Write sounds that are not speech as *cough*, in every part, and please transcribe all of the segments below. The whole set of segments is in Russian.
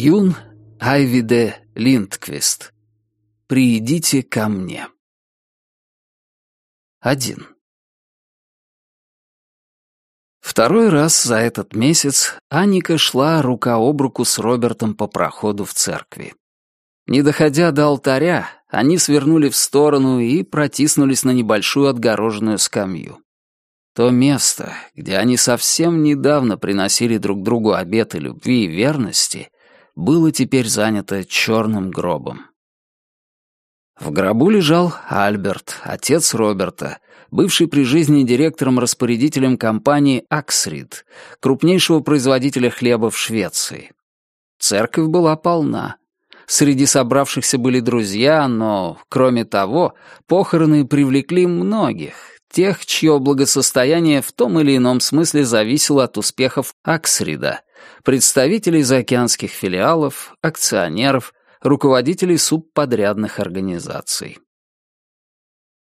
Юн Айвиде Линдквист. Приидите ко мне. Один. Второй раз за этот месяц Аника шла рука об руку с Робертом по проходу в церкви. Не доходя до алтаря, они свернули в сторону и протиснулись на небольшую отгороженную скамью. То место, где они совсем недавно приносили друг другу обеты любви и верности, было теперь занято черным гробом. В гробу лежал Альберт, отец Роберта, бывший при жизни директором-распорядителем компании «Аксрид», крупнейшего производителя хлеба в Швеции. Церковь была полна. Среди собравшихся были друзья, но, кроме того, похороны привлекли многих, тех, чье благосостояние в том или ином смысле зависело от успехов Аксрида, представителей заокеанских филиалов, акционеров, руководителей субподрядных организаций.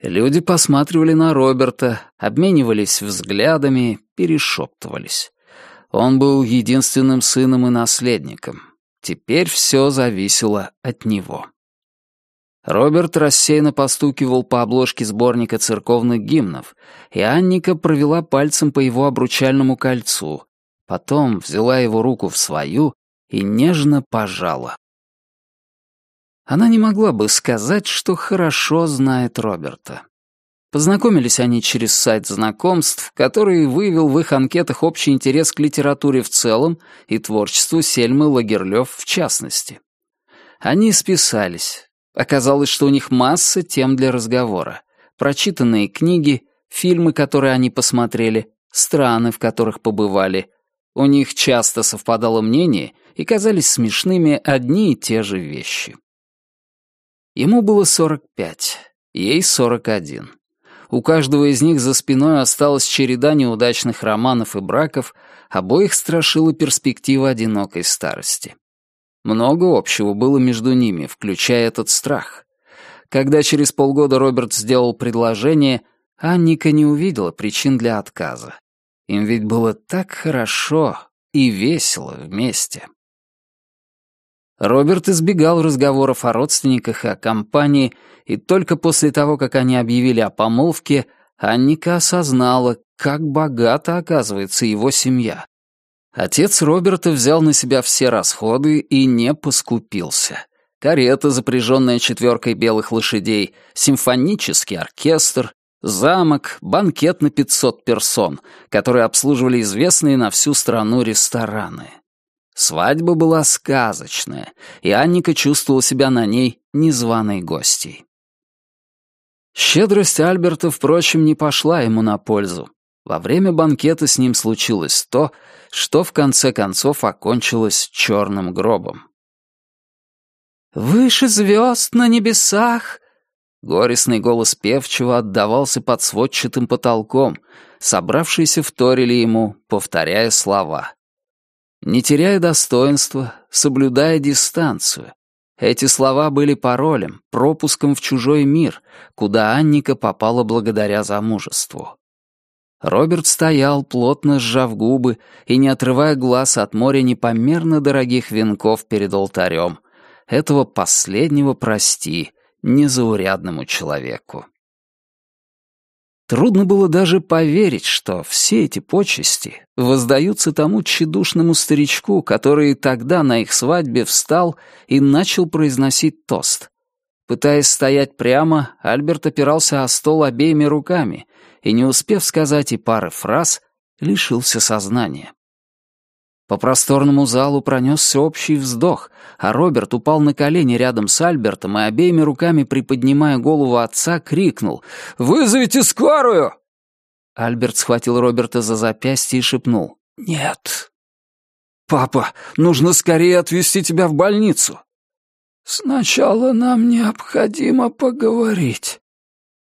Люди посматривали на Роберта, обменивались взглядами, перешептывались. Он был единственным сыном и наследником. Теперь все зависело от него. Роберт рассеянно постукивал по обложке сборника церковных гимнов, и Анника провела пальцем по его обручальному кольцу, потом взяла его руку в свою и нежно пожала. Она не могла бы сказать, что хорошо знает Роберта. Познакомились они через сайт знакомств, который выявил в их анкетах общий интерес к литературе в целом и творчеству Сельмы Лагерлёв в частности. Они списались, Оказалось, что у них масса тем для разговора. Прочитанные книги, фильмы, которые они посмотрели, страны, в которых побывали. У них часто совпадало мнение, и казались смешными одни и те же вещи. Ему было 45, ей 41. У каждого из них за спиной осталась череда неудачных романов и браков, обоих страшила перспектива одинокой старости. Много общего было между ними, включая этот страх. Когда через полгода Роберт сделал предложение, Анника не увидела причин для отказа. Им ведь было так хорошо и весело вместе. Роберт избегал разговоров о родственниках и о компании, и только после того, как они объявили о помолвке, Анника осознала, как богата оказывается его семья. Отец Роберта взял на себя все расходы и не поскупился. Карета, запряженная четверкой белых лошадей, симфонический оркестр, замок, банкет на 500 персон, которые обслуживали известные на всю страну рестораны. Свадьба была сказочная, и Анника чувствовала себя на ней незваной гостьей. Щедрость Альберта, впрочем, не пошла ему на пользу. Во время банкета с ним случилось то, что в конце концов окончилось черным гробом. «Выше звезд на небесах!» Горестный голос певчего отдавался под сводчатым потолком, собравшиеся вторили ему, повторяя слова. Не теряя достоинства, соблюдая дистанцию. Эти слова были паролем, пропуском в чужой мир, куда Анника попала благодаря замужеству. Роберт стоял, плотно сжав губы и не отрывая глаз от моря непомерно дорогих венков перед алтарем. Этого последнего прости незаурядному человеку. Трудно было даже поверить, что все эти почести воздаются тому тщедушному старичку, который тогда на их свадьбе встал и начал произносить тост. Пытаясь стоять прямо, Альберт опирался о стол обеими руками и, не успев сказать и пары фраз, лишился сознания. По просторному залу пронесся общий вздох, а Роберт упал на колени рядом с Альбертом и обеими руками, приподнимая голову отца, крикнул «Вызовите скорую!» Альберт схватил Роберта за запястье и шепнул «Нет». «Папа, нужно скорее отвезти тебя в больницу». «Сначала нам необходимо поговорить».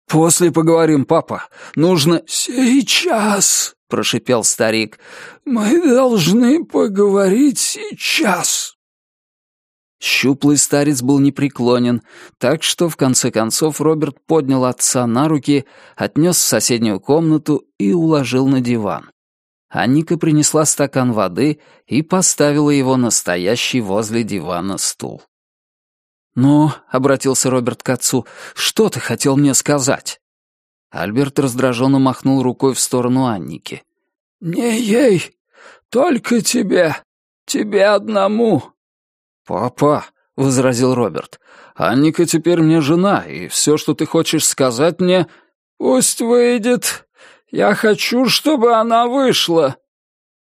«После поговорим, папа. Нужно...» «Сейчас!» — прошипел старик. «Мы должны поговорить сейчас!» Щуплый старец был непреклонен, так что, в конце концов, Роберт поднял отца на руки, отнес в соседнюю комнату и уложил на диван. Анника принесла стакан воды и поставила его на стоящий возле дивана стул. «Ну», — обратился Роберт к отцу, — «что ты хотел мне сказать?» Альберт раздраженно махнул рукой в сторону Анники. «Не ей, только тебе, тебе одному». «Папа», — возразил Роберт, — «Анника теперь мне жена, и все, что ты хочешь сказать мне...» «Пусть выйдет. Я хочу, чтобы она вышла».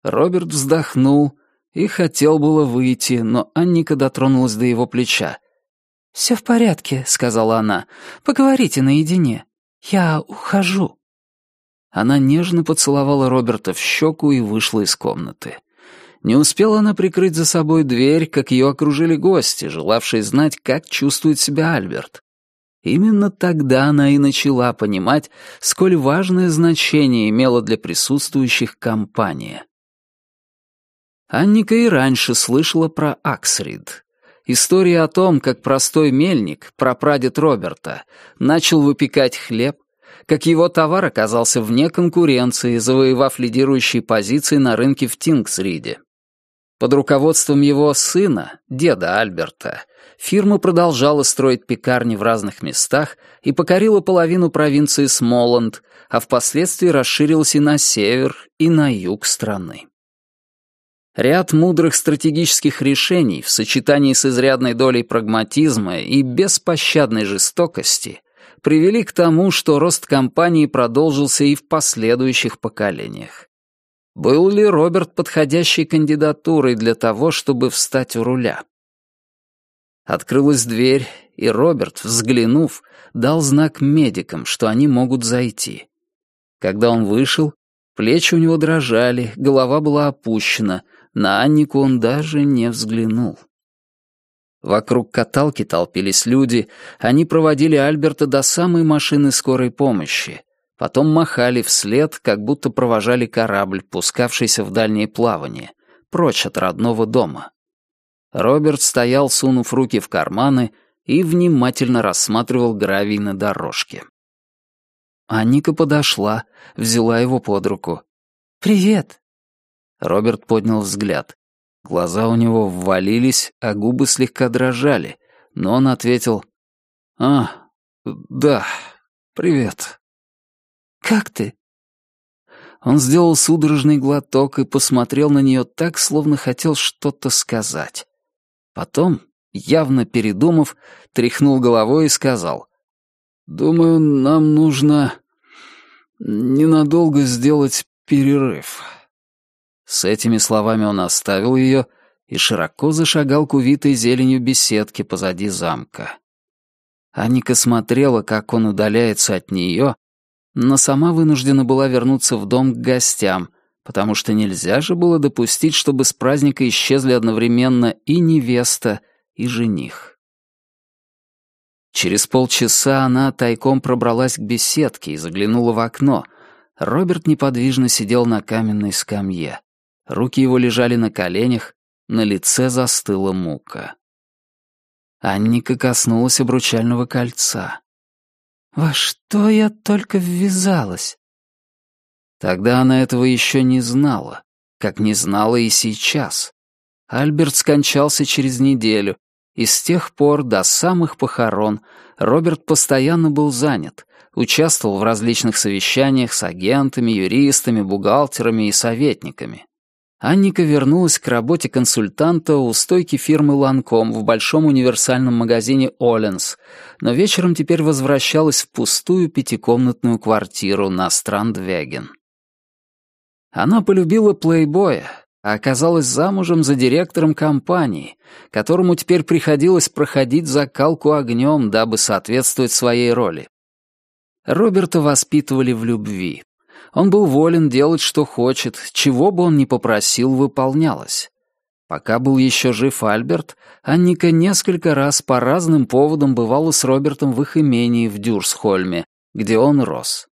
Роберт вздохнул и хотел было выйти, но Анника дотронулась до его плеча. «Все в порядке», — сказала она. «Поговорите наедине. Я ухожу». Она нежно поцеловала Роберта в щеку и вышла из комнаты. Не успела она прикрыть за собой дверь, как ее окружили гости, желавшие знать, как чувствует себя Альберт. Именно тогда она и начала понимать, сколь важное значение имела для присутствующих компания. Анника и раньше слышала про Аксрид. История о том, как простой мельник, прапрадед Роберта, начал выпекать хлеб, как его товар оказался вне конкуренции, завоевав лидирующие позиции на рынке в Тингсриде. Под руководством его сына, деда Альберта, фирма продолжала строить пекарни в разных местах и покорила половину провинции Смоланд, а впоследствии расширилась и на север, и на юг страны. Ряд мудрых стратегических решений в сочетании с изрядной долей прагматизма и беспощадной жестокости привели к тому, что рост компании продолжился и в последующих поколениях. Был ли Роберт подходящей кандидатурой для того, чтобы встать у руля? Открылась дверь, и Роберт, взглянув, дал знак медикам, что они могут зайти. Когда он вышел, плечи у него дрожали, голова была опущена, на Аннику он даже не взглянул. Вокруг каталки толпились люди, они проводили Альберта до самой машины скорой помощи, потом махали вслед, как будто провожали корабль, пускавшийся в дальнее плавание, прочь от родного дома. Роберт стоял, сунув руки в карманы, и внимательно рассматривал гравий на дорожке. Анника подошла, взяла его под руку. «Привет!» Роберт поднял взгляд. Глаза у него ввалились, а губы слегка дрожали, но он ответил «А, да, привет». «Как ты?» Он сделал судорожный глоток и посмотрел на нее так, словно хотел что-то сказать. Потом, явно передумав, тряхнул головой и сказал, «Думаю, нам нужно ненадолго сделать перерыв». С этими словами он оставил ее и широко зашагал к увитой зеленью беседке позади замка. Аника смотрела, как он удаляется от нее, но сама вынуждена была вернуться в дом к гостям, потому что нельзя же было допустить, чтобы с праздника исчезли одновременно и невеста, и жених. Через полчаса она тайком пробралась к беседке и заглянула в окно. Роберт неподвижно сидел на каменной скамье. Руки его лежали на коленях, на лице застыла мука. Анника коснулась обручального кольца. «Во что я только ввязалась?» Тогда она этого еще не знала, как не знала и сейчас. Альберт скончался через неделю, и с тех пор до самых похорон Роберт постоянно был занят, участвовал в различных совещаниях с агентами, юристами, бухгалтерами и советниками. Анника вернулась к работе консультанта у стойки фирмы «Ланком» в большом универсальном магазине «Оленс», но вечером теперь возвращалась в пустую пятикомнатную квартиру на Страндвеген. Она полюбила плейбоя, а оказалась замужем за директором компании, которому теперь приходилось проходить закалку огнем, дабы соответствовать своей роли. Роберта воспитывали в любви. Он был волен делать, что хочет, чего бы он ни попросил, выполнялось. Пока был еще жив Альберт, Анника несколько раз по разным поводам бывала с Робертом в их имении в Дюрсхольме, где он рос.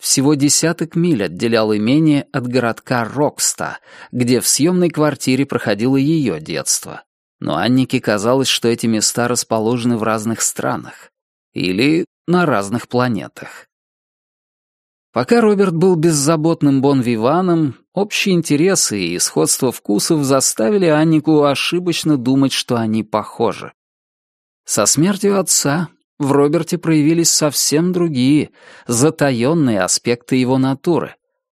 Всего десяток миль отделял имение от городка Рокста, где в съемной квартире проходило ее детство. Но Аннике казалось, что эти места расположены в разных странах. Или на разных планетах. Пока Роберт был беззаботным бон-виваном, общие интересы и сходство вкусов заставили Аннику ошибочно думать, что они похожи. Со смертью отца в Роберте проявились совсем другие, затаённые аспекты его натуры.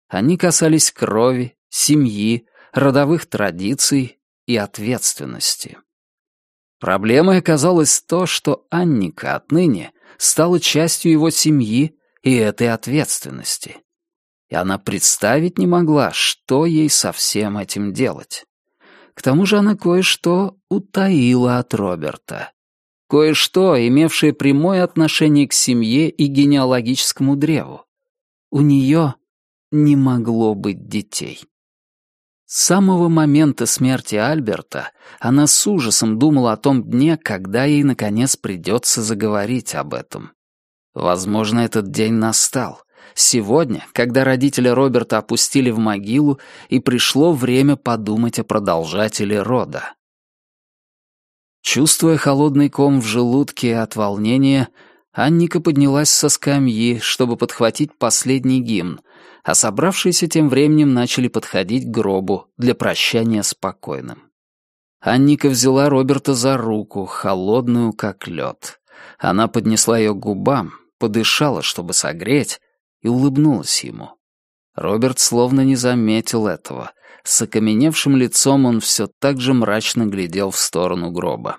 Они касались крови, семьи, родовых традиций и ответственности. Проблемой оказалось то, что Анника отныне стала частью его семьи и этой ответственности. И она представить не могла, что ей со всем этим делать. К тому же она кое-что утаила от Роберта. Кое-что, имевшее прямое отношение к семье и генеалогическому древу. У нее не могло быть детей. С самого момента смерти Альберта она с ужасом думала о том дне, когда ей, наконец, придется заговорить об этом. Возможно, этот день настал. Сегодня, когда родители Роберта опустили в могилу, и пришло время подумать о продолжателе рода. Чувствуя холодный ком в желудке от волнения, Анника поднялась со скамьи, чтобы подхватить последний гимн, а собравшиеся тем временем начали подходить к гробу для прощания с покойным. Анника взяла Роберта за руку, холодную как лед. Она поднесла ее к губам, подышала, чтобы согреть, и улыбнулась ему. Роберт словно не заметил этого. С окаменевшим лицом он все так же мрачно глядел в сторону гроба.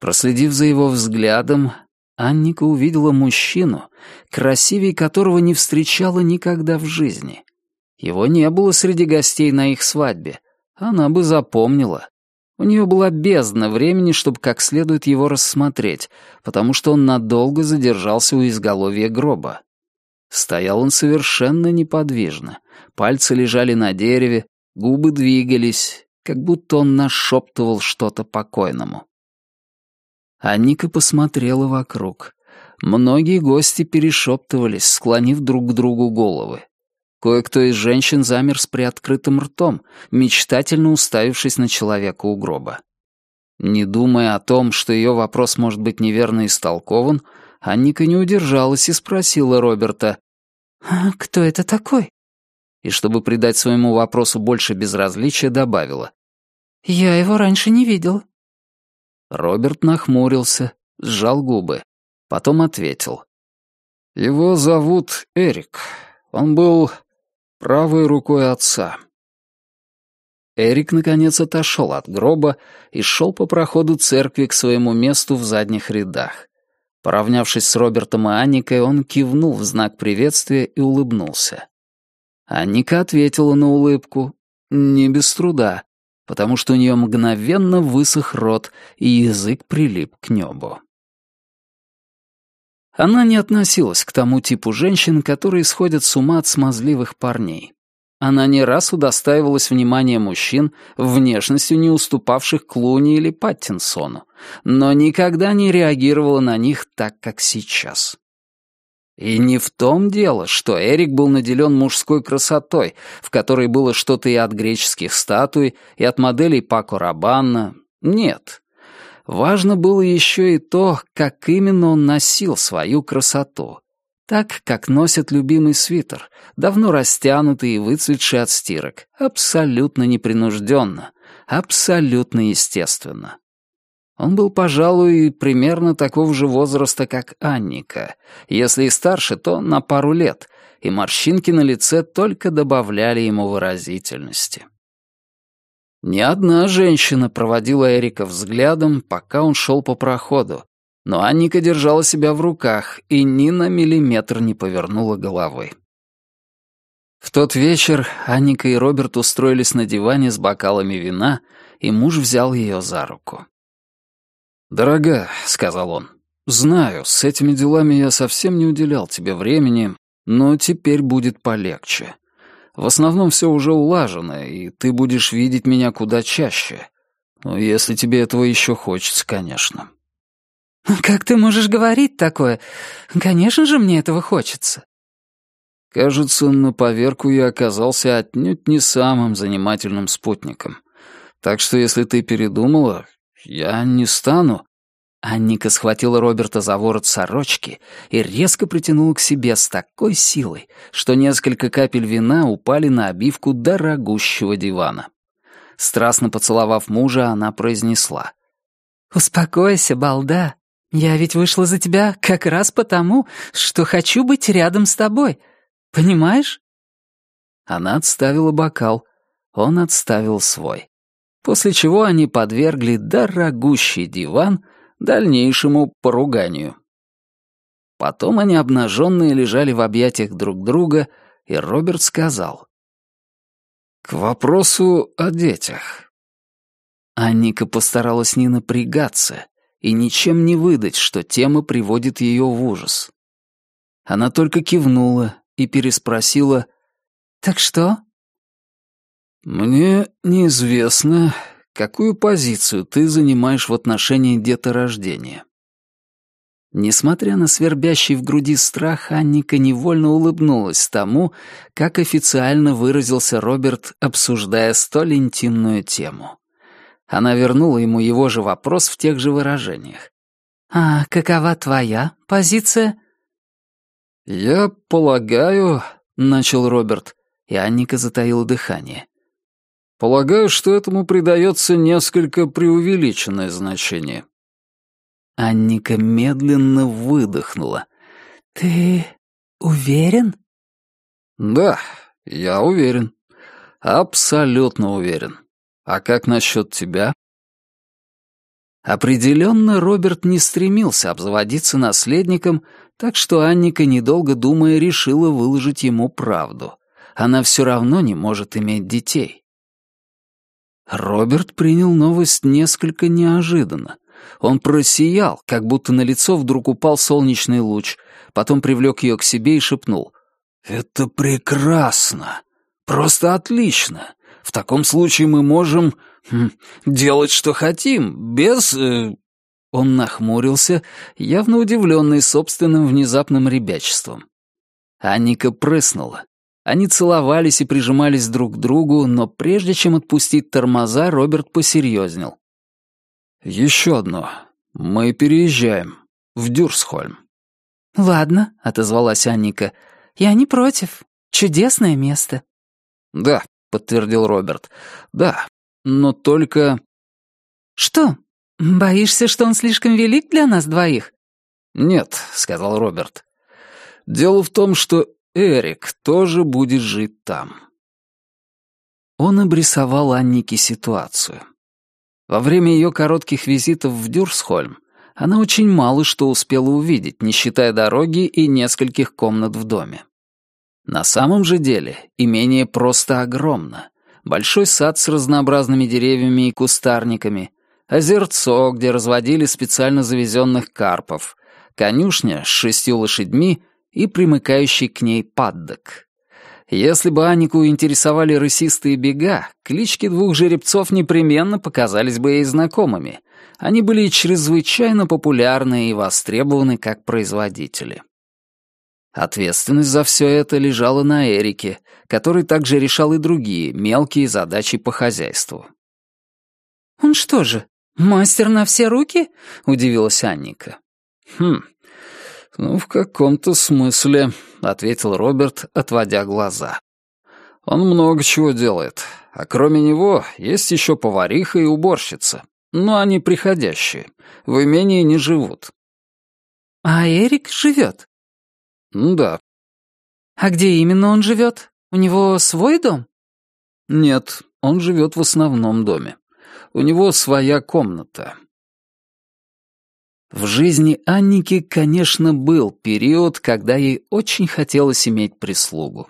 Проследив за его взглядом, Анника увидела мужчину, красивей которого не встречала никогда в жизни. Его не было среди гостей на их свадьбе. Она бы запомнила. У нее была бездна времени, чтобы как следует его рассмотреть, потому что он надолго задержался у изголовья гроба. Стоял он совершенно неподвижно. Пальцы лежали на дереве, губы двигались, как будто он нашептывал что-то покойному. Анника посмотрела вокруг. Многие гости перешептывались, склонив друг к другу головы. Кое-кто из женщин замер с приоткрытым ртом, мечтательно уставившись на человека у гроба. Не думая о том, что ее вопрос может быть неверно истолкован, Анника не удержалась и спросила Роберта, «А кто это такой?» И чтобы придать своему вопросу больше безразличия, добавила, «Я его раньше не видела». Роберт нахмурился, сжал губы, потом ответил, «Его зовут Эрик. Он был правой рукой отца. Эрик, наконец, отошел от гроба и шел по проходу церкви к своему месту в задних рядах. Поравнявшись с Робертом и Анникой, он кивнул в знак приветствия и улыбнулся. Анника ответила на улыбку, не без труда, потому что у нее мгновенно высох рот и язык прилип к небу. Она не относилась к тому типу женщин, которые сходят с ума от смазливых парней. Она не раз удостаивалась внимания мужчин, внешностью не уступавших Клуни или Паттинсону, но никогда не реагировала на них так, как сейчас. И не в том дело, что Эрик был наделен мужской красотой, в которой было что-то и от греческих статуй, и от моделей Пако Рабанна. Нет, Важно было еще и то, как именно он носил свою красоту. Так, как носит любимый свитер, давно растянутый и выцветший от стирок, абсолютно непринужденно, абсолютно естественно. Он был, пожалуй, примерно такого же возраста, как Анника. Если и старше, то на пару лет, и морщинки на лице только добавляли ему выразительности. Ни одна женщина проводила Эрика взглядом, пока он шел по проходу, но Анника держала себя в руках и ни на миллиметр не повернула головы. В тот вечер Анника и Роберт устроились на диване с бокалами вина, и муж взял ее за руку. «Дорогая», — сказал он, — «знаю, с этими делами я совсем не уделял тебе времени, но теперь будет полегче. В основном все уже улажено, и ты будешь видеть меня куда чаще. Ну, если тебе этого еще хочется, конечно». «Как ты можешь говорить такое? Конечно же, мне этого хочется». Кажется, на поверку я оказался отнюдь не самым занимательным спутником. Так что если ты передумала, я не стану. Анника схватила Роберта за ворот сорочки и резко притянула к себе с такой силой, что несколько капель вина упали на обивку дорогущего дивана. Страстно поцеловав мужа, она произнесла. «Успокойся, балда. Я ведь вышла за тебя как раз потому, что хочу быть рядом с тобой. Понимаешь?» Она отставила бокал, он отставил свой. После чего они подвергли дорогущий диван дальнейшему поруганию. Потом они обнаженные лежали в объятиях друг друга, и Роберт сказал. «К вопросу о детях». Анника постаралась не напрягаться и ничем не выдать, что тема приводит ее в ужас. Она только кивнула и переспросила «Так что?» «Мне неизвестно, какую позицию ты занимаешь в отношении деторождения». Несмотря на свербящий в груди страх, Анника невольно улыбнулась тому, как официально выразился Роберт, обсуждая столь интимную тему. Она вернула ему его же вопрос в тех же выражениях. «А какова твоя позиция?» «Я полагаю», — начал Роберт, и Анника затаила дыхание. «Полагаю, что этому придается несколько преувеличенное значение». Анника медленно выдохнула. «Ты уверен?» «Да, я уверен. Абсолютно уверен. А как насчет тебя?» Определенно, Роберт не стремился обзаводиться наследником, так что Анника, недолго думая, решила выложить ему правду. Она все равно не может иметь детей. Роберт принял новость несколько неожиданно. Он просиял, как будто на лицо вдруг упал солнечный луч, потом привлек ее к себе и шепнул. «Это прекрасно! Просто отлично! В таком случае мы можем хм, делать, что хотим, без...» э... Он нахмурился, явно удивленный собственным внезапным ребячеством. Анника прыснула. Они целовались и прижимались друг к другу, но прежде чем отпустить тормоза, Роберт посерьезнел. «Еще одно. Мы переезжаем. В Дюрсхольм». «Ладно», — отозвалась Анника. «Я не против. Чудесное место». «Да», — подтвердил Роберт. «Да, но только...» «Что? Боишься, что он слишком велик для нас двоих?» «Нет», — сказал Роберт. «Дело в том, что Эрик тоже будет жить там». Он обрисовал Аннике ситуацию. Во время ее коротких визитов в Дюрсхольм она очень мало что успела увидеть, не считая дороги и нескольких комнат в доме. На самом же деле имение просто огромно. Большой сад с разнообразными деревьями и кустарниками, озерцо, где разводили специально завезенных карпов, конюшня с шестью лошадьми и примыкающий к ней паддок. Если бы Анику интересовали рысистые бега, клички двух жеребцов непременно показались бы ей знакомыми. Они были чрезвычайно популярны и востребованы как производители. Ответственность за все это лежала на Эрике, который также решал и другие мелкие задачи по хозяйству. «Он что же, мастер на все руки?» — удивилась Анника. «Хм, ну, в каком-то смысле», — ответил Роберт, отводя глаза. «Он много чего делает, а кроме него есть еще повариха и уборщица, но они приходящие, в имении не живут». «А Эрик живет?» Ну да. А где именно он живет? У него свой дом? Нет, он живет в основном доме. У него своя комната. В жизни Анники, конечно, был период, когда ей очень хотелось иметь прислугу.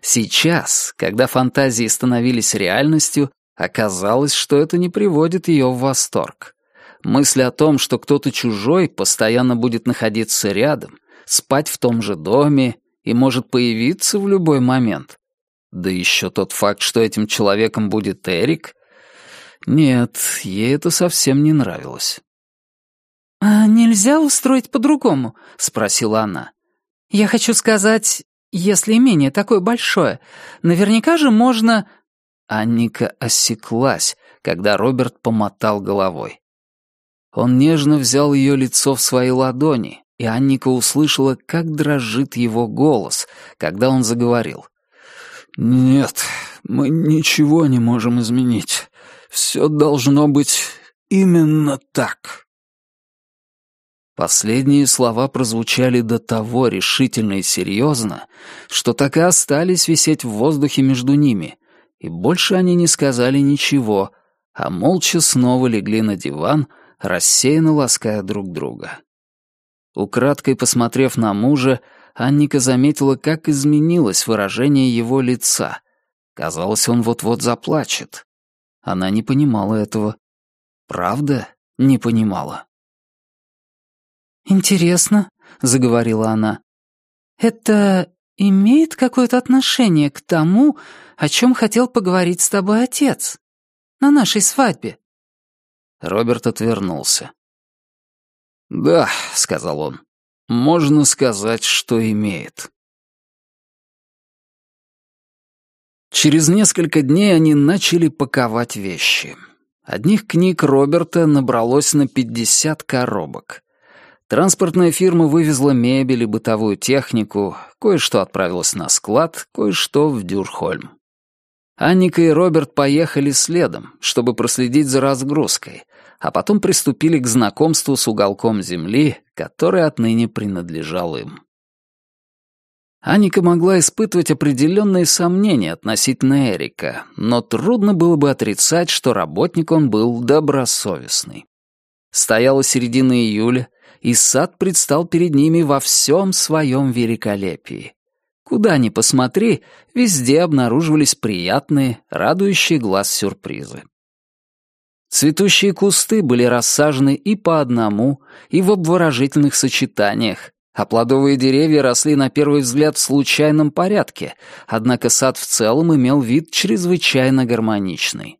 Сейчас, когда фантазии становились реальностью, оказалось, что это не приводит ее в восторг. Мысль о том, что кто-то чужой постоянно будет находиться рядом, спать в том же доме и может появиться в любой момент. Да еще тот факт, что этим человеком будет Эрик. Нет, ей это совсем не нравилось. «А нельзя устроить по-другому?» — спросила она. «Я хочу сказать, если имение такое большое, наверняка же можно...» Анника осеклась, когда Роберт помотал головой. Он нежно взял ее лицо в свои ладони, и Анника услышала, как дрожит его голос, когда он заговорил. «Нет, мы ничего не можем изменить. Все должно быть именно так». Последние слова прозвучали до того решительно и серьезно, что так и остались висеть в воздухе между ними, и больше они не сказали ничего, а молча снова легли на диван, рассеянно лаская друг друга. Украдкой посмотрев на мужа, Анника заметила, как изменилось выражение его лица. Казалось, он вот-вот заплачет. Она не понимала этого. Правда, не понимала. «Интересно», — заговорила она. «Это имеет какое-то отношение к тому, о чем хотел поговорить с тобой отец? На нашей свадьбе?» Роберт отвернулся. «Да», — сказал он, — «можно сказать, что имеет». Через несколько дней они начали паковать вещи. Одних книг Роберта набралось на 50 коробок. Транспортная фирма вывезла мебель и бытовую технику, кое-что отправилось на склад, кое-что в Дюрхольм. Анника и Роберт поехали следом, чтобы проследить за разгрузкой, а потом приступили к знакомству с уголком земли, который отныне принадлежал им. Аника могла испытывать определенные сомнения относительно Эрика, но трудно было бы отрицать, что работник он был добросовестный. Стояла середина июля, и сад предстал перед ними во всем своем великолепии. Куда ни посмотри, везде обнаруживались приятные, радующие глаз сюрпризы. Цветущие кусты были рассажены и по одному, и в обворожительных сочетаниях, а плодовые деревья росли на первый взгляд в случайном порядке, однако сад в целом имел вид чрезвычайно гармоничный.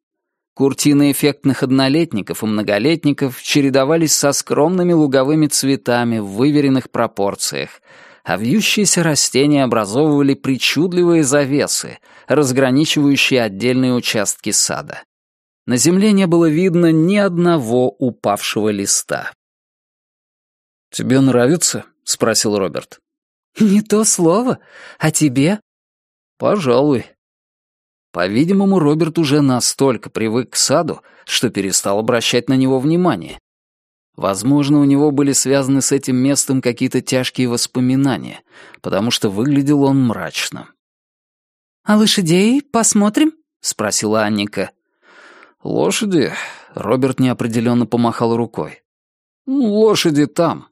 Куртины эффектных однолетников и многолетников чередовались со скромными луговыми цветами в выверенных пропорциях, а вьющиеся растения образовывали причудливые завесы, разграничивающие отдельные участки сада. На земле не было видно ни одного упавшего листа. «Тебе нравится?» — спросил Роберт. «Не то слово. А тебе?» «Пожалуй». По-видимому, Роберт уже настолько привык к саду, что перестал обращать на него внимание. Возможно, у него были связаны с этим местом какие-то тяжкие воспоминания, потому что выглядел он мрачно. «А лошадей посмотрим?» — спросила Анника. «Лошади?» — Роберт неопределенно помахал рукой. «Лошади там».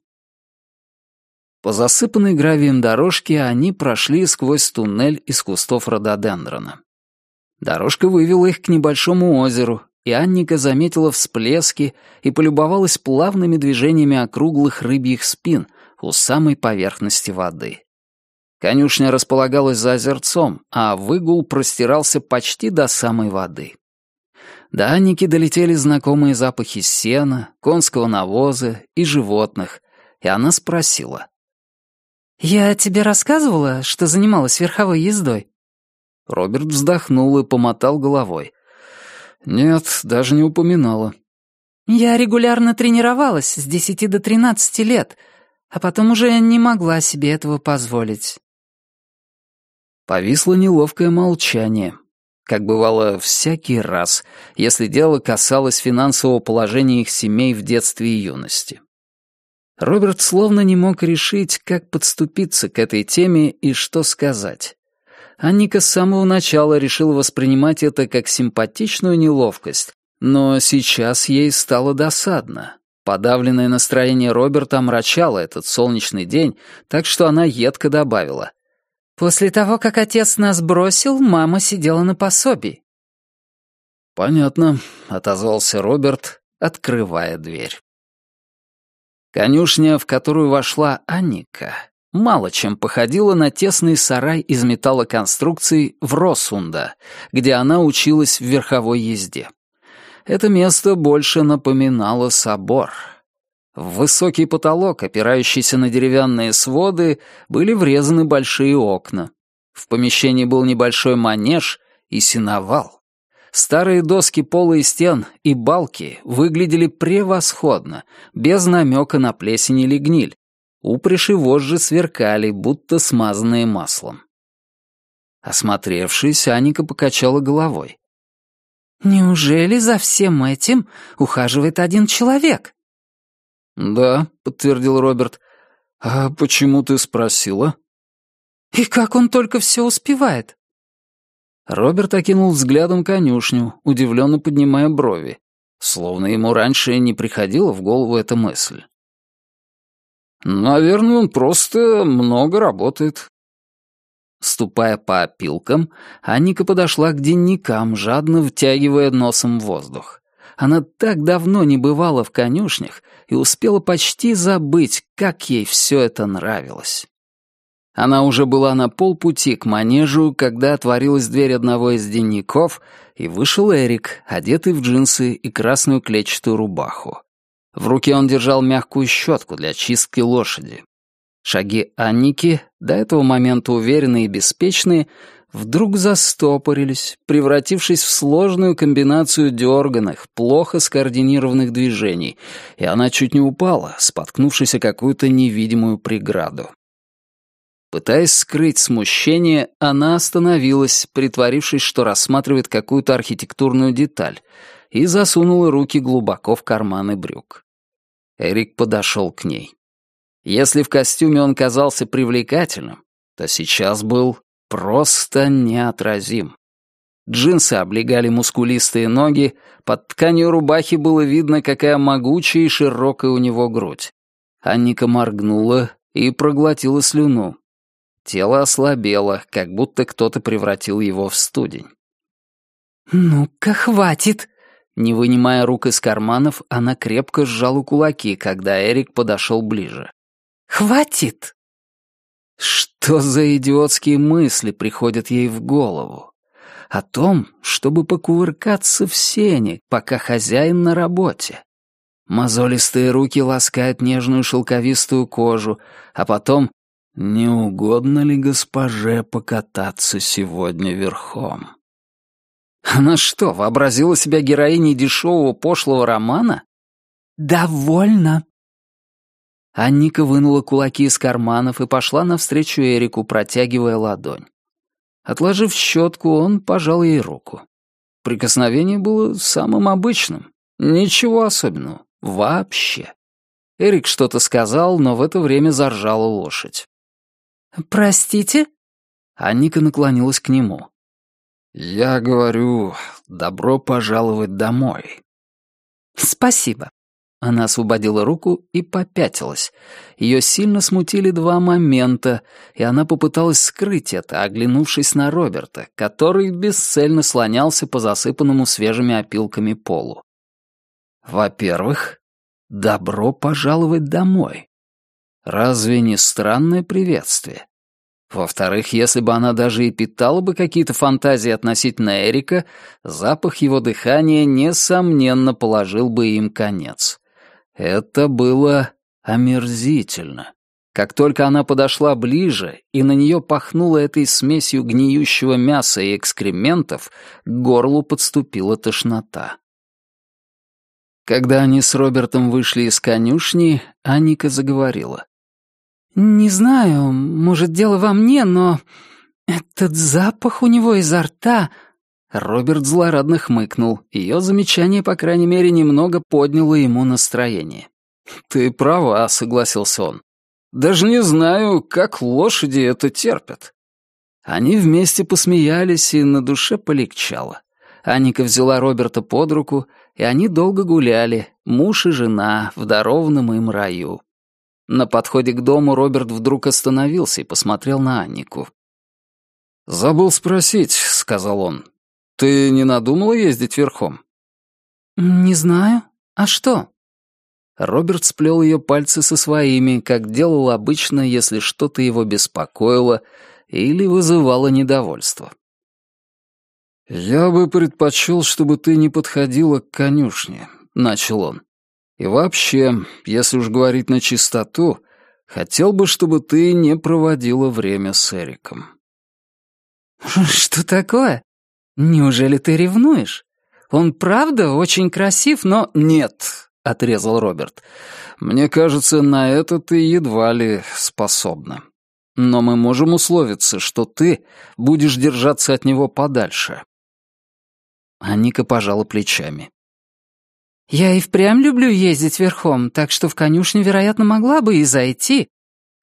По засыпанной гравием дорожке они прошли сквозь туннель из кустов рододендрона. Дорожка вывела их к небольшому озеру, и Анника заметила всплески и полюбовалась плавными движениями округлых рыбьих спин у самой поверхности воды. Конюшня располагалась за озерцом, а выгул простирался почти до самой воды. До Анники долетели знакомые запахи сена, конского навоза и животных, и она спросила. «Я тебе рассказывала, что занималась верховой ездой?» Роберт вздохнул и помотал головой. «Нет, даже не упоминала». «Я регулярно тренировалась с десяти до тринадцати лет, а потом уже не могла себе этого позволить». Повисло неловкое молчание как бывало всякий раз, если дело касалось финансового положения их семей в детстве и юности. Роберт словно не мог решить, как подступиться к этой теме и что сказать. Анника с самого начала решила воспринимать это как симпатичную неловкость, но сейчас ей стало досадно. Подавленное настроение Роберта омрачало этот солнечный день, так что она едко добавила. После того, как отец нас бросил, мама сидела на пособии. «Понятно», — отозвался Роберт, открывая дверь. Конюшня, в которую вошла Анника, мало чем походила на тесный сарай из металлоконструкций в Росунда, где она училась в верховой езде. Это место больше напоминало собор — в высокий потолок, опирающийся на деревянные своды, были врезаны большие окна. В помещении был небольшой манеж и сеновал. Старые доски пола и стен и балки выглядели превосходно, без намека на плесень или гниль. Упряжи вожжи сверкали, будто смазанные маслом. Осмотревшись, Аника покачала головой. «Неужели за всем этим ухаживает один человек?» «Да», — подтвердил Роберт. «А почему ты спросила?» «И как он только все успевает?» Роберт окинул взглядом конюшню, удивленно поднимая брови, словно ему раньше не приходила в голову эта мысль. «Наверное, он просто много работает». Ступая по опилкам, Анника подошла к денникам, жадно втягивая носом воздух. Она так давно не бывала в конюшнях и успела почти забыть, как ей все это нравилось. Она уже была на полпути к манежу, когда отворилась дверь одного из денников, и вышел Эрик, одетый в джинсы и красную клетчатую рубаху. В руке он держал мягкую щетку для чистки лошади. Шаги Анники, до этого момента уверенные и беспечные, вдруг застопорились, превратившись в сложную комбинацию дерганых, плохо скоординированных движений, и она чуть не упала, споткнувшись о какую-то невидимую преграду. Пытаясь скрыть смущение, она остановилась, притворившись, что рассматривает какую-то архитектурную деталь, и засунула руки глубоко в карманы брюк. Эрик подошел к ней. Если в костюме он казался привлекательным, то сейчас был просто неотразим. Джинсы облегали мускулистые ноги, под тканью рубахи было видно, какая могучая и широкая у него грудь. Анника моргнула и проглотила слюну. Тело ослабело, как будто кто-то превратил его в студень. «Ну-ка, хватит!» Не вынимая рук из карманов, она крепко сжала кулаки, когда Эрик подошел ближе. «Хватит!» Что за идиотские мысли приходят ей в голову? О том, чтобы покувыркаться в сене, пока хозяин на работе. Мозолистые руки ласкают нежную шелковистую кожу, а потом не угодно ли госпоже покататься сегодня верхом? Она что, вообразила себя героиней дешевого пошлого романа? «Довольно!» Анника вынула кулаки из карманов и пошла навстречу Эрику, протягивая ладонь. Отложив щетку, он пожал ей руку. Прикосновение было самым обычным. Ничего особенного. Вообще. Эрик что-то сказал, но в это время заржала лошадь. «Простите?» Анника наклонилась к нему. «Я говорю, добро пожаловать домой». «Спасибо». Она освободила руку и попятилась. Ее сильно смутили два момента, и она попыталась скрыть это, оглянувшись на Роберта, который бесцельно слонялся по засыпанному свежими опилками полу. Во-первых, добро пожаловать домой. Разве не странное приветствие? Во-вторых, если бы она даже и питала бы какие-то фантазии относительно Эрика, запах его дыхания, несомненно, положил бы им конец. Это было омерзительно. Как только она подошла ближе, и на нее пахнуло этой смесью гниющего мяса и экскрементов, к горлу подступила тошнота. Когда они с Робертом вышли из конюшни, Аника заговорила. «Не знаю, может, дело во мне, но этот запах у него изо рта...» Роберт злорадно хмыкнул. Ее замечание, по крайней мере, немного подняло ему настроение. «Ты права», — согласился он. «Даже не знаю, как лошади это терпят». Они вместе посмеялись, и на душе полегчало. Аника взяла Роберта под руку, и они долго гуляли, муж и жена, в дарованном им раю. На подходе к дому Роберт вдруг остановился и посмотрел на Аннику. «Забыл спросить», — сказал он. «Ты не надумала ездить верхом?» «Не знаю. А что?» Роберт сплел ее пальцы со своими, как делал обычно, если что-то его беспокоило или вызывало недовольство. «Я бы предпочел, чтобы ты не подходила к конюшне», — начал он. И вообще, если уж говорить на чистоту, хотел бы, чтобы ты не проводила время с Эриком». *laughs* «Что такое?» Неужели ты ревнуешь? Он правда очень красив, но...» «Нет», — отрезал Роберт. «Мне кажется, на это ты едва ли способна. Но мы можем условиться, что ты будешь держаться от него подальше». Аника пожала плечами. «Я и впрямь люблю ездить верхом, так что в конюшню, вероятно, могла бы и зайти.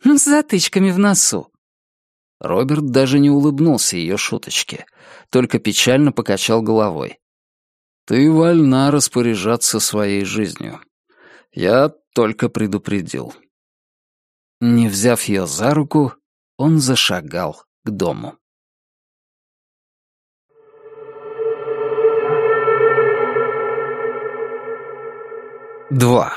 С затычками в носу». Роберт даже не улыбнулся ее шуточке, только печально покачал головой. «Ты вольна распоряжаться своей жизнью. Я только предупредил». Не взяв ее за руку, он зашагал к дому. 2.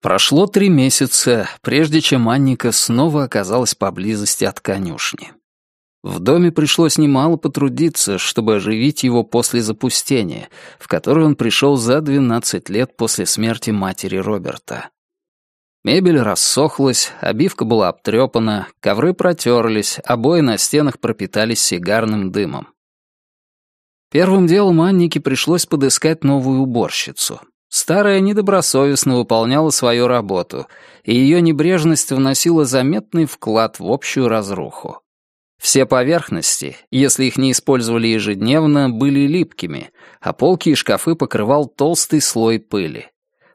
Прошло три месяца, прежде чем Анника снова оказалась поблизости от конюшни. В доме пришлось немало потрудиться, чтобы оживить его после запустения, в которое он пришел за 12 лет после смерти матери Роберта. Мебель рассохлась, обивка была обтрепана, ковры протерлись, обои на стенах пропитались сигарным дымом. Первым делом Аннике пришлось подыскать новую уборщицу. Старая недобросовестно выполняла свою работу, и ее небрежность вносила заметный вклад в общую разруху. Все поверхности, если их не использовали ежедневно, были липкими, а полки и шкафы покрывал толстый слой пыли.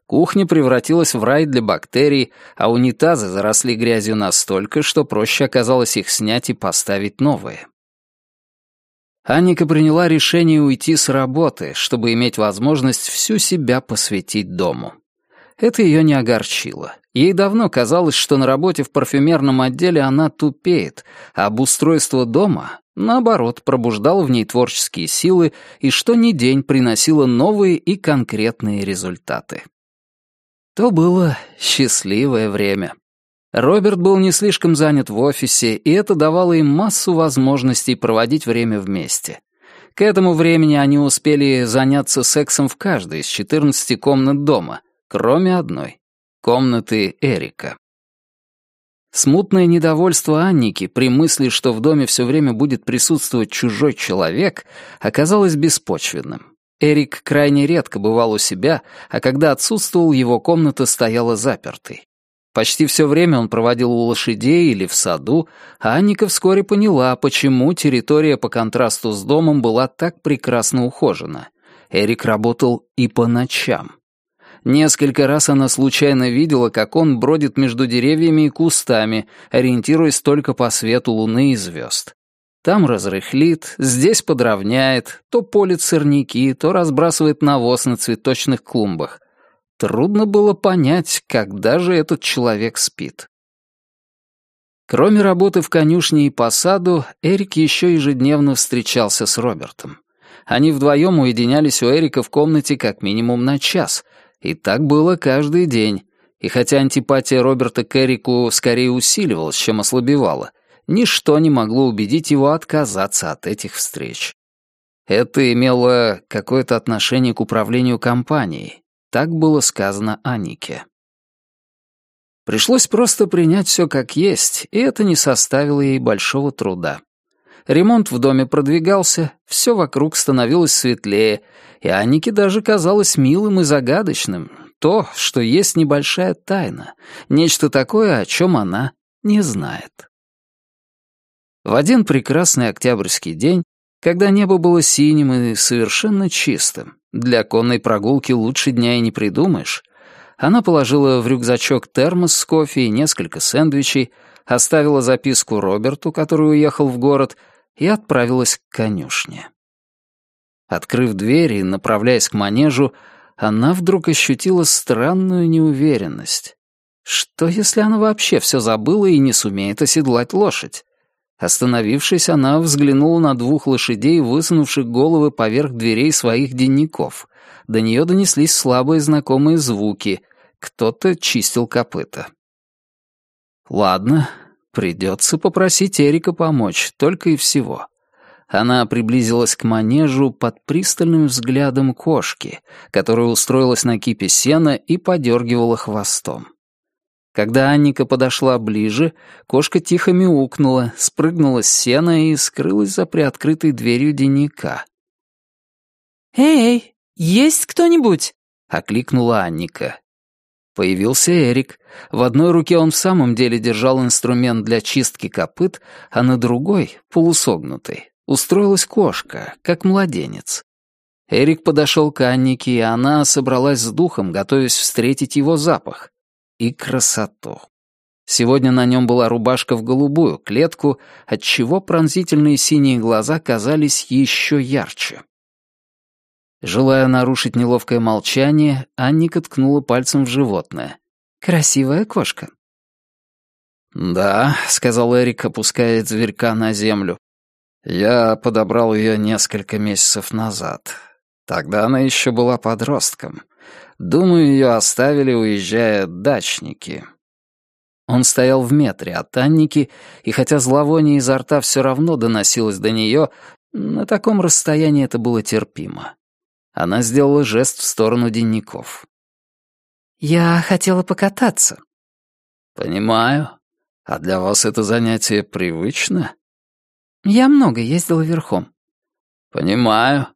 Кухня превратилась в рай для бактерий, а унитазы заросли грязью настолько, что проще оказалось их снять и поставить новые. Анника приняла решение уйти с работы, чтобы иметь возможность всю себя посвятить дому. Это ее не огорчило. Ей давно казалось, что на работе в парфюмерном отделе она тупеет, а обустройство дома, наоборот, пробуждало в ней творческие силы и что ни день приносило новые и конкретные результаты. То было счастливое время. Роберт был не слишком занят в офисе, и это давало им массу возможностей проводить время вместе. К этому времени они успели заняться сексом в каждой из 14 комнат дома, кроме одной — комнаты Эрика. Смутное недовольство Анники при мысли, что в доме все время будет присутствовать чужой человек, оказалось беспочвенным. Эрик крайне редко бывал у себя, а когда отсутствовал, его комната стояла запертой. Почти все время он проводил у лошадей или в саду, а Анника вскоре поняла, почему территория по контрасту с домом была так прекрасно ухожена. Эрик работал и по ночам. Несколько раз она случайно видела, как он бродит между деревьями и кустами, ориентируясь только по свету луны и звезд. Там разрыхлит, здесь подровняет, то полит сорняки, то разбрасывает навоз на цветочных клумбах. Трудно было понять, когда же этот человек спит. Кроме работы в конюшне и по саду, Эрик еще ежедневно встречался с Робертом. Они вдвоем уединялись у Эрика в комнате как минимум на час, и так было каждый день. И хотя антипатия Роберта к Эрику скорее усиливалась, чем ослабевала, ничто не могло убедить его отказаться от этих встреч. Это имело какое-то отношение к управлению компанией, так было сказано Анике. Пришлось просто принять все как есть, и это не составило ей большого труда. Ремонт в доме продвигался, все вокруг становилось светлее, и Анике даже казалось милым и загадочным то, что есть небольшая тайна, нечто такое, о чем она не знает. В один прекрасный октябрьский день, когда небо было синим и совершенно чистым, для конной прогулки лучше дня и не придумаешь. Она положила в рюкзачок термос с кофе и несколько сэндвичей, оставила записку Роберту, который уехал в город, и отправилась к конюшне. Открыв дверь и направляясь к манежу, она вдруг ощутила странную неуверенность. Что, если она вообще все забыла и не сумеет оседлать лошадь? Остановившись, она взглянула на двух лошадей, высунувших головы поверх дверей своих денников. До нее донеслись слабые знакомые звуки. Кто-то чистил копыта. Ладно, придется попросить Эрика помочь, только и всего. Она приблизилась к манежу под пристальным взглядом кошки, которая устроилась на кипе сена и подергивала хвостом. Когда Анника подошла ближе, кошка тихо мяукнула, спрыгнула с сена и скрылась за приоткрытой дверью денника. «Эй, есть кто-нибудь?» — окликнула Анника. Появился Эрик. В одной руке он в самом деле держал инструмент для чистки копыт, а на другой, полусогнутой, устроилась кошка, как младенец. Эрик подошел к Аннике, и она собралась с духом, готовясь встретить его запах. И красоту. Сегодня на нем была рубашка в голубую клетку, отчего пронзительные синие глаза казались еще ярче. Желая нарушить неловкое молчание, Анника ткнула пальцем в животное. «Красивая кошка». «Да», — сказал Эрик, опуская зверька на землю. «Я подобрал ее несколько месяцев назад. Тогда она еще была подростком. Думаю, ее оставили, уезжая дачники». Он стоял в метре от Анники, и хотя зловоние изо рта все равно доносилось до нее, на таком расстоянии это было терпимо. Она сделала жест в сторону денников. «Я хотела покататься». «Понимаю. А для вас это занятие привычно?» «Я много ездила верхом». «Понимаю.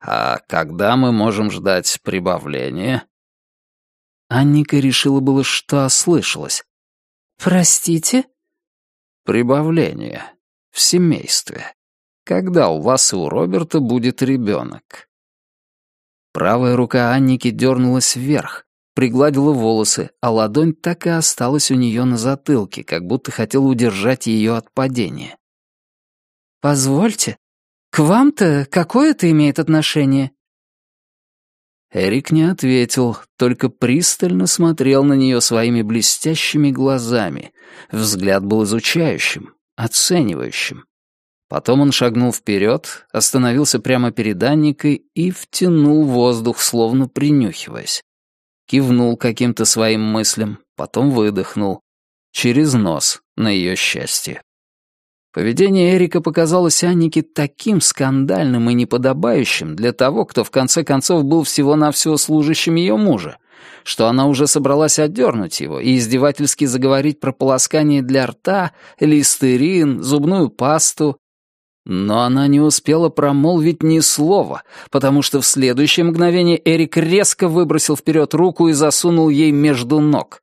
А когда мы можем ждать прибавления?» Анника решила было, что ослышалась. «Простите?» «Прибавление. В семействе. Когда у вас и у Роберта будет ребенок?» Правая рука Анники дернулась вверх, пригладила волосы, а ладонь так и осталась у нее на затылке, как будто хотела удержать ее от падения. «Позвольте, к вам-то какое это имеет отношение?» Эрик не ответил, только пристально смотрел на нее своими блестящими глазами. Взгляд был изучающим, оценивающим. Потом он шагнул вперед, остановился прямо перед Анникой и втянул воздух, словно принюхиваясь. Кивнул каким-то своим мыслям, потом выдохнул. Через нос, на ее счастье. Поведение Эрика показалось Аннике таким скандальным и неподобающим для того, кто в конце концов был всего-навсего служащим ее мужа, что она уже собралась отдернуть его и издевательски заговорить про полоскание для рта, листерин, зубную пасту, но она не успела промолвить ни слова, потому что в следующее мгновение Эрик резко выбросил вперед руку и засунул ей между ног.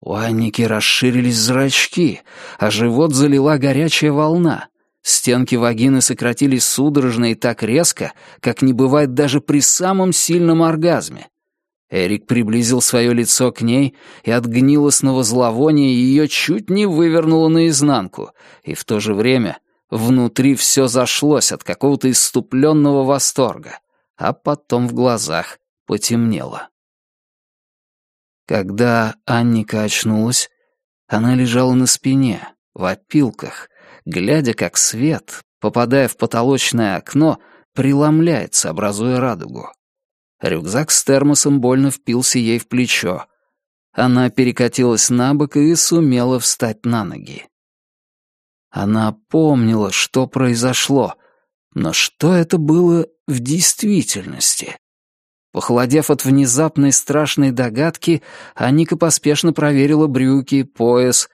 У Анники расширились зрачки, а живот залила горячая волна. Стенки вагины сократились судорожно и так резко, как не бывает даже при самом сильном оргазме. Эрик приблизил свое лицо к ней, и от гнилостного зловония ее чуть не вывернуло наизнанку, и в то же время Внутри все зашлось от какого-то иступленного восторга, а потом в глазах потемнело. Когда Анника очнулась, она лежала на спине, в опилках, глядя, как свет, попадая в потолочное окно, преломляется, образуя радугу. Рюкзак с термосом больно впился ей в плечо. Она перекатилась на бок и сумела встать на ноги. Она помнила, что произошло, но что это было в действительности? Похолодев от внезапной страшной догадки, Аника поспешно проверила брюки, пояс.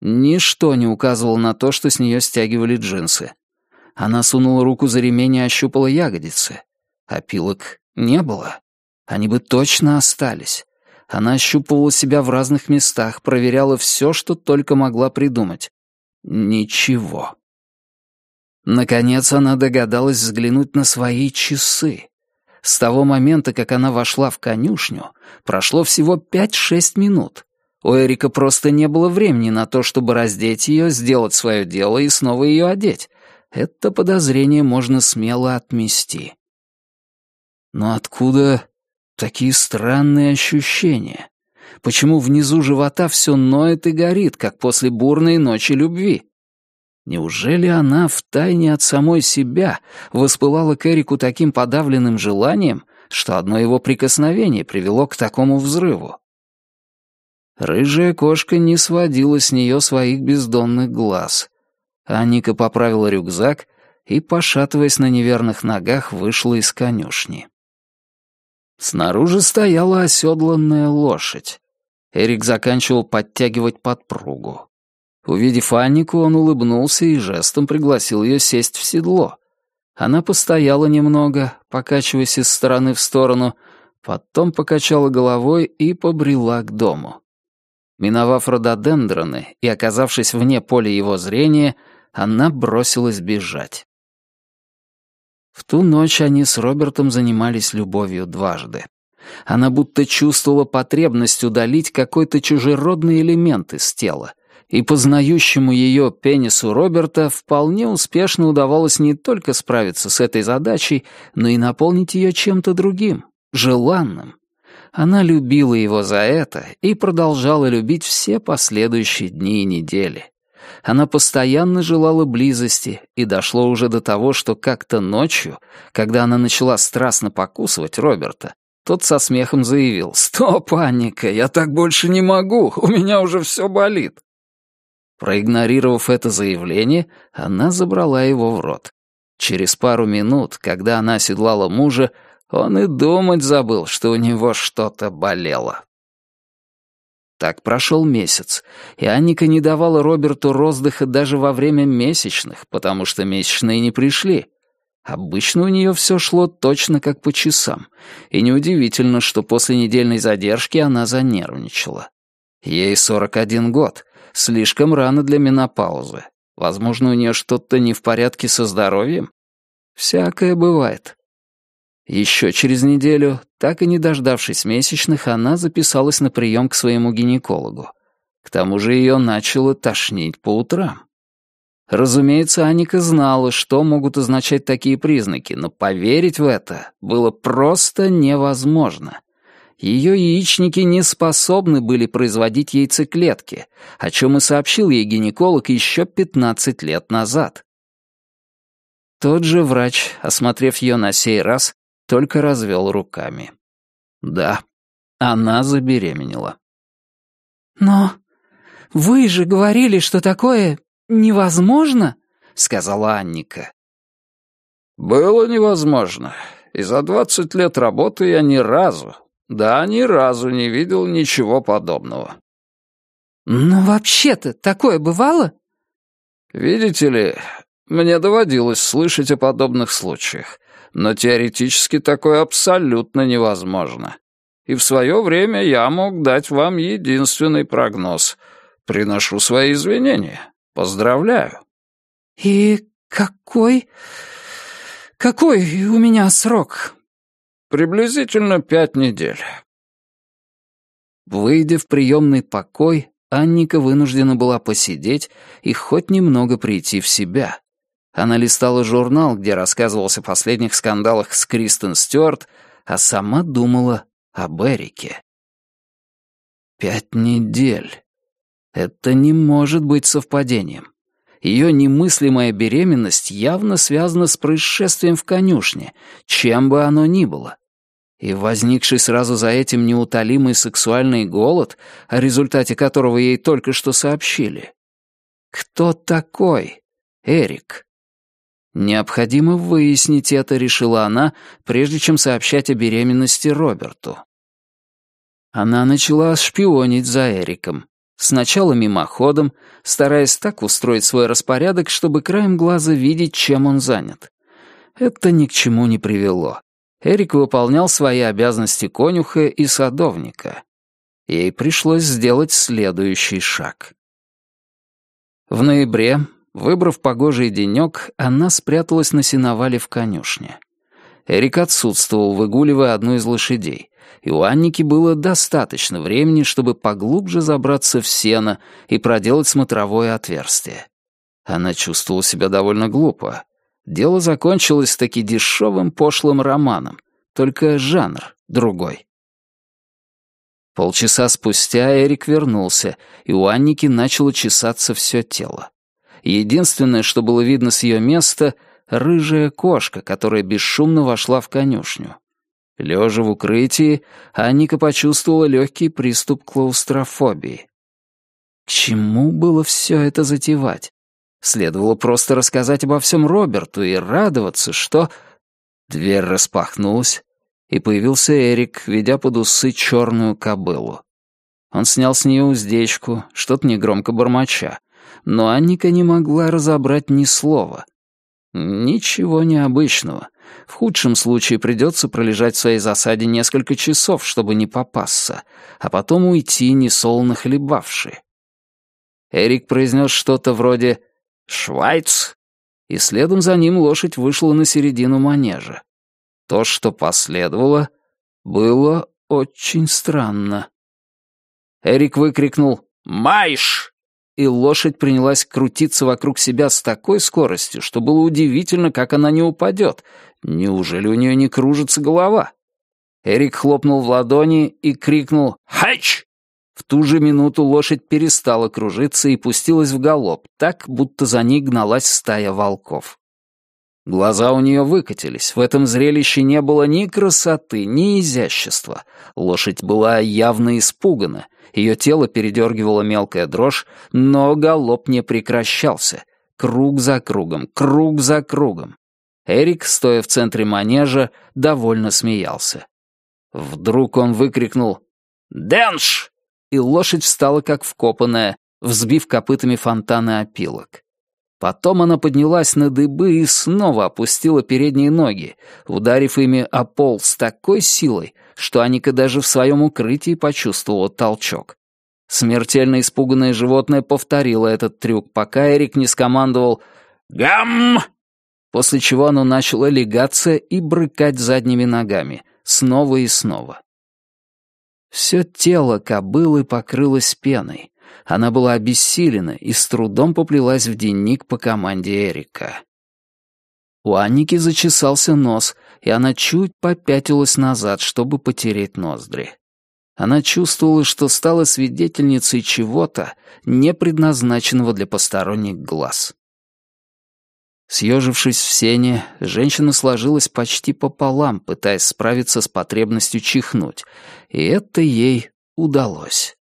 Ничто не указывало на то, что с нее стягивали джинсы. Она сунула руку за ремень и ощупала ягодицы. Опилок не было. Они бы точно остались. Она ощупывала себя в разных местах, проверяла все, что только могла придумать. Ничего. Наконец она догадалась взглянуть на свои часы. С того момента, как она вошла в конюшню, прошло всего пять-шесть минут. У Эрика просто не было времени на то, чтобы раздеть ее, сделать свое дело и снова ее одеть. Это подозрение можно смело отмести. Но откуда такие странные ощущения? Почему внизу живота все ноет и горит, как после бурной ночи любви? Неужели она втайне от самой себя воспылала к Эрику таким подавленным желанием, что одно его прикосновение привело к такому взрыву? Рыжая кошка не сводила с нее своих бездонных глаз. Аника поправила рюкзак и, пошатываясь на неверных ногах, вышла из конюшни. Снаружи стояла оседланная лошадь. Эрик заканчивал подтягивать подпругу. Увидев Аннику, он улыбнулся и жестом пригласил ее сесть в седло. Она постояла немного, покачиваясь из стороны в сторону, потом покачала головой и побрела к дому. Миновав рододендроны и оказавшись вне поля его зрения, она бросилась бежать. В ту ночь они с Робертом занимались любовью дважды. Она будто чувствовала потребность удалить какой-то чужеродный элемент из тела, и познающему ее пенису Роберта вполне успешно удавалось не только справиться с этой задачей, но и наполнить ее чем-то другим, желанным. Она любила его за это и продолжала любить все последующие дни и недели. Она постоянно желала близости, и дошло уже до того, что как-то ночью, когда она начала страстно покусывать Роберта, тот со смехом заявил «Стоп, Анника, я так больше не могу, у меня уже все болит». Проигнорировав это заявление, она забрала его в рот. Через пару минут, когда она оседлала мужа, он и думать забыл, что у него что-то болело. Так прошел месяц, и Анника не давала Роберту роздыха даже во время месячных, потому что месячные не пришли. Обычно у нее все шло точно как по часам, и неудивительно, что после недельной задержки она занервничала. Ей 41 год, слишком рано для менопаузы. Возможно, у нее что-то не в порядке со здоровьем? Всякое бывает. Еще через неделю, так и не дождавшись месячных, она записалась на прием к своему гинекологу. К тому же ее начало тошнить по утрам. Разумеется, Аника знала, что могут означать такие признаки, но поверить в это было просто невозможно. Ее яичники не способны были производить яйцеклетки, о чем и сообщил ей гинеколог еще 15 лет назад. Тот же врач, осмотрев ее на сей раз, только развел руками. Да, она забеременела. «Но вы же говорили, что такое невозможно?» — сказала Анника. «Было невозможно. И за двадцать лет работы я ни разу, да, ни разу не видел ничего подобного». «Но вообще-то такое бывало?» «Видите ли, мне доводилось слышать о подобных случаях, но теоретически такое абсолютно невозможно. И в свое время я мог дать вам единственный прогноз. Приношу свои извинения. Поздравляю». «И какой... какой у меня срок?» «Приблизительно пять недель». Выйдя в приемный покой, Анника вынуждена была посидеть и хоть немного прийти в себя. Она листала журнал, где рассказывался о последних скандалах с Кристен Стюарт, а сама думала об Эрике. Пять недель. Это не может быть совпадением. Ее немыслимая беременность явно связана с происшествием в конюшне, чем бы оно ни было. И возникший сразу за этим неутолимый сексуальный голод, о результате которого ей только что сообщили. Кто такой Эрик? Необходимо выяснить это, решила она, прежде чем сообщать о беременности Роберту. Она начала шпионить за Эриком. Сначала мимоходом, стараясь так устроить свой распорядок, чтобы краем глаза видеть, чем он занят. Это ни к чему не привело. Эрик выполнял свои обязанности конюха и садовника. Ей пришлось сделать следующий шаг. В ноябре Выбрав погожий денек, она спряталась на сеновале в конюшне. Эрик отсутствовал, выгуливая одну из лошадей, и у Анники было достаточно времени, чтобы поглубже забраться в сено и проделать смотровое отверстие. Она чувствовала себя довольно глупо. Дело закончилось таки дешевым пошлым романом, только жанр другой. Полчаса спустя Эрик вернулся, и у Анники начало чесаться все тело. Единственное, что было видно с ее места — рыжая кошка, которая бесшумно вошла в конюшню. Лежа в укрытии, Анника почувствовала легкий приступ клаустрофобии. К чему было все это затевать? Следовало просто рассказать обо всем Роберту и радоваться, что... Дверь распахнулась, и появился Эрик, ведя под усы черную кобылу. Он снял с нее уздечку, что-то негромко бормоча, но Анника не могла разобрать ни слова. Ничего необычного. В худшем случае придется пролежать в своей засаде несколько часов, чтобы не попасться, а потом уйти, несолоно хлебавши. Эрик произнес что-то вроде «Швайц», и следом за ним лошадь вышла на середину манежа. То, что последовало, было очень странно. Эрик выкрикнул «Майш!» и лошадь принялась крутиться вокруг себя с такой скоростью, что было удивительно, как она не упадет. Неужели у нее не кружится голова? Эрик хлопнул в ладони и крикнул «Хайч!». В ту же минуту лошадь перестала кружиться и пустилась в галоп, так, будто за ней гналась стая волков. Глаза у нее выкатились, в этом зрелище не было ни красоты, ни изящества. Лошадь была явно испугана, ее тело передергивала мелкая дрожь, но галоп не прекращался. Круг за кругом, круг за кругом. Эрик, стоя в центре манежа, довольно смеялся. Вдруг он выкрикнул «Дэнш!» И лошадь встала как вкопанная, взбив копытами фонтаны опилок. Потом она поднялась на дыбы и снова опустила передние ноги, ударив ими о пол с такой силой, что Аника даже в своем укрытии почувствовала толчок. Смертельно испуганное животное повторило этот трюк, пока Эрик не скомандовал «Гам!», после чего оно начало легаться и брыкать задними ногами, снова и снова. Все тело кобылы покрылось пеной. Она была обессилена и с трудом поплелась в денник по команде Эрика. У Анники зачесался нос, и она чуть попятилась назад, чтобы потереть ноздри. Она чувствовала, что стала свидетельницей чего-то, не предназначенного для посторонних глаз. Съежившись в сене, женщина сложилась почти пополам, пытаясь справиться с потребностью чихнуть, и это ей удалось.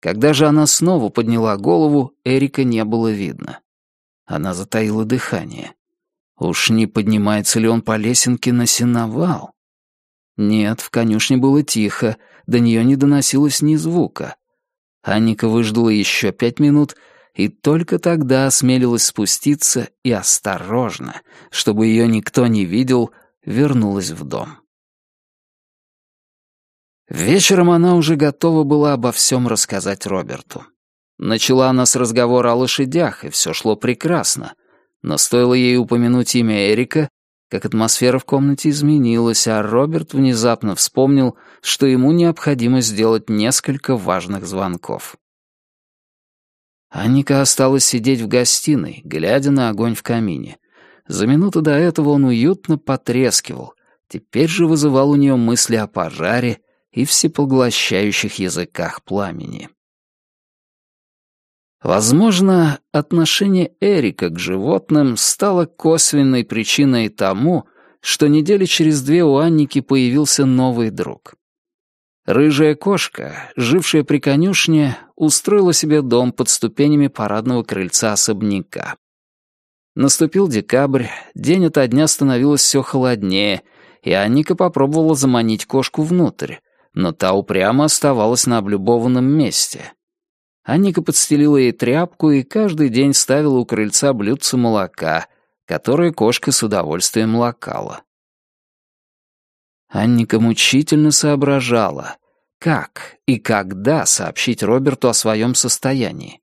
Когда же она снова подняла голову, Эрика не было видно. Она затаила дыхание. Уж не поднимается ли он по лесенке на сеновал? Нет, в конюшне было тихо, до нее не доносилось ни звука. Анника выждала еще пять минут и только тогда осмелилась спуститься и осторожно, чтобы ее никто не видел, вернулась в дом. Вечером она уже готова была обо всем рассказать Роберту. Начала она с разговора о лошадях, и все шло прекрасно — но стоило ей упомянуть имя Эрика, как атмосфера в комнате изменилась, а Роберт внезапно вспомнил, что ему необходимо сделать несколько важных звонков. Анника осталась сидеть в гостиной, глядя на огонь в камине. За минуту до этого он уютно потрескивал, теперь же вызывал у нее мысли о пожаре и всепоглощающих языках пламени. Возможно, отношение Эрика к животным стало косвенной причиной тому, что недели через две у Анники появился новый друг. Рыжая кошка, жившая при конюшне, устроила себе дом под ступенями парадного крыльца особняка. Наступил декабрь, день ото дня становилось все холоднее, и Анника попробовала заманить кошку внутрь, но та упрямо оставалась на облюбованном месте — Анника подстелила ей тряпку и каждый день ставила у крыльца блюдце молока, которое кошка с удовольствием лакала. Анника мучительно соображала, как и когда сообщить Роберту о своем состоянии.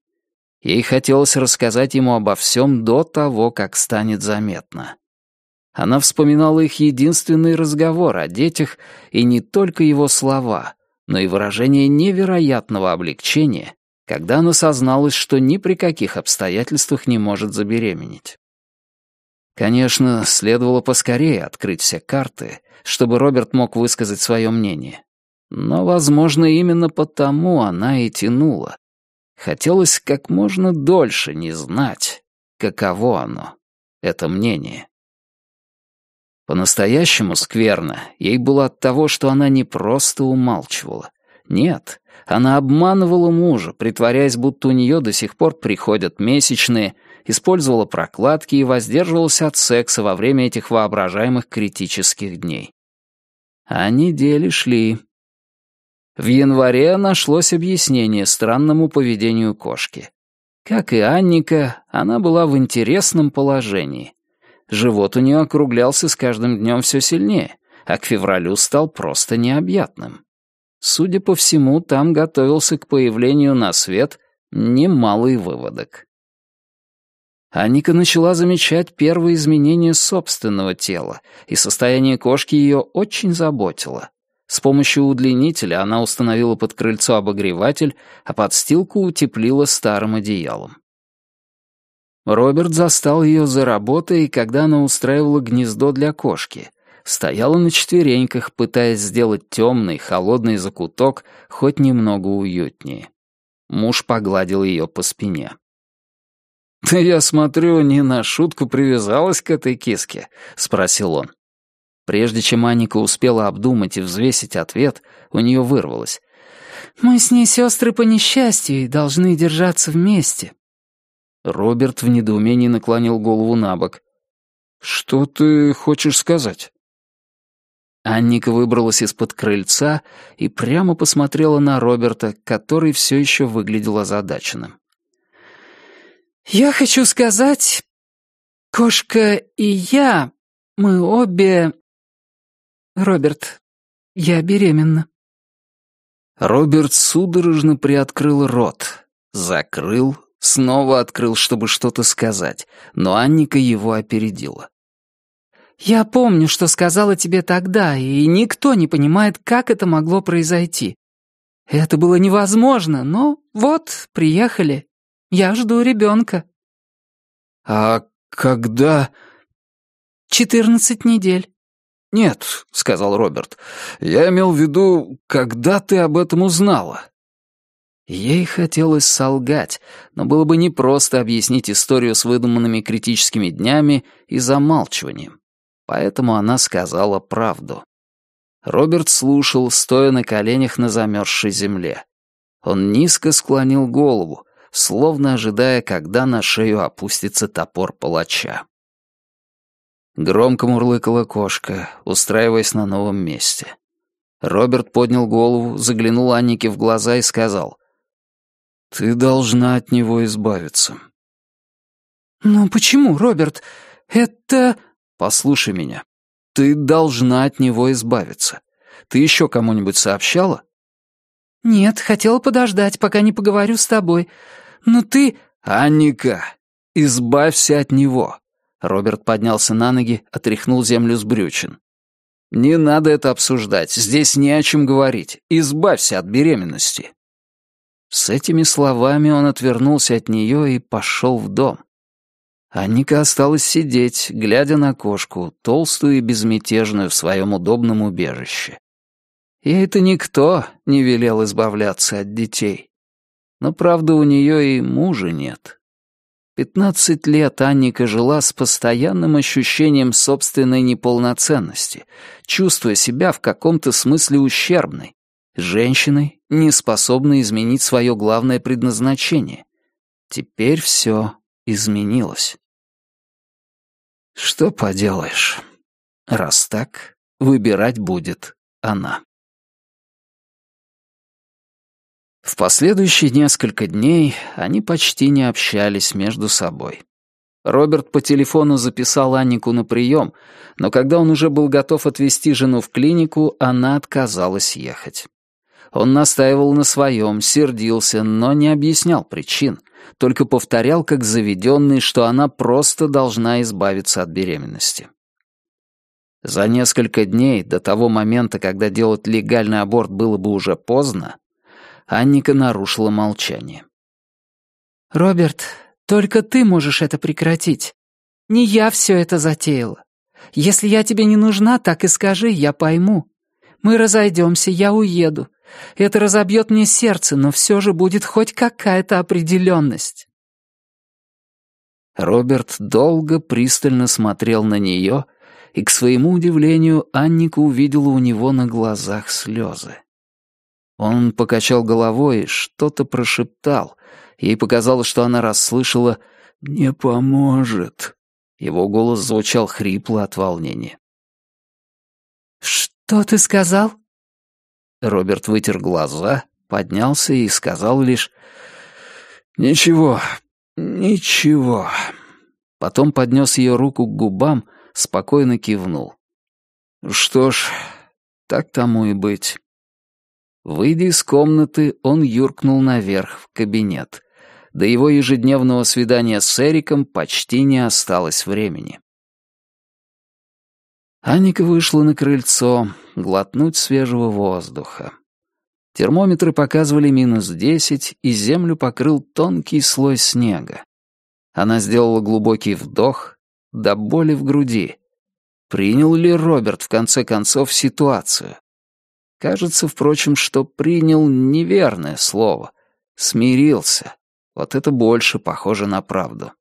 Ей хотелось рассказать ему обо всем до того, как станет заметно. Она вспоминала их единственный разговор о детях и не только его слова, но и выражение невероятного облегчения, когда она созналась, что ни при каких обстоятельствах не может забеременеть. Конечно, следовало поскорее открыть все карты, чтобы Роберт мог высказать свое мнение. Но, возможно, именно потому она и тянула. Хотелось как можно дольше не знать, каково оно, это мнение. По-настоящему скверно ей было от того, что она не просто умалчивала. Нет, она обманывала мужа, притворяясь, будто у нее до сих пор приходят месячные, использовала прокладки и воздерживалась от секса во время этих воображаемых критических дней. А недели шли. В январе нашлось объяснение странному поведению кошки. Как и Анника, она была в интересном положении. Живот у нее округлялся с каждым днем все сильнее, а к февралю стал просто необъятным. Судя по всему, там готовился к появлению на свет немалый выводок. Аника начала замечать первые изменения собственного тела, и состояние кошки ее очень заботило. С помощью удлинителя она установила под крыльцо обогреватель, а подстилку утеплила старым одеялом. Роберт застал ее за работой, когда она устраивала гнездо для кошки. Стояла на четвереньках, пытаясь сделать темный, холодный закуток хоть немного уютнее. Муж погладил ее по спине. «Ты, я смотрю, не на шутку привязалась к этой киске?» — спросил он. Прежде чем Аника успела обдумать и взвесить ответ, у нее вырвалось. «Мы с ней сестры по несчастью и должны держаться вместе». Роберт в недоумении наклонил голову на бок. «Что ты хочешь сказать?» Анника выбралась из-под крыльца и прямо посмотрела на Роберта, который все еще выглядел озадаченным. «Я хочу сказать, кошка и я, мы обе «Роберт, я беременна». Роберт судорожно приоткрыл рот, закрыл, снова открыл, чтобы что-то сказать, но Анника его опередила. «Я помню, что сказала тебе тогда, и никто не понимает, как это могло произойти. Это было невозможно, но вот, приехали. Я жду ребенка». «А когда...» «Четырнадцать недель». «Нет», — сказал Роберт, — «я имел в виду, когда ты об этом узнала». Ей хотелось солгать, но было бы непросто объяснить историю с выдуманными критическими днями и замалчиванием. Поэтому она сказала правду. Роберт слушал, стоя на коленях на замерзшей земле. Он низко склонил голову, словно ожидая, когда на шею опустится топор палача. Громко мурлыкала кошка, устраиваясь на новом месте. Роберт поднял голову, заглянул Аннике в глаза и сказал, «Ты должна от него избавиться». «Но почему, Роберт? Это...» «Послушай меня. Ты должна от него избавиться. Ты еще кому-нибудь сообщала?» «Нет, хотела подождать, пока не поговорю с тобой. Но ты...» «Анника, избавься от него. Роберт поднялся на ноги, отряхнул землю с брючин. «Не надо это обсуждать, здесь не о чем говорить. Избавься от беременности». С этими словами он отвернулся от нее и пошел в дом. Анника осталась сидеть, глядя на кошку, толстую и безмятежную в своем удобном убежище. Ей-то никто не велел избавляться от детей. Но, правда, у нее и мужа нет. Пятнадцать лет Анника жила с постоянным ощущением собственной неполноценности, чувствуя себя в каком-то смысле ущербной, женщиной, не способной изменить свое главное предназначение. Теперь все изменилось. Что поделаешь? Раз так, выбирать будет она. В последующие несколько дней они почти не общались между собой. Роберт по телефону записал Аннику на прием, но когда он уже был готов отвезти жену в клинику, она отказалась ехать. Он настаивал на своем, сердился, но не объяснял причин, только повторял как заведенный, что она просто должна избавиться от беременности. За несколько дней до того момента, когда делать легальный аборт было бы уже поздно, Анника нарушила молчание. «Роберт, только ты можешь это прекратить. Не я все это затеяла. Если я тебе не нужна, так и скажи, я пойму. Мы разойдемся, я уеду. Это разобьет мне сердце, но все же будет хоть какая-то определенность». Роберт долго пристально смотрел на нее, и, к своему удивлению, Анника увидела у него на глазах слезы. Он покачал головой и что-то прошептал. Ей показалось, что она расслышала «Не поможет». Его голос звучал хрипло от волнения. «Что ты сказал?» Роберт вытер глаза, поднялся и сказал лишь «Ничего, ничего». Потом поднес ее руку к губам, спокойно кивнул. «Что ж, так тому и быть». Выйдя из комнаты, он юркнул наверх, в кабинет. До его ежедневного свидания с Эриком почти не осталось времени. Аника вышла на крыльцо, глотнуть свежего воздуха. Термометры показывали минус десять, и землю покрыл тонкий слой снега. Она сделала глубокий вдох, до боли в груди. Принял ли Роберт, в конце концов, ситуацию? Кажется, впрочем, что принял неверное слово. Смирился. Вот это больше похоже на правду.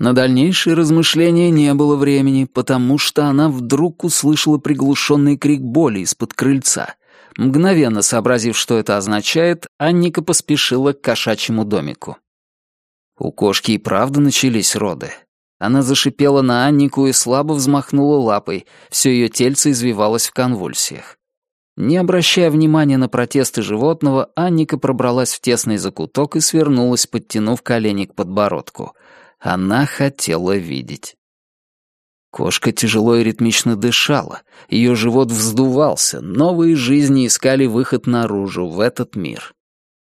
На дальнейшие размышления не было времени, потому что она вдруг услышала приглушенный крик боли из-под крыльца. Мгновенно сообразив, что это означает, Анника поспешила к кошачьему домику. У кошки и правда начались роды. Она зашипела на Аннику и слабо взмахнула лапой, все ее тельце извивалось в конвульсиях. Не обращая внимания на протесты животного, Анника пробралась в тесный закуток и свернулась, подтянув колени к подбородку. Она хотела видеть. Кошка тяжело и ритмично дышала, ее живот вздувался, новые жизни искали выход наружу, в этот мир.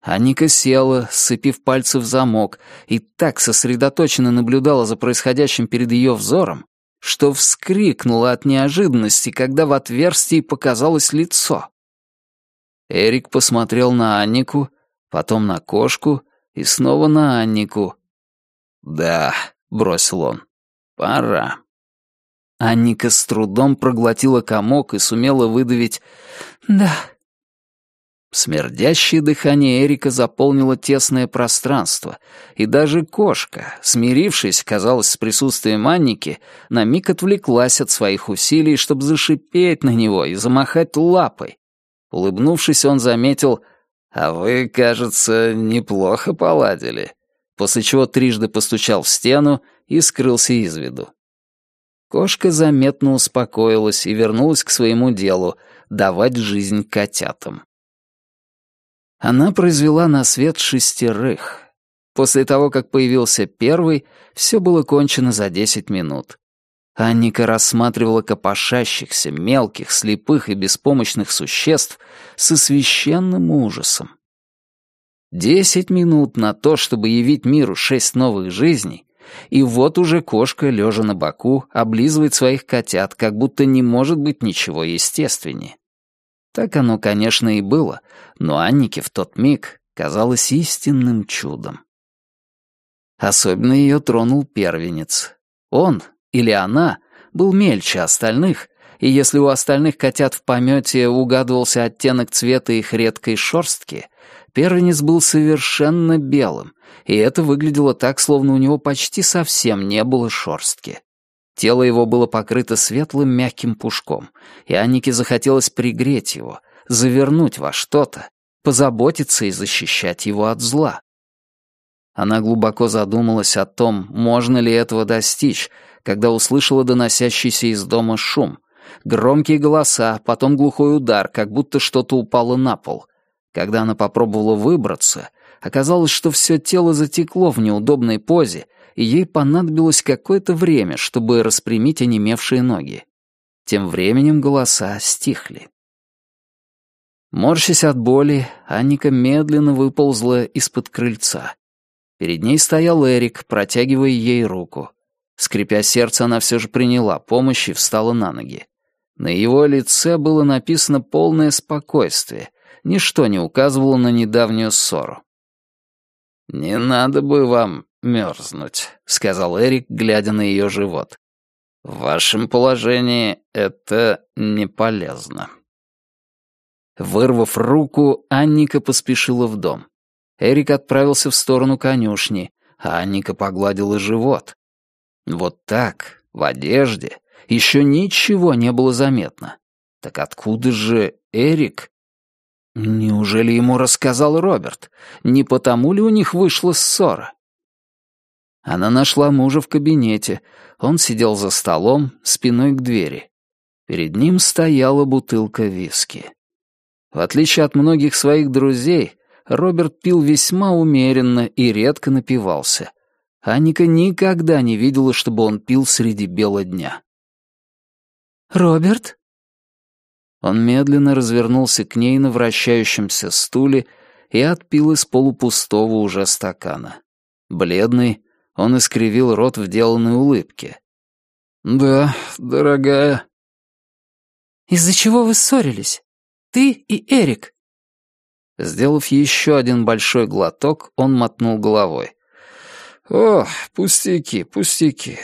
Аника села, сцепив пальцы в замок, и так сосредоточенно наблюдала за происходящим перед ее взором, что вскрикнула от неожиданности, когда в отверстии показалось лицо. Эрик посмотрел на Аннику, потом на кошку и снова на Аннику. «Да», — бросил он, — «пора». Анника с трудом проглотила комок и сумела выдавить «да». Смердящее дыхание Эрика заполнило тесное пространство, и даже кошка, смирившись, казалось, с присутствием Анники, на миг отвлеклась от своих усилий, чтобы зашипеть на него и замахать лапой. Улыбнувшись, он заметил «А вы, кажется, неплохо поладили», после чего трижды постучал в стену и скрылся из виду. Кошка заметно успокоилась и вернулась к своему делу — давать жизнь котятам. Она произвела на свет шестерых. После того, как появился первый, все было кончено за десять минут. Анника рассматривала копошащихся, мелких, слепых и беспомощных существ со священным ужасом. Десять минут на то, чтобы явить миру шесть новых жизней, и вот уже кошка, лежа на боку, облизывает своих котят, как будто не может быть ничего естественнее. Так оно, конечно, и было, но Аннике в тот миг казалось истинным чудом. Особенно ее тронул первенец. Он, или она, был мельче остальных, и если у остальных котят в помете угадывался оттенок цвета их редкой шорстки, первенец был совершенно белым, и это выглядело так, словно у него почти совсем не было шорстки. Тело его было покрыто светлым мягким пушком, и Аннике захотелось пригреть его, завернуть во что-то, позаботиться и защищать его от зла. Она глубоко задумалась о том, можно ли этого достичь, когда услышала доносящийся из дома шум. Громкие голоса, потом глухой удар, как будто что-то упало на пол. Когда она попробовала выбраться, Оказалось, что все тело затекло в неудобной позе, и ей понадобилось какое-то время, чтобы распрямить онемевшие ноги. Тем временем голоса стихли. Морщась от боли, Анника медленно выползла из-под крыльца. Перед ней стоял Эрик, протягивая ей руку. Скрипя сердце, она все же приняла помощь и встала на ноги. На его лице было написано полное спокойствие. Ничто не указывало на недавнюю ссору. «Не надо бы вам мерзнуть», — сказал Эрик, глядя на ее живот. «В вашем положении это не полезно». Вырвав руку, Анника поспешила в дом. Эрик отправился в сторону конюшни, а Анника погладила живот. Вот так, в одежде, еще ничего не было заметно. Так откуда же Эрик? Неужели ему рассказал Роберт? Не потому ли у них вышла ссора? Она нашла мужа в кабинете. Он сидел за столом, спиной к двери. Перед ним стояла бутылка виски. В отличие от многих своих друзей, Роберт пил весьма умеренно и редко напивался. Анника никогда не видела, чтобы он пил среди бела дня. «Роберт?» Он медленно развернулся к ней на вращающемся стуле и отпил из полупустого уже стакана. Бледный, он искривил рот в деланной улыбке. «Да, дорогая». «Из-за чего вы ссорились? Ты и Эрик?» Сделав еще один большой глоток, он мотнул головой. «О, пустяки, пустяки.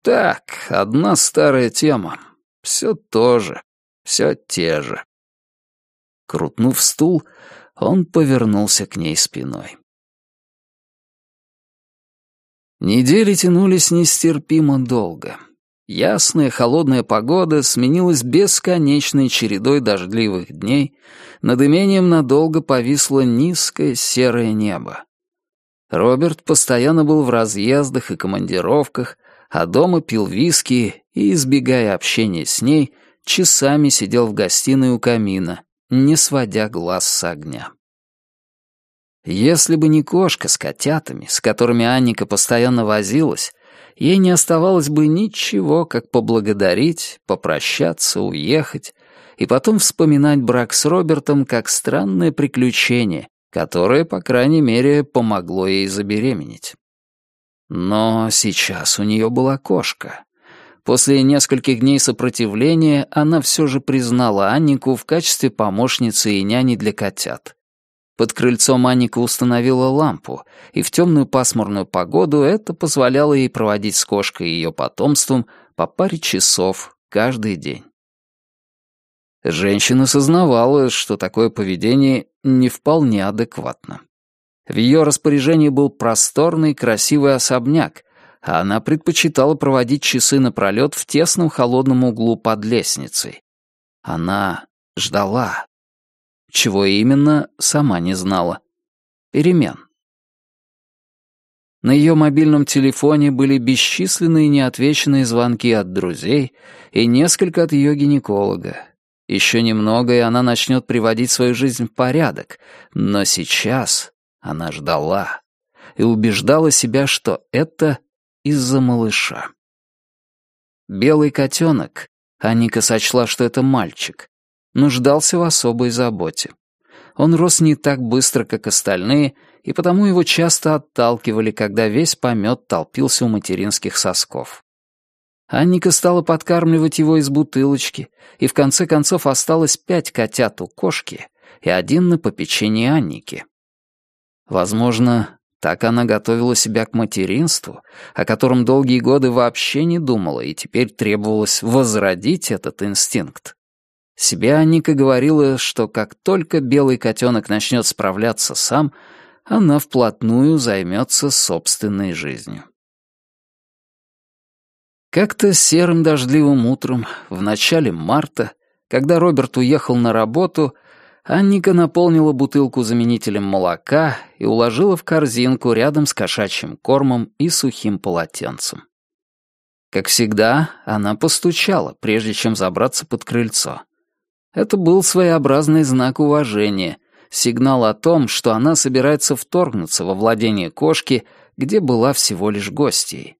Так, одна старая тема. Все то же, все те же». Крутнув стул, он повернулся к ней спиной. Недели тянулись нестерпимо долго. Ясная холодная погода сменилась бесконечной чередой дождливых дней, над имением надолго повисло низкое серое небо. Роберт постоянно был в разъездах и командировках, а дома пил виски и, избегая общения с ней, часами сидел в гостиной у камина, не сводя глаз с огня. Если бы не кошка с котятами, с которыми Анника постоянно возилась, ей не оставалось бы ничего, как поблагодарить, попрощаться, уехать и потом вспоминать брак с Робертом как странное приключение, которое, по крайней мере, помогло ей забеременеть. Но сейчас у нее была кошка. После нескольких дней сопротивления она все же признала Аннику в качестве помощницы и няни для котят. Под крыльцом Анника установила лампу, и в темную пасмурную погоду это позволяло ей проводить с кошкой и ее потомством по паре часов каждый день. Женщина сознавала, что такое поведение не вполне адекватно. В ее распоряжении был просторный красивый особняк, она предпочитала проводить часы напролет в тесном холодном углу под лестницей. Она ждала. Чего именно, сама не знала. Перемен. На ее мобильном телефоне были бесчисленные неотвеченные звонки от друзей и несколько от ее гинеколога. Еще немного, и она начнет приводить свою жизнь в порядок, но сейчас она ждала и убеждала себя, что это из-за малыша. Белый котенок, Аника сочла, что это мальчик, нуждался в особой заботе. Он рос не так быстро, как остальные, и потому его часто отталкивали, когда весь помет толпился у материнских сосков. Анника стала подкармливать его из бутылочки, и в конце концов осталось пять котят у кошки и один на попечении Анники. Возможно, так она готовила себя к материнству, о котором долгие годы вообще не думала, и теперь требовалось возродить этот инстинкт. Себе Анника говорила, что как только белый котенок начнет справляться сам, она вплотную займется собственной жизнью. Как-то серым дождливым утром, в начале марта, когда Роберт уехал на работу, Анника наполнила бутылку заменителем молока и уложила в корзинку рядом с кошачьим кормом и сухим полотенцем. Как всегда, она постучала, прежде чем забраться под крыльцо. Это был своеобразный знак уважения, сигнал о том, что она собирается вторгнуться во владение кошки, где была всего лишь гостьей.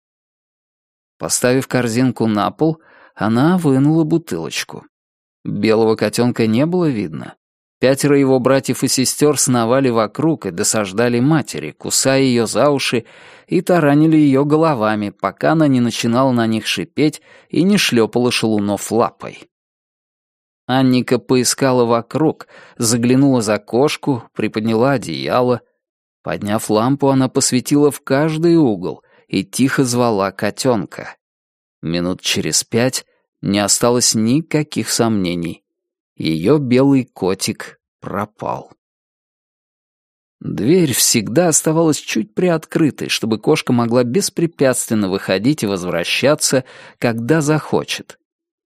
Поставив корзинку на пол, она вынула бутылочку. Белого котенка не было видно. Пятеро его братьев и сестер сновали вокруг и досаждали матери, кусая ее за уши и таранили ее головами, пока она не начинала на них шипеть и не шлепала шалунов лапой. Анника поискала вокруг, заглянула за кошку, приподняла одеяло. Подняв лампу, она посветила в каждый угол и тихо звала котенка. Минут через пять не осталось никаких сомнений ее белый котик пропал. Дверь всегда оставалась чуть приоткрытой, чтобы кошка могла беспрепятственно выходить и возвращаться, когда захочет.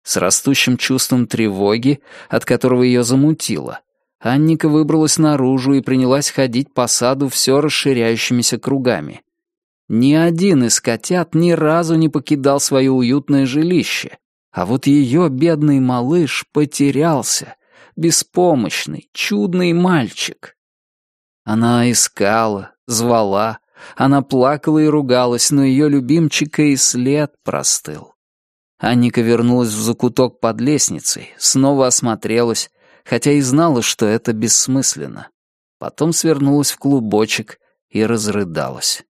С растущим чувством тревоги, от которого ее замутило, Анника выбралась наружу и принялась ходить по саду все расширяющимися кругами. Ни один из котят ни разу не покидал свое уютное жилище, а вот ее бедный малыш потерялся, беспомощный, чудный мальчик. Она искала, звала, она плакала и ругалась, но ее любимчика и след простыл. Анника вернулась в закуток под лестницей, снова осмотрелась, хотя и знала, что это бессмысленно. Потом свернулась в клубочек и разрыдалась.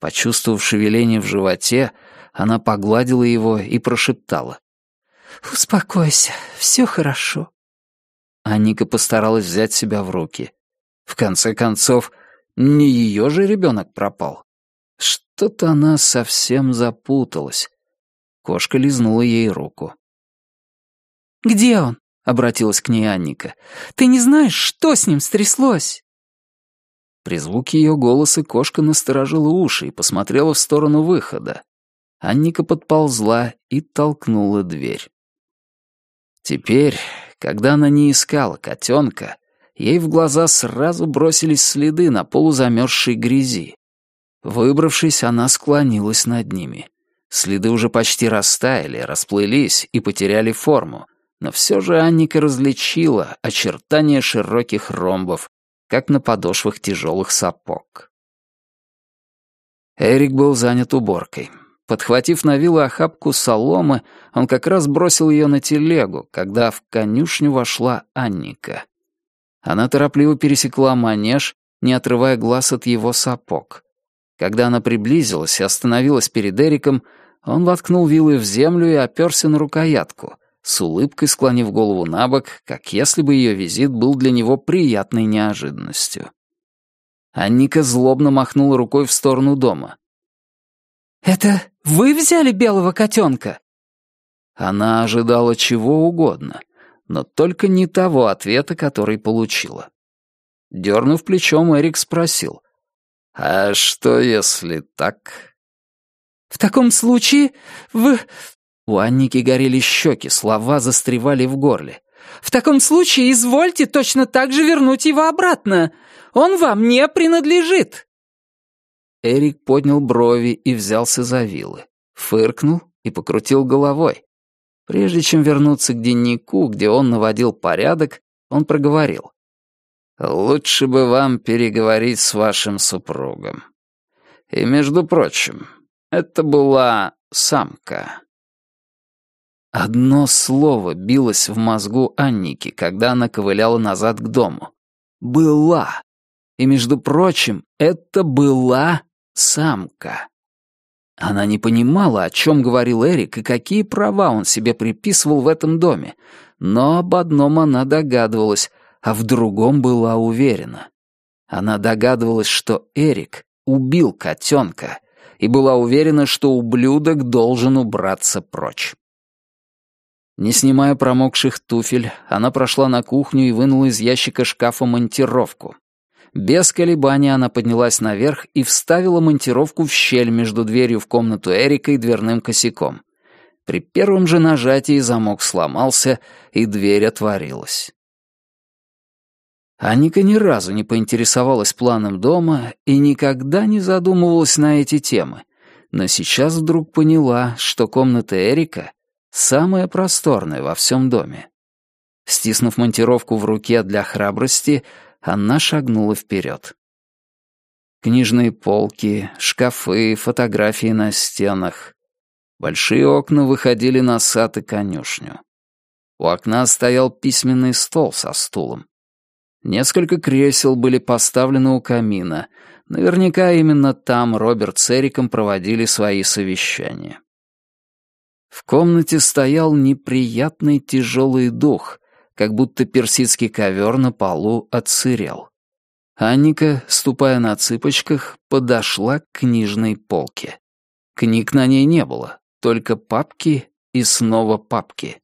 Почувствовав шевеление в животе, она погладила его и прошептала. «Успокойся, все хорошо». Анника постаралась взять себя в руки. В конце концов, не ее же ребенок пропал. Что-то она совсем запуталась. Кошка лизнула ей руку. «Где он?» — обратилась к ней Анника. «Ты не знаешь, что с ним стряслось?» При звуке ее голоса кошка насторожила уши и посмотрела в сторону выхода. Анника подползла и толкнула дверь. Теперь, когда она не искала котенка, ей в глаза сразу бросились следы на полузамерзшей грязи. Выбравшись, она склонилась над ними. Следы уже почти растаяли, расплылись и потеряли форму, но все же Анника различила очертания широких ромбов, как на подошвах тяжелых сапог. Эрик был занят уборкой. Подхватив на вилы охапку соломы, он как раз бросил ее на телегу, когда в конюшню вошла Анника. Она торопливо пересекла манеж, не отрывая глаз от его сапог. Когда она приблизилась и остановилась перед Эриком, он воткнул вилы в землю и оперся на рукоятку, с улыбкой склонив голову на бок, как если бы ее визит был для него приятной неожиданностью. Анника злобно махнула рукой в сторону дома. «Это вы взяли белого котенка?» Она ожидала чего угодно, но только не того ответа, который получила. Дернув плечом, Эрик спросил. «А что, если так?» «В таком случае вы...» У Анники горели щеки, слова застревали в горле. «В таком случае извольте точно так же вернуть его обратно. Он вам не принадлежит». Эрик поднял брови и взялся за вилы, фыркнул и покрутил головой. Прежде чем вернуться к дневнику, где он наводил порядок, он проговорил. «Лучше бы вам переговорить с вашим супругом. И, между прочим, это была самка». Одно слово билось в мозгу Анники, когда она ковыляла назад к дому. «Была». И, между прочим, это была самка. Она не понимала, о чем говорил Эрик и какие права он себе приписывал в этом доме, но об одном она догадывалась, а в другом была уверена. Она догадывалась, что Эрик убил котенка, и была уверена, что ублюдок должен убраться прочь. Не снимая промокших туфель, она прошла на кухню и вынула из ящика шкафа монтировку. Без колебаний она поднялась наверх и вставила монтировку в щель между дверью в комнату Эрика и дверным косяком. При первом же нажатии замок сломался, и дверь отворилась. Аника ни разу не поинтересовалась планом дома и никогда не задумывалась на эти темы, но сейчас вдруг поняла, что комната Эрика — самая просторная во всем доме. Стиснув монтировку в руке для храбрости, она шагнула вперед. Книжные полки, шкафы, фотографии на стенах. Большие окна выходили на сад и конюшню. У окна стоял письменный стол со стулом. Несколько кресел были поставлены у камина. Наверняка именно там Роберт с Эриком проводили свои совещания. В комнате стоял неприятный тяжелый дух, как будто персидский ковер на полу отсырел. Анника, ступая на цыпочках, подошла к книжной полке. Книг на ней не было, только папки и снова папки.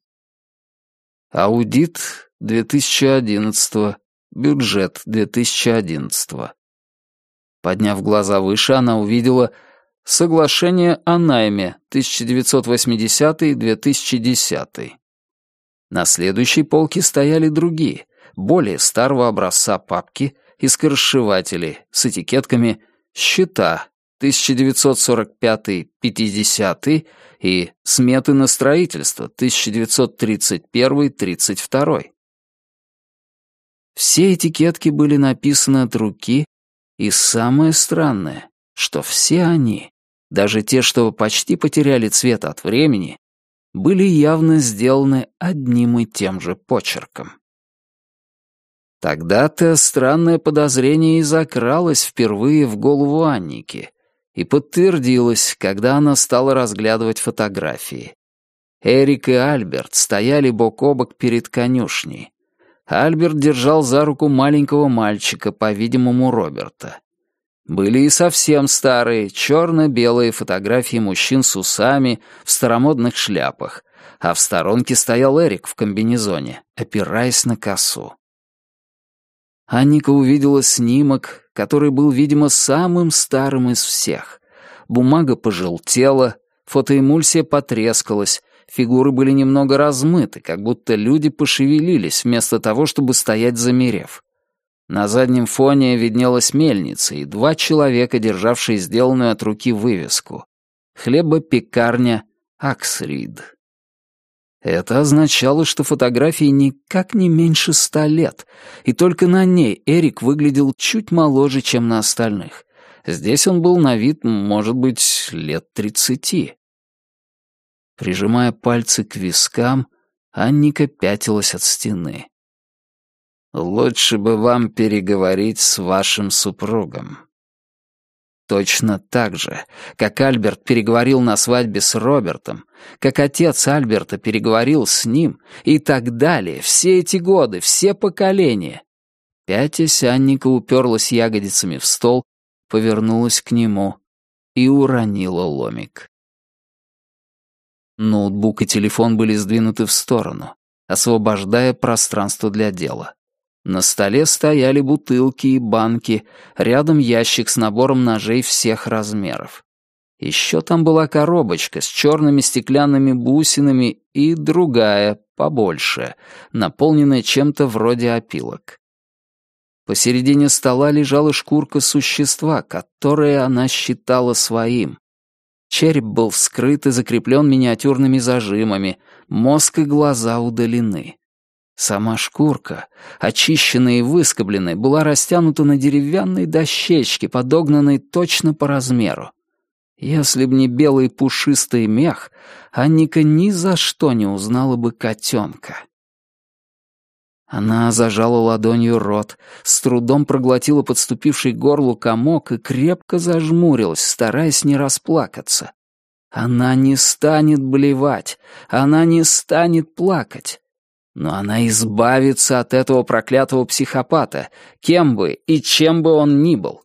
Аудит 2011 бюджет 2011 Подняв глаза выше, она увидела Соглашение о найме 1980-2010. На следующей полке стояли другие, более старого образца папки и скоросшиватели с этикетками «Счета» 1945-50 и «Сметы на строительство» 1931-32. Все этикетки были написаны от руки, и самое странное, что все они, даже те, что почти потеряли цвет от времени, были явно сделаны одним и тем же почерком. Тогда-то странное подозрение и закралось впервые в голову Анники и подтвердилось, когда она стала разглядывать фотографии. Эрик и Альберт стояли бок о бок перед конюшней. Альберт держал за руку маленького мальчика, по-видимому, Роберта. Были и совсем старые, черно-белые фотографии мужчин с усами в старомодных шляпах, а в сторонке стоял Эрик в комбинезоне, опираясь на косу. Анника увидела снимок, который был, видимо, самым старым из всех. Бумага пожелтела, фотоэмульсия потрескалась, фигуры были немного размыты, как будто люди пошевелились вместо того, чтобы стоять замерев. На заднем фоне виднелась мельница и два человека, державшие сделанную от руки вывеску. Хлебопекарня Аксрид. Это означало, что фотографии никак не меньше ста лет, и только на ней Эрик выглядел чуть моложе, чем на остальных. Здесь он был на вид, может быть, лет тридцати. Прижимая пальцы к вискам, Анника пятилась от стены. «Лучше бы вам переговорить с вашим супругом». Точно так же, как Альберт переговорил на свадьбе с Робертом, как отец Альберта переговорил с ним, и так далее, все эти годы, все поколения. Пятясь, Анника уперлась ягодицами в стол, повернулась к нему и уронила ломик. Ноутбук и телефон были сдвинуты в сторону, освобождая пространство для дела. На столе стояли бутылки и банки, рядом ящик с набором ножей всех размеров. Еще там была коробочка с черными стеклянными бусинами и другая, побольше, наполненная чем-то вроде опилок. Посередине стола лежала шкурка существа, которое она считала своим. Череп был вскрыт и закреплен миниатюрными зажимами, мозг и глаза удалены. Сама шкурка, очищенная и выскобленная, была растянута на деревянной дощечке, подогнанной точно по размеру. Если б не белый пушистый мех, Анника ни за что не узнала бы котенка. Она зажала ладонью рот, с трудом проглотила подступивший горлу комок и крепко зажмурилась, стараясь не расплакаться. Она не станет блевать, она не станет плакать. Но она избавится от этого проклятого психопата, кем бы и чем бы он ни был.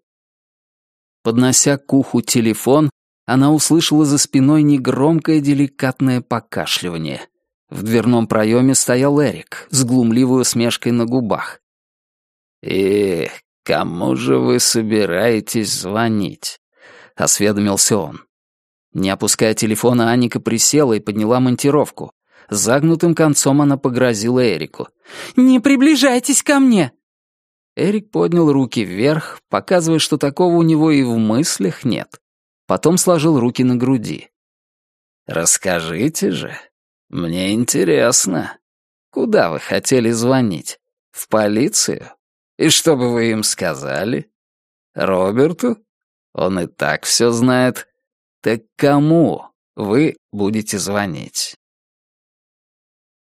Поднося к уху телефон, она услышала за спиной негромкое деликатное покашливание. В дверном проеме стоял Эрик с глумливой усмешкой на губах. «И кому же вы собираетесь звонить?» — осведомился он. Не опуская телефона, Аника присела и подняла монтировку. Загнутым концом она погрозила Эрику. «Не приближайтесь ко мне!» Эрик поднял руки вверх, показывая, что такого у него и в мыслях нет. Потом сложил руки на груди. «Расскажите же. Мне интересно. Куда вы хотели звонить? В полицию? И что бы вы им сказали? Роберту? Он и так все знает. Так кому вы будете звонить?»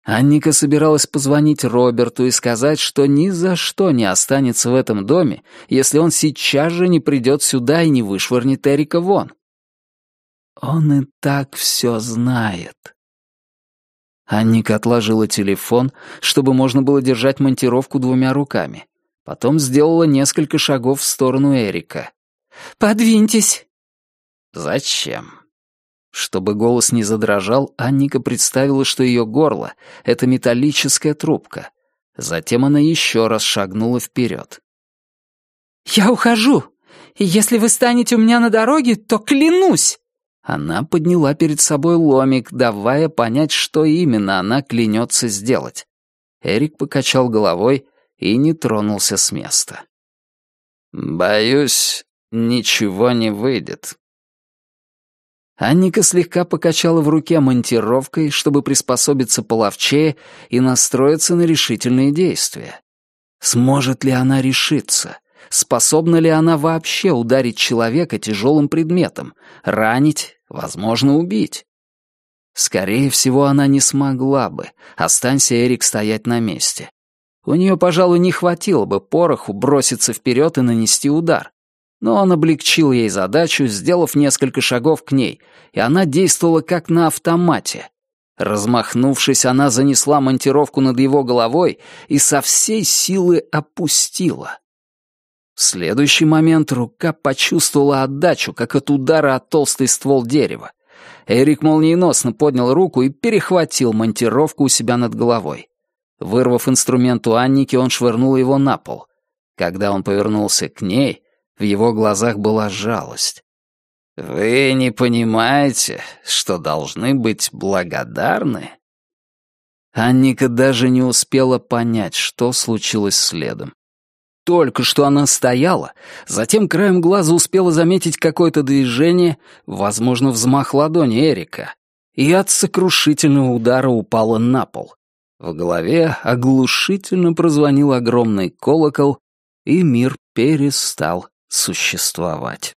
Анника собиралась позвонить Роберту и сказать, что ни за что не останется в этом доме, если он сейчас же не придет сюда и не вышвырнет Эрика вон. Он и так все знает. Анника отложила телефон, чтобы можно было держать монтировку двумя руками. Потом сделала несколько шагов в сторону Эрика. «Подвиньтесь!» «Зачем?» Чтобы голос не задрожал, Анника представила, что ее горло — это металлическая трубка. Затем она еще раз шагнула вперед. «Я ухожу. Если вы станете у меня на дороге, то клянусь!» Она подняла перед собой ломик, давая понять, что именно она клянется сделать. Эрик покачал головой и не тронулся с места. «Боюсь, ничего не выйдет», Анника слегка покачала в руке монтировкой, чтобы приспособиться половчее и настроиться на решительные действия. Сможет ли она решиться? Способна ли она вообще ударить человека тяжелым предметом, ранить, возможно, убить? Скорее всего, она не смогла бы, останься Эрик стоять на месте. У нее, пожалуй, не хватило бы пороху броситься вперед и нанести удар. Но он облегчил ей задачу, сделав несколько шагов к ней, и она действовала как на автомате. Размахнувшись, она занесла монтировку над его головой и со всей силы опустила. В следующий момент рука почувствовала отдачу, как от удара от толстый ствол дерева. Эрик молниеносно поднял руку и перехватил монтировку у себя над головой. Вырвав инструмент у Анники, он швырнул его на пол. Когда он повернулся к ней, в его глазах была жалость. «Вы не понимаете, что должны быть благодарны?» Анника даже не успела понять, что случилось следом. Только что она стояла, затем краем глаза успела заметить какое-то движение, возможно, взмах ладони Эрика, и от сокрушительного удара упала на пол. В голове оглушительно прозвонил огромный колокол, и мир перестал существовать.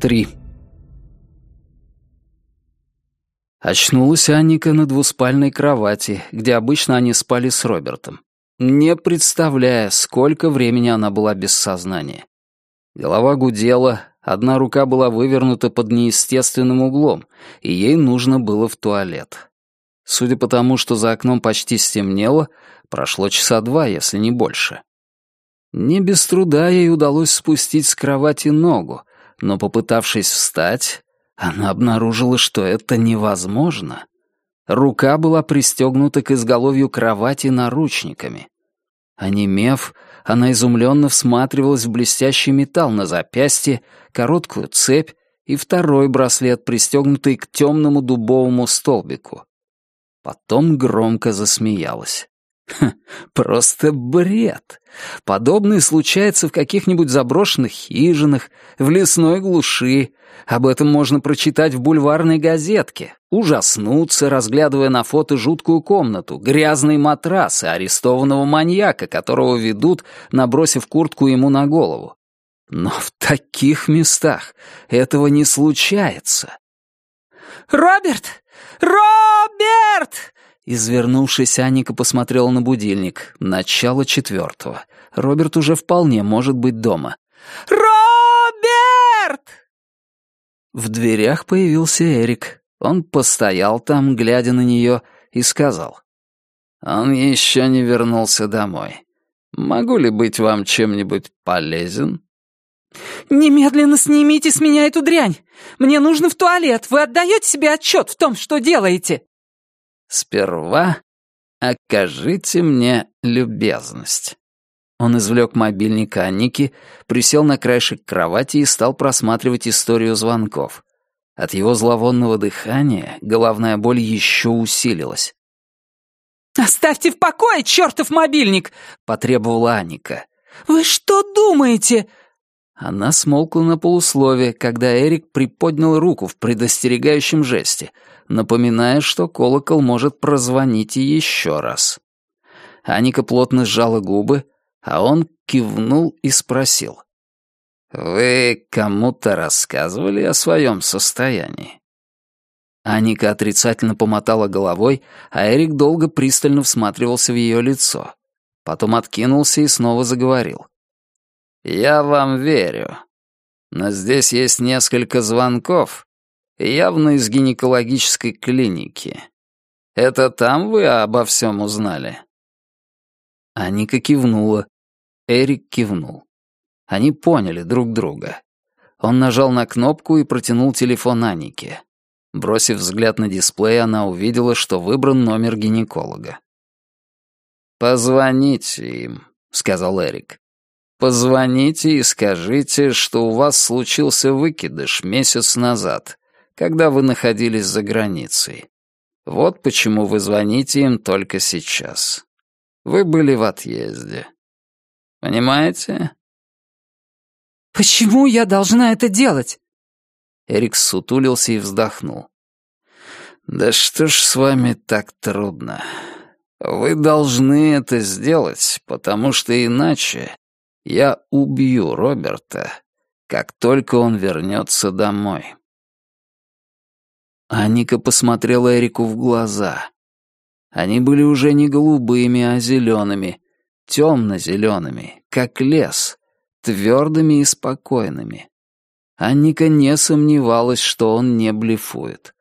Три. Очнулась Анника на двуспальной кровати, где обычно они спали с Робертом, не представляя, сколько времени она была без сознания. Голова гудела, одна рука была вывернута под неестественным углом, и ей нужно было в туалет. Судя по тому, что за окном почти стемнело, прошло часа два, если не больше. Не без труда ей удалось спустить с кровати ногу, но, попытавшись встать, она обнаружила, что это невозможно. Рука была пристегнута к изголовью кровати наручниками. Онемев, она изумленно всматривалась в блестящий металл на запястье, короткую цепь и второй браслет, пристегнутый к темному дубовому столбику. Потом громко засмеялась. просто бред. Подобное случается в каких-нибудь заброшенных хижинах, в лесной глуши. Об этом можно прочитать в бульварной газетке. Ужаснуться, разглядывая на фото жуткую комнату, грязный матрас и арестованного маньяка, которого ведут, набросив куртку ему на голову. Но в таких местах этого не случается. «Роберт! Роберт!» Извернувшись, Анника посмотрела на будильник. Начало четвертого. Роберт уже вполне может быть дома. «Роберт!» В дверях появился Эрик. Он постоял там, глядя на нее, и сказал. «Он еще не вернулся домой. Могу ли быть вам чем-нибудь полезен?» «Немедленно снимите с меня эту дрянь! Мне нужно в туалет! Вы отдаете себе отчет в том, что делаете?» «Сперва окажите мне любезность». Он извлек мобильник Анники, присел на краешек кровати и стал просматривать историю звонков. От его зловонного дыхания головная боль еще усилилась. «Оставьте в покое чертов мобильник!» — потребовала Анника. «Вы что думаете?» Она смолкла на полусловие, когда Эрик приподнял руку в предостерегающем жесте, напоминая, что колокол может прозвонить и еще раз. Аника плотно сжала губы, а он кивнул и спросил. «Вы кому-то рассказывали о своем состоянии?» Аника отрицательно помотала головой, а Эрик долго пристально всматривался в ее лицо. Потом откинулся и снова заговорил. «Я вам верю. Но здесь есть несколько звонков, явно из гинекологической клиники. Это там вы обо всем узнали?» Аника кивнула. Эрик кивнул. Они поняли друг друга. Он нажал на кнопку и протянул телефон Анике. Бросив взгляд на дисплей, она увидела, что выбран номер гинеколога. «Позвоните им», — сказал Эрик. «Позвоните и скажите, что у вас случился выкидыш месяц назад, когда вы находились за границей. Вот почему вы звоните им только сейчас. Вы были в отъезде. Понимаете? Почему я должна это делать?» Эрик сутулился и вздохнул. «Да что ж с вами так трудно? Вы должны это сделать, потому что иначе я убью Роберта, как только он вернется домой». Аника посмотрела Эрику в глаза. Они были уже не голубыми, а зелеными, темно-зелеными, как лес, твердыми и спокойными. Анника не сомневалась, что он не блефует.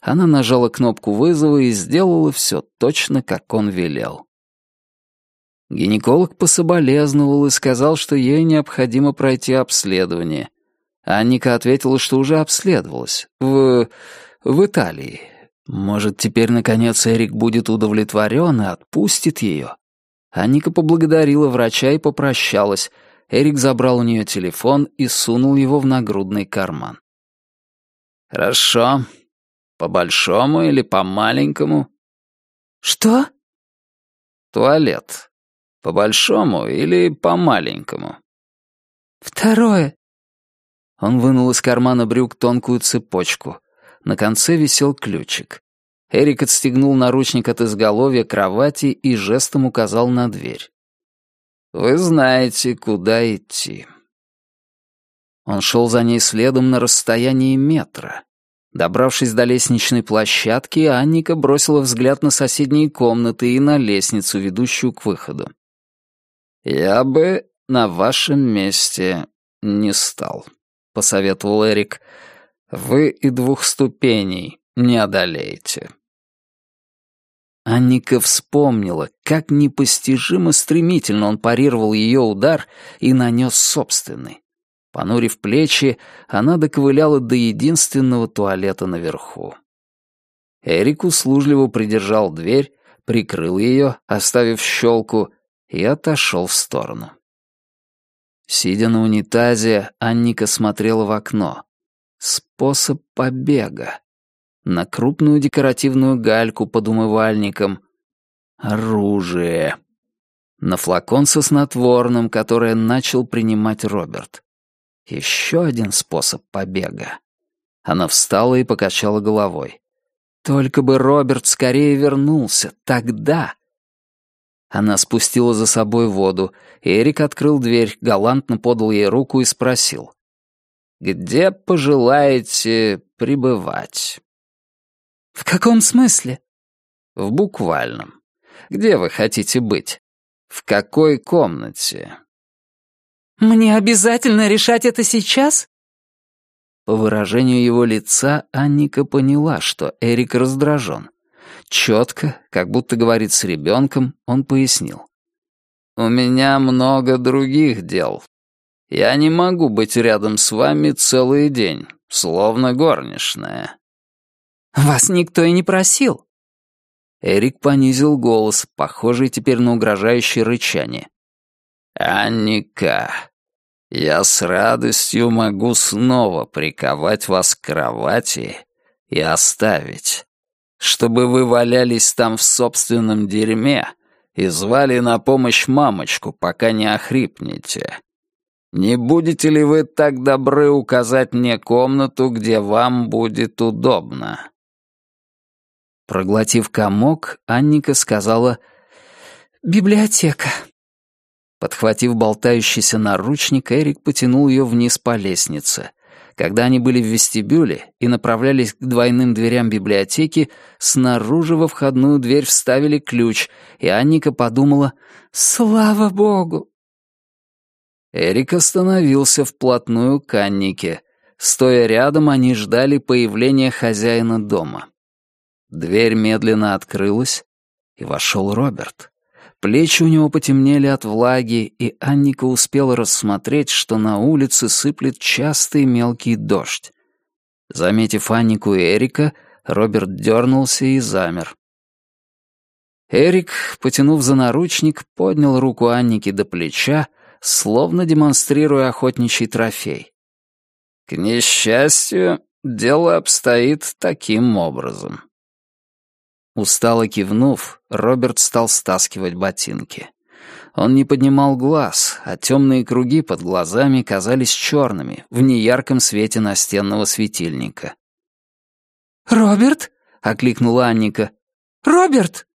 Она нажала кнопку вызова и сделала все точно, как он велел. Гинеколог пособолезновал и сказал, что ей необходимо пройти обследование. Анника ответила, что уже обследовалась. В в Италии. Может, теперь, наконец, Эрик будет удовлетворен и отпустит ее? Анника поблагодарила врача и попрощалась. Эрик забрал у нее телефон и сунул его в нагрудный карман. «Хорошо. По большому или по маленькому?» «Что?» «Туалет. По большому или по маленькому?» «Второе». Он вынул из кармана брюк тонкую цепочку. На конце висел ключик. Эрик отстегнул наручник от изголовья кровати и жестом указал на дверь. «Вы знаете, куда идти». Он шел за ней следом на расстоянии метра. Добравшись до лестничной площадки, Анника бросила взгляд на соседние комнаты и на лестницу, ведущую к выходу. «Я бы на вашем месте не стал», — посоветовал Эрик, — вы и двух ступеней не одолеете. Анника вспомнила, как непостижимо стремительно он парировал ее удар и нанес собственный. Понурив плечи, она доковыляла до единственного туалета наверху. Эрик услужливо придержал дверь, прикрыл ее, оставив щелку, и отошел в сторону. Сидя на унитазе, Анника смотрела в окно. Способ побега. На крупную декоративную гальку под умывальником. Оружие. На флакон со снотворным, которое начал принимать Роберт. Еще один способ побега. Она встала и покачала головой. Только бы Роберт скорее вернулся. Тогда... Она спустила за собой воду, и Эрик открыл дверь, галантно подал ей руку и спросил где пожелаете пребывать». «В каком смысле?» «В буквальном. Где вы хотите быть? В какой комнате?» «Мне обязательно решать это сейчас?» По выражению его лица Анника поняла, что Эрик раздражен. Четко, как будто говорит с ребенком, он пояснил. «У меня много других дел, я не могу быть рядом с вами целый день, словно горничная». «Вас никто и не просил». Эрик понизил голос, похожий теперь на угрожающее рычание. «Анника, я с радостью могу снова приковать вас к кровати и оставить, чтобы вы валялись там в собственном дерьме и звали на помощь мамочку, пока не охрипнете. Не будете ли вы так добры указать мне комнату, где вам будет удобно?» Проглотив комок, Анника сказала «Библиотека». Подхватив болтающийся наручник, Эрик потянул ее вниз по лестнице. Когда они были в вестибюле и направлялись к двойным дверям библиотеки, снаружи во входную дверь вставили ключ, и Анника подумала «Слава богу!» Эрик остановился вплотную к Аннике. Стоя рядом, они ждали появления хозяина дома. Дверь медленно открылась, и вошел Роберт. Плечи у него потемнели от влаги, и Анника успела рассмотреть, что на улице сыплет частый мелкий дождь. Заметив Аннику и Эрика, Роберт дернулся и замер. Эрик, потянув за наручник, поднял руку Анники до плеча, словно демонстрируя охотничий трофей. К несчастью, дело обстоит таким образом. Устало кивнув, Роберт стал стаскивать ботинки. Он не поднимал глаз, а темные круги под глазами казались черными в неярком свете настенного светильника. «Роберт?» — окликнула Анника. «Роберт!»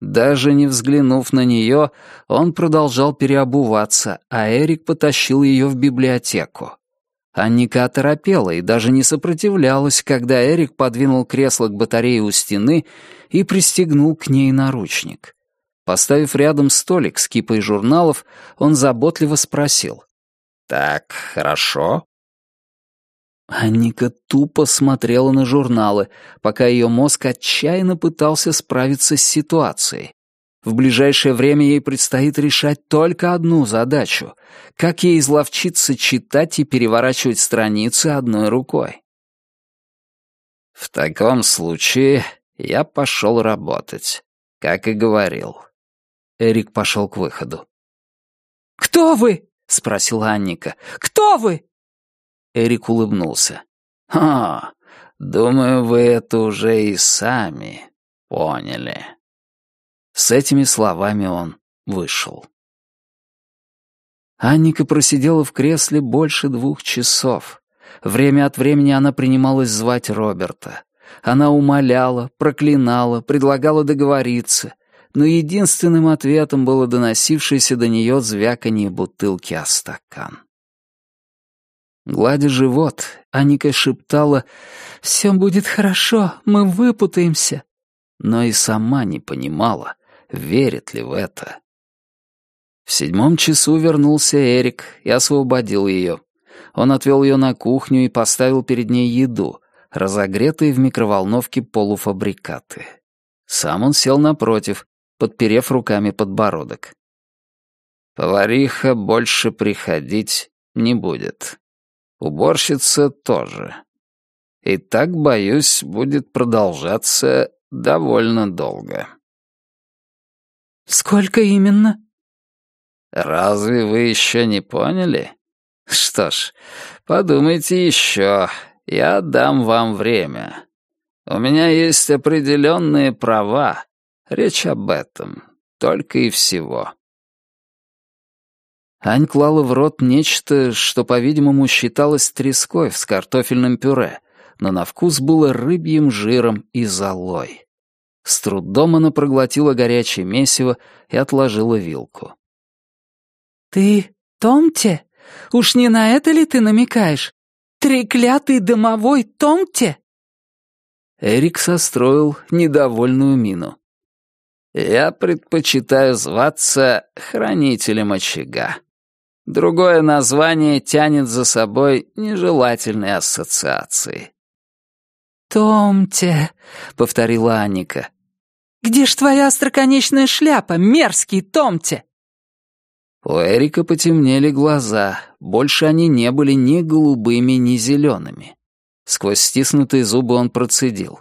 Даже не взглянув на нее, он продолжал переобуваться, а Эрик потащил ее в библиотеку. Анника оторопела и даже не сопротивлялась, когда Эрик подвинул кресло к батарее у стены и пристегнул к ней наручник. Поставив рядом столик с кипой журналов, он заботливо спросил. «Так, хорошо?» Анника тупо смотрела на журналы, пока ее мозг отчаянно пытался справиться с ситуацией. В ближайшее время ей предстоит решать только одну задачу — как ей изловчиться читать и переворачивать страницы одной рукой. В таком случае я пошел работать, как и говорил. Эрик пошел к выходу. «Кто вы?» — спросила Анника. «Кто вы?» Эрик улыбнулся. «А, думаю, вы это уже и сами поняли». С этими словами он вышел. Анника просидела в кресле больше двух часов. Время от времени она принималась звать Роберта. Она умоляла, проклинала, предлагала договориться, но единственным ответом было доносившееся до нее звяканье бутылки о стакан. Гладя живот, Аника шептала «Все будет хорошо, мы выпутаемся», но и сама не понимала, верит ли в это. В седьмом часу вернулся Эрик и освободил ее. Он отвел ее на кухню и поставил перед ней еду, разогретые в микроволновке полуфабрикаты. Сам он сел напротив, подперев руками подбородок. «Повариха больше приходить не будет», Уборщица тоже. И так, боюсь, будет продолжаться довольно долго. «Сколько именно?» «Разве вы еще не поняли? Что ж, подумайте еще. Я дам вам время. У меня есть определенные права. Речь об этом. Только и всего». Ань клала в рот нечто, что, по-видимому, считалось треской с картофельным пюре, но на вкус было рыбьим жиром и золой. С трудом она проглотила горячее месиво и отложила вилку. «Ты Томте? Уж не на это ли ты намекаешь? Треклятый домовой Томте?» Эрик состроил недовольную мину. «Я предпочитаю зваться хранителем очага. Другое название тянет за собой нежелательные ассоциации. «Томте», — повторила Анника. «Где ж твоя остроконечная шляпа, мерзкий Томте?» У Эрика потемнели глаза, больше они не были ни голубыми, ни зелеными. Сквозь стиснутые зубы он процедил.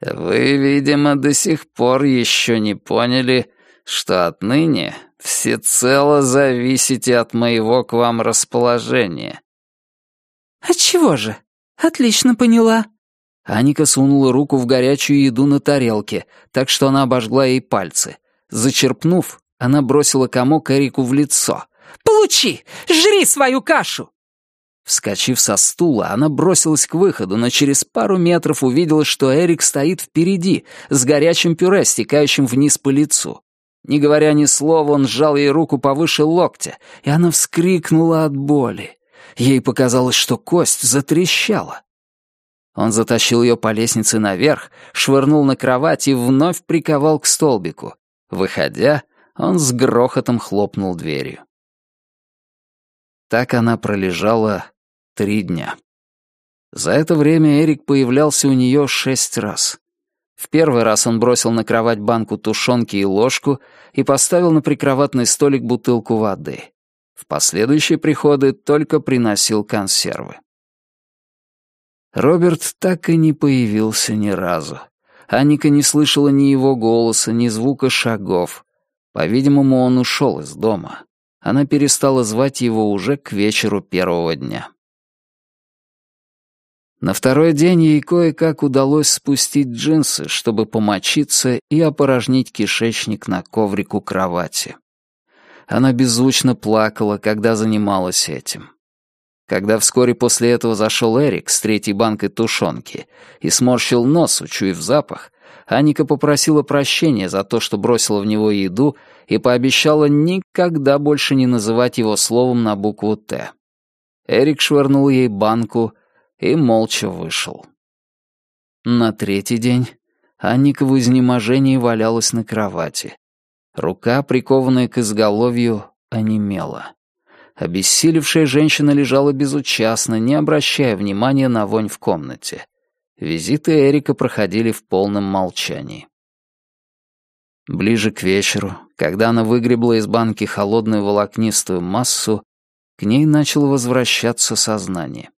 «Вы, видимо, до сих пор еще не поняли, что отныне всецело зависите от моего к вам расположения». «Отчего же? Отлично поняла». Аника сунула руку в горячую еду на тарелке, так что она обожгла ей пальцы. Зачерпнув, она бросила комок Эрику в лицо. «Получи! Жри свою кашу!» Вскочив со стула, она бросилась к выходу, но через пару метров увидела, что Эрик стоит впереди, с горячим пюре, стекающим вниз по лицу. Не говоря ни слова, он сжал ей руку повыше локтя, и она вскрикнула от боли. Ей показалось, что кость затрещала. Он затащил ее по лестнице наверх, швырнул на кровать и вновь приковал к столбику. Выходя, он с грохотом хлопнул дверью. Так она пролежала три дня. За это время Эрик появлялся у нее шесть раз. В первый раз он бросил на кровать банку тушенки и ложку и поставил на прикроватный столик бутылку воды. В последующие приходы только приносил консервы. Роберт так и не появился ни разу. Аника не слышала ни его голоса, ни звука шагов. По-видимому, он ушел из дома. Она перестала звать его уже к вечеру первого дня. На второй день ей кое-как удалось спустить джинсы, чтобы помочиться и опорожнить кишечник на коврик у кровати. Она беззвучно плакала, когда занималась этим. Когда вскоре после этого зашел Эрик с третьей банкой тушенки и сморщил нос, учуяв запах, Аника попросила прощения за то, что бросила в него еду, и пообещала никогда больше не называть его словом на букву «Т». Эрик швырнул ей банку и молча вышел. На третий день Анника в изнеможении валялась на кровати. Рука, прикованная к изголовью, онемела. Обессилевшая женщина лежала безучастно, не обращая внимания на вонь в комнате. Визиты Эрика проходили в полном молчании. Ближе к вечеру, когда она выгребла из банки холодную волокнистую массу, к ней начало возвращаться сознание.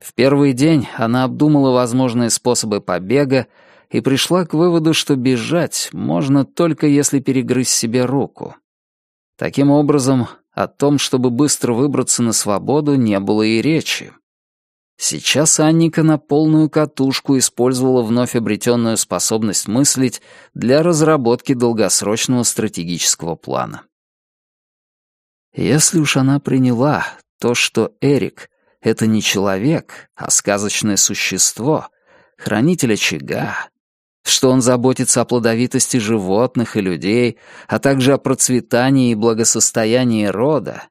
В первый день она обдумала возможные способы побега и пришла к выводу, что бежать можно только если перегрызть себе руку. Таким образом, о том, чтобы быстро выбраться на свободу, не было и речи. Сейчас Анника на полную катушку использовала вновь обретенную способность мыслить для разработки долгосрочного стратегического плана. Если уж она приняла то, что Эрик — это не человек, а сказочное существо, хранитель очага, что он заботится о плодовитости животных и людей, а также о процветании и благосостоянии рода,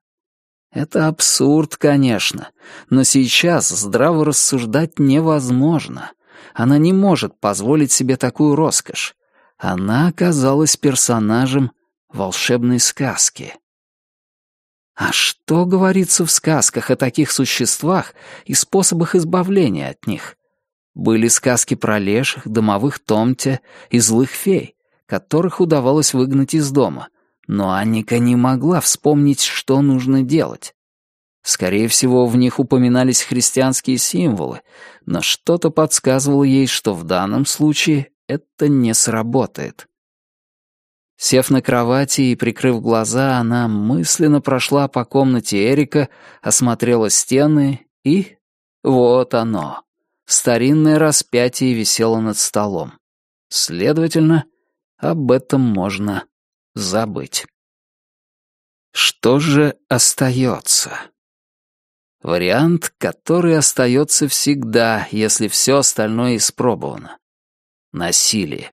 это абсурд, конечно, но сейчас здраво рассуждать невозможно. Она не может позволить себе такую роскошь. Она оказалась персонажем волшебной сказки. А что говорится в сказках о таких существах и способах избавления от них? Были сказки про леших, домовых томтя и злых фей, которых удавалось выгнать из дома — но Анника не могла вспомнить, что нужно делать. Скорее всего, в них упоминались христианские символы, но что-то подсказывало ей, что в данном случае это не сработает. Сев на кровати и прикрыв глаза, она мысленно прошла по комнате Эрика, осмотрела стены и... Вот оно. Старинное распятие висело над столом. Следовательно, об этом можно забыть. Что же остается? Вариант, который остается всегда, если все остальное испробовано. Насилие.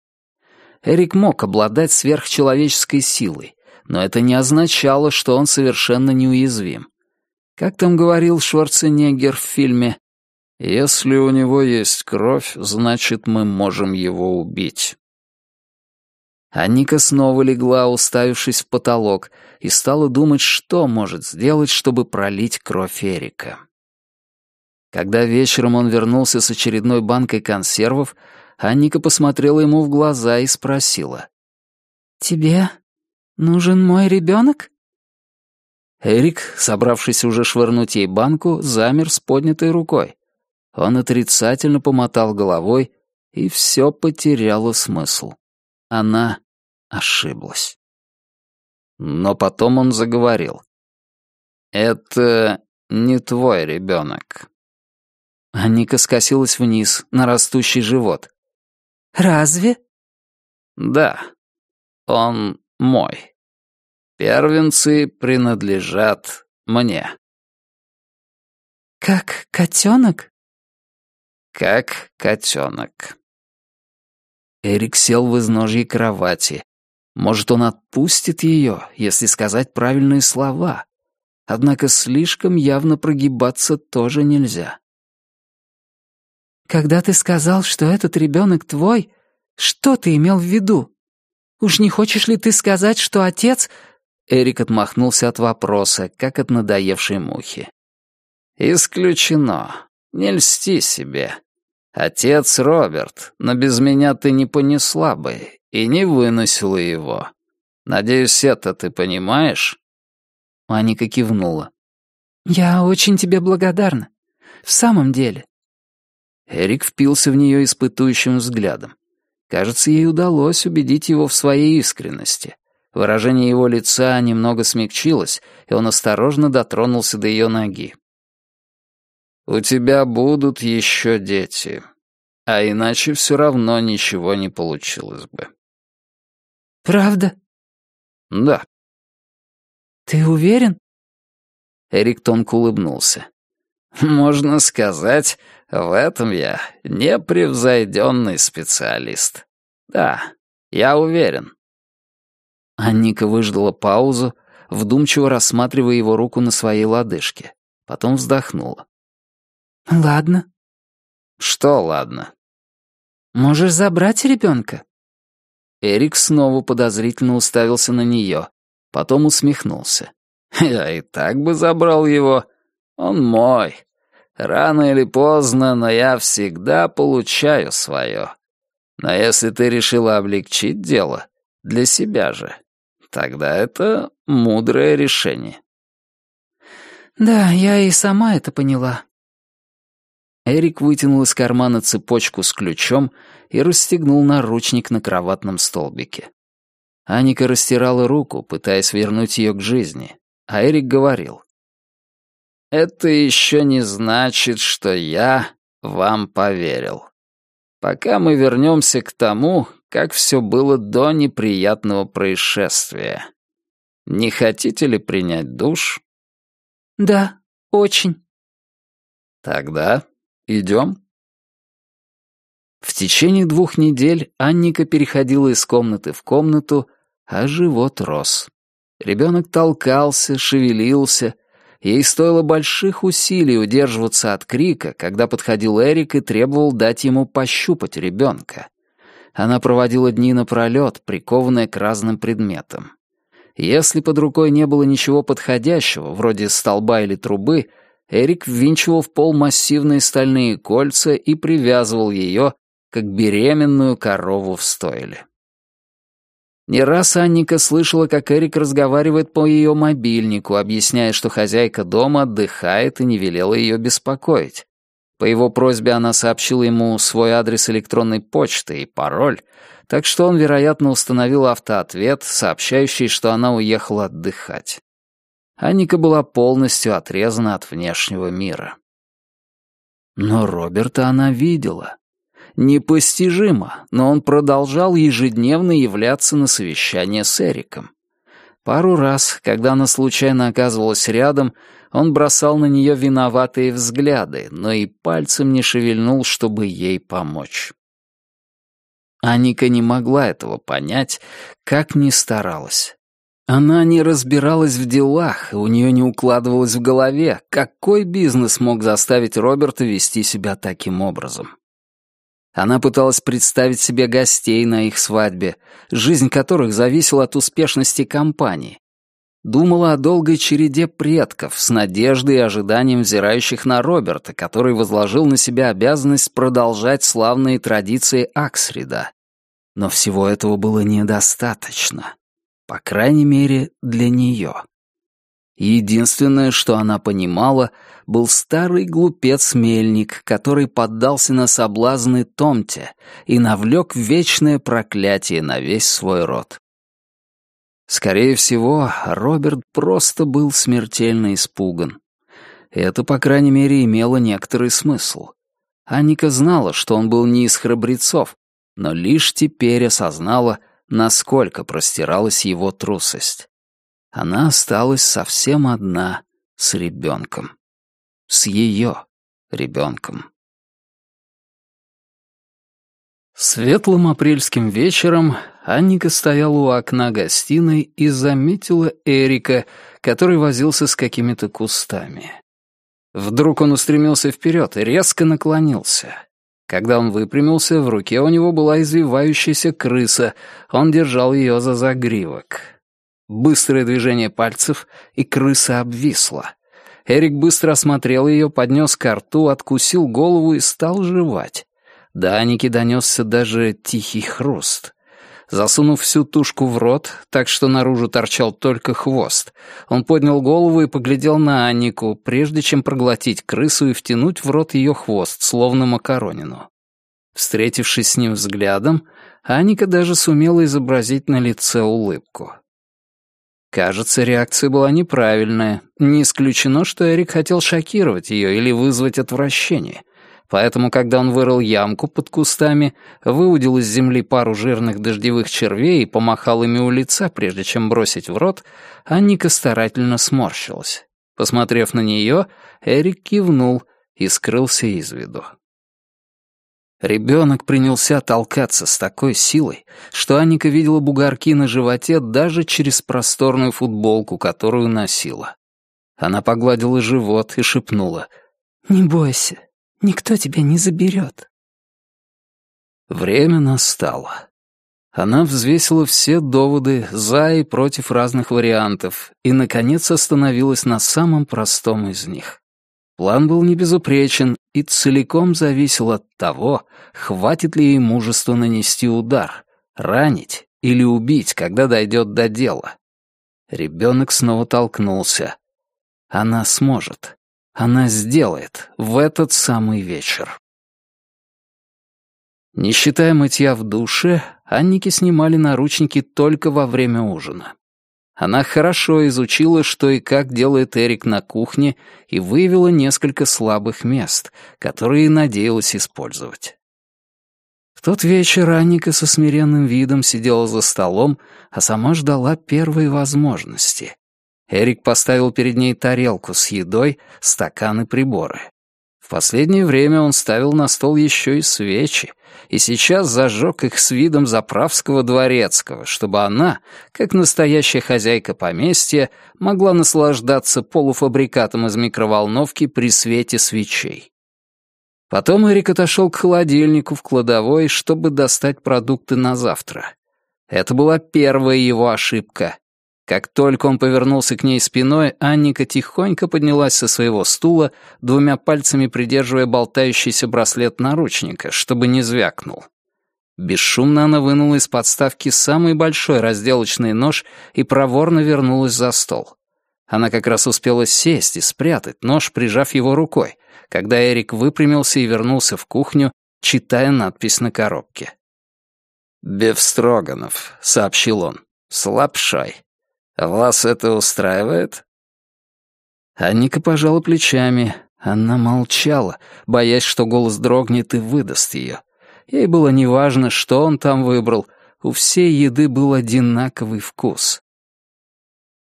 Эрик мог обладать сверхчеловеческой силой, но это не означало, что он совершенно неуязвим. Как там говорил Шварценеггер в фильме, «Если у него есть кровь, значит, мы можем его убить». А Ника снова легла, уставившись в потолок, и стала думать, что может сделать, чтобы пролить кровь Эрика. Когда вечером он вернулся с очередной банкой консервов, Анника посмотрела ему в глаза и спросила. «Тебе нужен мой ребенок?» Эрик, собравшись уже швырнуть ей банку, замер с поднятой рукой. Он отрицательно помотал головой, и все потеряло смысл. Она ошиблась. Но потом он заговорил. «Это не твой ребенок». Аника скосилась вниз, на растущий живот. «Разве?» «Да, он мой. Первенцы принадлежат мне». «Как котенок?» «Как котенок». Эрик сел в изножье кровати, может, он отпустит ее, если сказать правильные слова. Однако слишком явно прогибаться тоже нельзя. «Когда ты сказал, что этот ребенок твой, что ты имел в виду? Уж не хочешь ли ты сказать, что отец...» Эрик отмахнулся от вопроса, как от надоевшей мухи. «Исключено. Не льсти себе. Отец Роберт, но без меня ты не понесла бы, и не выносила его. Надеюсь, это ты понимаешь?» Аника кивнула. «Я очень тебе благодарна. В самом деле». Эрик впился в нее испытующим взглядом. Кажется, ей удалось убедить его в своей искренности. Выражение его лица немного смягчилось, и он осторожно дотронулся до ее ноги. У тебя будут еще дети. А иначе все равно ничего не получилось бы. Правда? Да. Ты уверен? Эрик тонко улыбнулся. Можно сказать, в этом я непревзойденный специалист. Да, я уверен. Анника выждала паузу, вдумчиво рассматривая его руку на своей лодыжке. Потом вздохнула. «Ладно». «Что ладно?» «Можешь забрать ребенка?» Эрик снова подозрительно уставился на нее, потом усмехнулся. «Я и так бы забрал его. Он мой. Рано или поздно, но я всегда получаю свое. Но если ты решила облегчить дело, для себя же, тогда это мудрое решение». «Да, я и сама это поняла». Эрик вытянул из кармана цепочку с ключом и расстегнул наручник на кроватном столбике. Аника растирала руку, пытаясь вернуть ее к жизни, а Эрик говорил. «Это еще не значит, что я вам поверил. Пока мы вернемся к тому, как все было до неприятного происшествия. Не хотите ли принять душ?» «Да, очень». «Тогда идем?» В течение двух недель Анника переходила из комнаты в комнату, а живот рос. Ребенок толкался, шевелился. Ей стоило больших усилий удерживаться от крика, когда подходил Эрик и требовал дать ему пощупать ребенка. Она проводила дни напролет, прикованная к разным предметам. Если под рукой не было ничего подходящего, вроде столба или трубы, Эрик ввинчивал в пол массивные стальные кольца и привязывал ее, как беременную корову в стойле. Не раз Анника слышала, как Эрик разговаривает по ее мобильнику, объясняя, что хозяйка дома отдыхает и не велела ее беспокоить. По его просьбе она сообщила ему свой адрес электронной почты и пароль, так что он, вероятно, установил автоответ, сообщающий, что она уехала отдыхать. Анника была полностью отрезана от внешнего мира. Но Роберта она видела. Непостижимо, но он продолжал ежедневно являться на совещание с Эриком. Пару раз, когда она случайно оказывалась рядом, он бросал на нее виноватые взгляды, но и пальцем не шевельнул, чтобы ей помочь. Аника не могла этого понять, как ни старалась. Она не разбиралась в делах, у нее не укладывалось в голове, какой бизнес мог заставить Роберта вести себя таким образом. Она пыталась представить себе гостей на их свадьбе, жизнь которых зависела от успешности компании. Думала о долгой череде предков с надеждой и ожиданием взирающих на Роберта, который возложил на себя обязанность продолжать славные традиции Аксрида. Но всего этого было недостаточно. По крайней мере, для нее. Единственное, что она понимала, был старый глупец-мельник, который поддался на соблазны Томте и навлек вечное проклятие на весь свой род. Скорее всего, Роберт просто был смертельно испуган. Это, по крайней мере, имело некоторый смысл. Аника знала, что он был не из храбрецов, но лишь теперь осознала, насколько простиралась его трусость она осталась совсем одна с ребенком. С ее ребенком. Светлым апрельским вечером Анника стояла у окна гостиной и заметила Эрика, который возился с какими-то кустами. Вдруг он устремился вперед и резко наклонился. Когда он выпрямился, в руке у него была извивающаяся крыса, он держал ее за загривок. Быстрое движение пальцев, и крыса обвисла. Эрик быстро осмотрел ее, поднес ко рту, откусил голову и стал жевать. До Аники донесся даже тихий хруст. Засунув всю тушку в рот, так что наружу торчал только хвост, он поднял голову и поглядел на Аннику, прежде чем проглотить крысу и втянуть в рот ее хвост, словно макаронину. Встретившись с ним взглядом, Аника даже сумела изобразить на лице улыбку. Кажется, реакция была неправильная. Не исключено, что Эрик хотел шокировать ее или вызвать отвращение. Поэтому, когда он вырыл ямку под кустами, выудил из земли пару жирных дождевых червей и помахал ими у лица, прежде чем бросить в рот, Анника старательно сморщилась. Посмотрев на нее, Эрик кивнул и скрылся из виду. Ребенок принялся толкаться с такой силой, что Анника видела бугорки на животе даже через просторную футболку, которую носила. Она погладила живот и шепнула «Не бойся, никто тебя не заберет». Время настало. Она взвесила все доводы за и против разных вариантов и, наконец, остановилась на самом простом из них. План был не и целиком зависел от того, хватит ли ей мужества нанести удар, ранить или убить, когда дойдет до дела. Ребенок снова толкнулся. Она сможет. Она сделает в этот самый вечер. Не считая мытья в душе, Анники снимали наручники только во время ужина. Она хорошо изучила, что и как делает Эрик на кухне, и выявила несколько слабых мест, которые надеялась использовать. В тот вечер Анника со смиренным видом сидела за столом, а сама ждала первой возможности. Эрик поставил перед ней тарелку с едой, стакан и приборы. В последнее время он ставил на стол еще и свечи, и сейчас зажег их с видом заправского дворецкого, чтобы она, как настоящая хозяйка поместья, могла наслаждаться полуфабрикатом из микроволновки при свете свечей. Потом Эрик отошел к холодильнику в кладовой, чтобы достать продукты на завтра. Это была первая его ошибка. Как только он повернулся к ней спиной, Анника тихонько поднялась со своего стула, двумя пальцами придерживая болтающийся браслет наручника, чтобы не звякнул. Бесшумно она вынула из подставки самый большой разделочный нож и проворно вернулась за стол. Она как раз успела сесть и спрятать нож, прижав его рукой, когда Эрик выпрямился и вернулся в кухню, читая надпись на коробке. «Бефстроганов», — сообщил он, — «с лапшой. Вас это устраивает?» Анника пожала плечами. Она молчала, боясь, что голос дрогнет и выдаст ее. Ей было неважно, что он там выбрал. У всей еды был одинаковый вкус.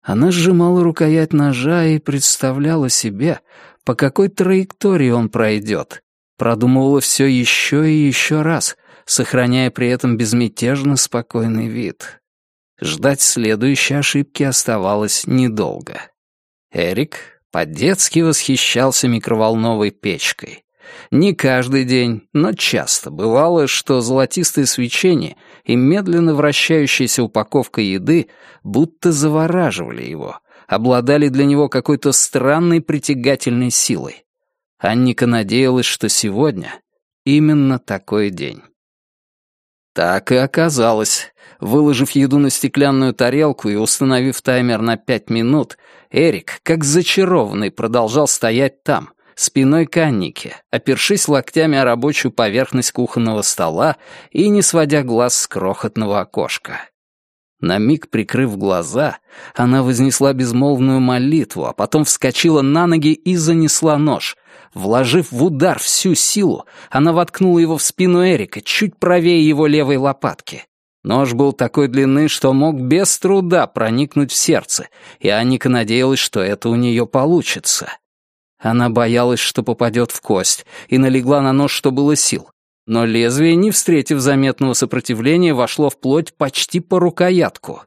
Она сжимала рукоять ножа и представляла себе, по какой траектории он пройдет. Продумывала все еще и еще раз, сохраняя при этом безмятежно спокойный вид. Ждать следующей ошибки оставалось недолго. Эрик по-детски восхищался микроволновой печкой. Не каждый день, но часто бывало, что золотистое свечение и медленно вращающаяся упаковка еды будто завораживали его, обладали для него какой-то странной притягательной силой. Анника надеялась, что сегодня именно такой день. Так и оказалось. Выложив еду на стеклянную тарелку и установив таймер на пять минут, Эрик, как зачарованный, продолжал стоять там, спиной к Аннике, опершись локтями о рабочую поверхность кухонного стола и не сводя глаз с крохотного окошка. На миг прикрыв глаза, она вознесла безмолвную молитву, а потом вскочила на ноги и занесла нож. Вложив в удар всю силу, она воткнула его в спину Эрика, чуть правее его левой лопатки. Нож был такой длины, что мог без труда проникнуть в сердце, и Анника надеялась, что это у нее получится. Она боялась, что попадет в кость, и налегла на нож, что было сил. Но лезвие, не встретив заметного сопротивления, вошло в плоть почти по рукоятку.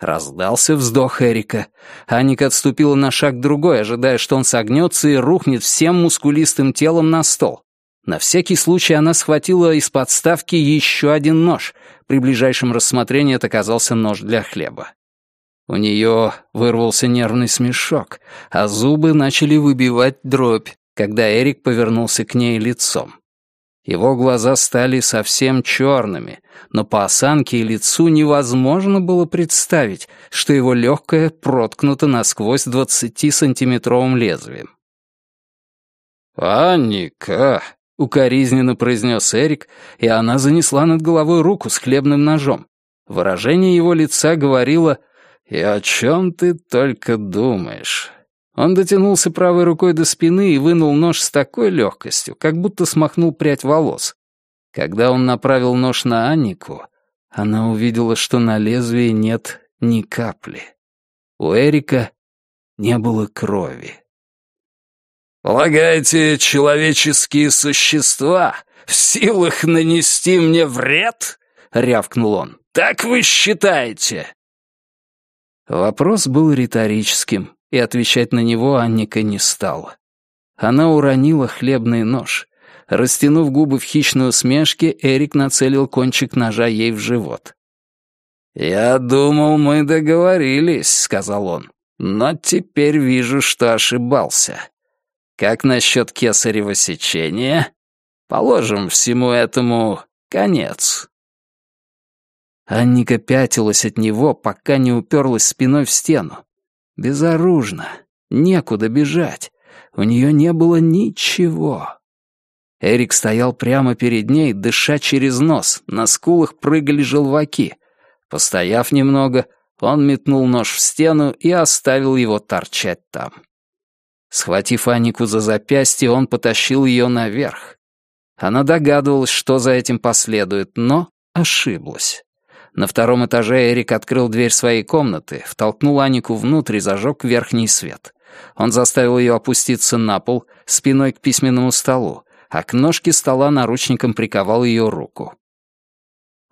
Раздался вздох Эрика. Аника отступила на шаг другой, ожидая, что он согнется и рухнет всем мускулистым телом на стол. На всякий случай она схватила из подставки еще один нож. При ближайшем рассмотрении это оказался нож для хлеба. У нее вырвался нервный смешок, а зубы начали выбивать дробь, когда Эрик повернулся к ней лицом. Его глаза стали совсем черными, но по осанке и лицу невозможно было представить, что его легкое проткнуто насквозь двадцатисантиметровым лезвием. «Анника!» — укоризненно произнес Эрик, и она занесла над головой руку с хлебным ножом. Выражение его лица говорило «И о чем ты только думаешь?» Он дотянулся правой рукой до спины и вынул нож с такой легкостью, как будто смахнул прядь волос. Когда он направил нож на Аннику, она увидела, что на лезвии нет ни капли. У Эрика не было крови. «Полагаете, человеческие существа в силах нанести мне вред?» — рявкнул он. «Так вы считаете?» Вопрос был риторическим, и отвечать на него Анника не стала. Она уронила хлебный нож. Растянув губы в хищной усмешке, Эрик нацелил кончик ножа ей в живот. «Я думал, мы договорились», — сказал он. «Но теперь вижу, что ошибался. Как насчет кесарево сечения? Положим всему этому конец». Анника пятилась от него, пока не уперлась спиной в стену. Безоружно, некуда бежать. У нее не было ничего. Эрик стоял прямо перед ней, дыша через нос, на скулах прыгали желваки. Постояв немного, он метнул нож в стену и оставил его торчать там. Схватив Анику за запястье, он потащил ее наверх. Она догадывалась, что за этим последует, но ошиблась. На втором этаже Эрик открыл дверь своей комнаты, втолкнул Анику внутрь и зажег верхний свет. Он заставил ее опуститься на пол, спиной к письменному столу, а к ножке стола наручником приковал ее руку.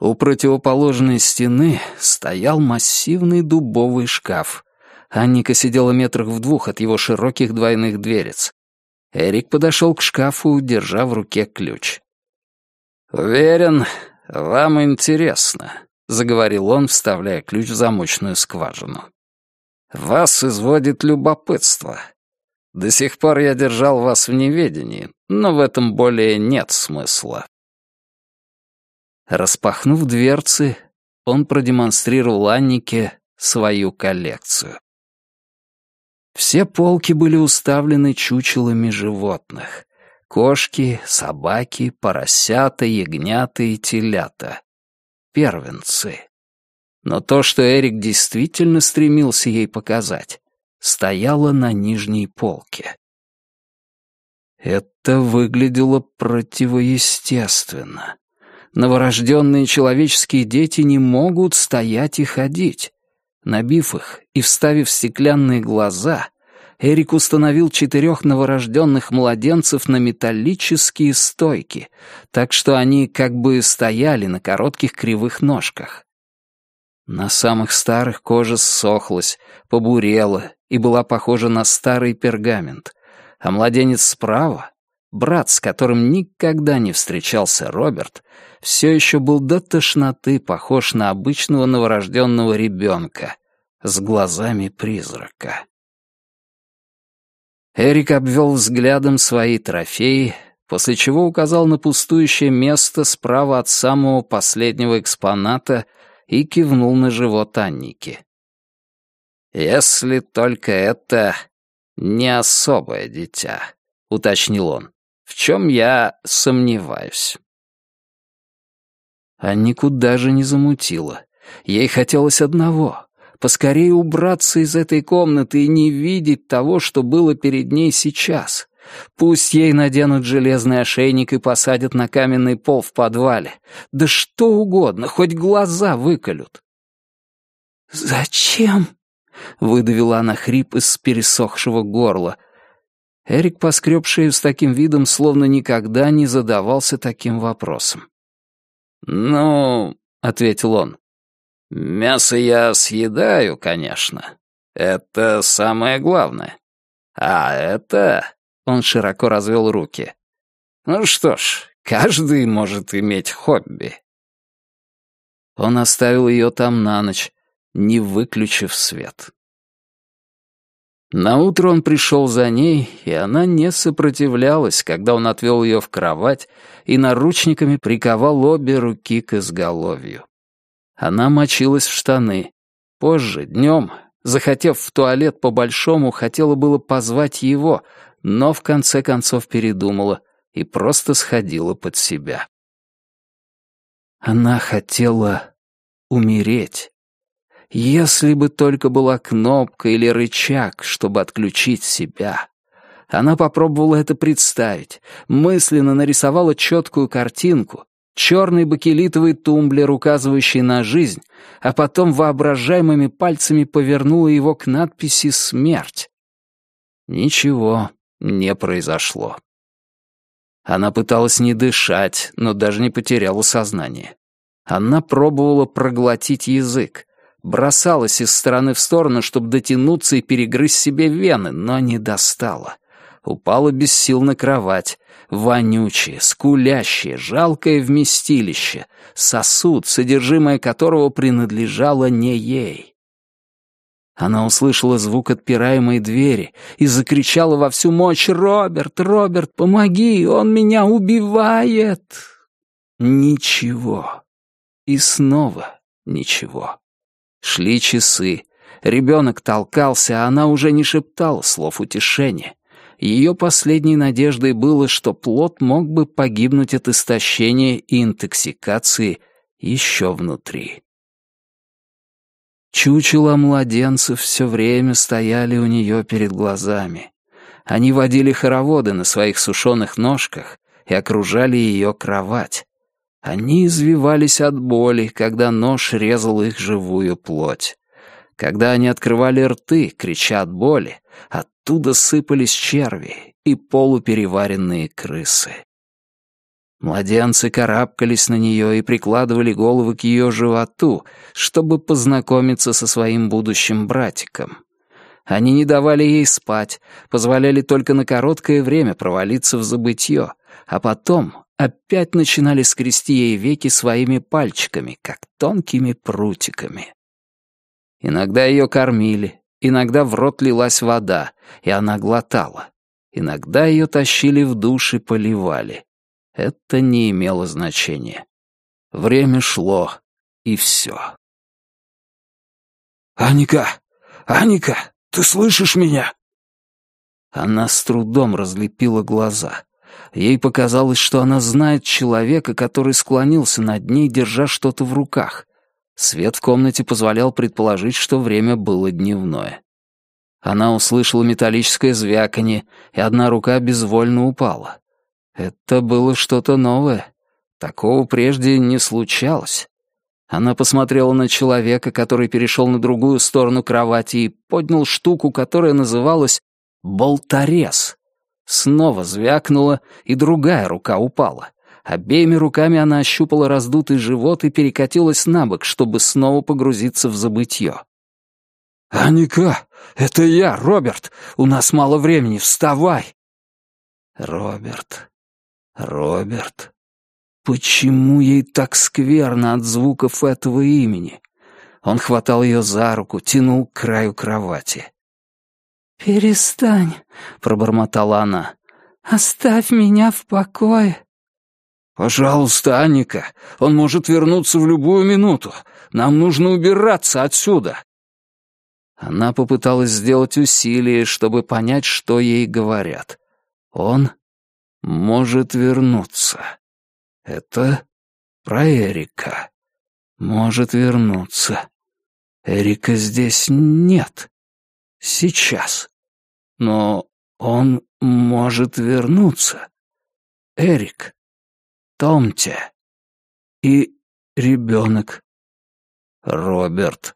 У противоположной стены стоял массивный дубовый шкаф. Анника сидела метрах в двух от его широких двойных дверец. Эрик подошел к шкафу, держа в руке ключ. «Уверен, вам интересно», — заговорил он, вставляя ключ в замочную скважину. «Вас изводит любопытство. До сих пор я держал вас в неведении, но в этом более нет смысла». Распахнув дверцы, он продемонстрировал Аннике свою коллекцию. Все полки были уставлены чучелами животных. Кошки, собаки, поросята, ягнята и телята первенцы. Но то, что Эрик действительно стремился ей показать, стояло на нижней полке. Это выглядело противоестественно. Новорожденные человеческие дети не могут стоять и ходить. Набив их и вставив стеклянные глаза, Эрик установил четырех новорожденных младенцев на металлические стойки, так что они как бы стояли на коротких кривых ножках. На самых старых кожа ссохлась, побурела и была похожа на старый пергамент, а младенец справа, брат, с которым никогда не встречался Роберт, все еще был до тошноты похож на обычного новорожденного ребенка с глазами призрака. Эрик обвел взглядом свои трофеи, после чего указал на пустующее место справа от самого последнего экспоната и кивнул на живот Анники. «Если только это не особое дитя», — уточнил он, — «в чем я сомневаюсь». Аннику даже не замутило. Ей хотелось одного поскорее убраться из этой комнаты и не видеть того, что было перед ней сейчас. Пусть ей наденут железный ошейник и посадят на каменный пол в подвале. Да что угодно, хоть глаза выколют. «Зачем?» — выдавила она хрип из пересохшего горла. Эрик поскреб шею с таким видом, словно никогда не задавался таким вопросом. «Ну...» — ответил он. Мясо я съедаю, конечно. Это самое главное. А это... Он широко развел руки. Ну что ж, каждый может иметь хобби. Он оставил ее там на ночь, не выключив свет. Наутро он пришел за ней, и она не сопротивлялась, когда он отвел ее в кровать и наручниками приковал обе руки к изголовью. Она мочилась в штаны. Позже, днем, захотев в туалет по-большому, хотела было позвать его, но в конце концов передумала и просто сходила под себя. Она хотела умереть. Если бы только была кнопка или рычаг, чтобы отключить себя. Она попробовала это представить, мысленно нарисовала четкую картинку, черный бакелитовый тумблер, указывающий на жизнь, а потом воображаемыми пальцами повернула его к надписи «Смерть». Ничего не произошло. Она пыталась не дышать, но даже не потеряла сознание. Она пробовала проглотить язык, бросалась из стороны в сторону, чтобы дотянуться и перегрызть себе вены, но не достала. Упала без сил на кровать, вонючее, скулящее, жалкое вместилище, сосуд, содержимое которого принадлежало не ей. Она услышала звук отпираемой двери и закричала во всю мощь «Роберт, Роберт, помоги, он меня убивает!» Ничего. И снова ничего. Шли часы. Ребенок толкался, а она уже не шептала слов утешения. Ее последней надеждой было, что плод мог бы погибнуть от истощения и интоксикации еще внутри. Чучела младенцев все время стояли у нее перед глазами. Они водили хороводы на своих сушеных ножках и окружали ее кровать. Они извивались от боли, когда нож резал их живую плоть. Когда они открывали рты, крича от боли, оттуда сыпались черви и полупереваренные крысы. Младенцы карабкались на нее и прикладывали головы к ее животу, чтобы познакомиться со своим будущим братиком. Они не давали ей спать, позволяли только на короткое время провалиться в забытье, а потом опять начинали скрести ей веки своими пальчиками, как тонкими прутиками. Иногда ее кормили, иногда в рот лилась вода, и она глотала. Иногда ее тащили в душ и поливали. Это не имело значения. Время шло, и все. «Аника! Аника! Ты слышишь меня?» Она с трудом разлепила глаза. Ей показалось, что она знает человека, который склонился над ней, держа что-то в руках. Свет в комнате позволял предположить, что время было дневное. Она услышала металлическое звяканье, и одна рука безвольно упала. Это было что-то новое. Такого прежде не случалось. Она посмотрела на человека, который перешел на другую сторону кровати и поднял штуку, которая называлась «болторез». Снова звякнула, и другая рука упала. Обеими руками она ощупала раздутый живот и перекатилась на бок, чтобы снова погрузиться в забытье. «Аника, это я, Роберт! У нас мало времени, вставай!» «Роберт, Роберт. Почему ей так скверно от звуков этого имени? Он хватал ее за руку, тянул к краю кровати. «Перестань», — пробормотала она. «Оставь меня в покое». «Пожалуйста, Аника, он может вернуться в любую минуту. Нам нужно убираться отсюда». Она попыталась сделать усилие, чтобы понять, что ей говорят. Он может вернуться. Это про Эрика. Может вернуться. Эрика здесь нет. Сейчас. Но он может вернуться. Эрик. Томте. И ребенок. Роберт.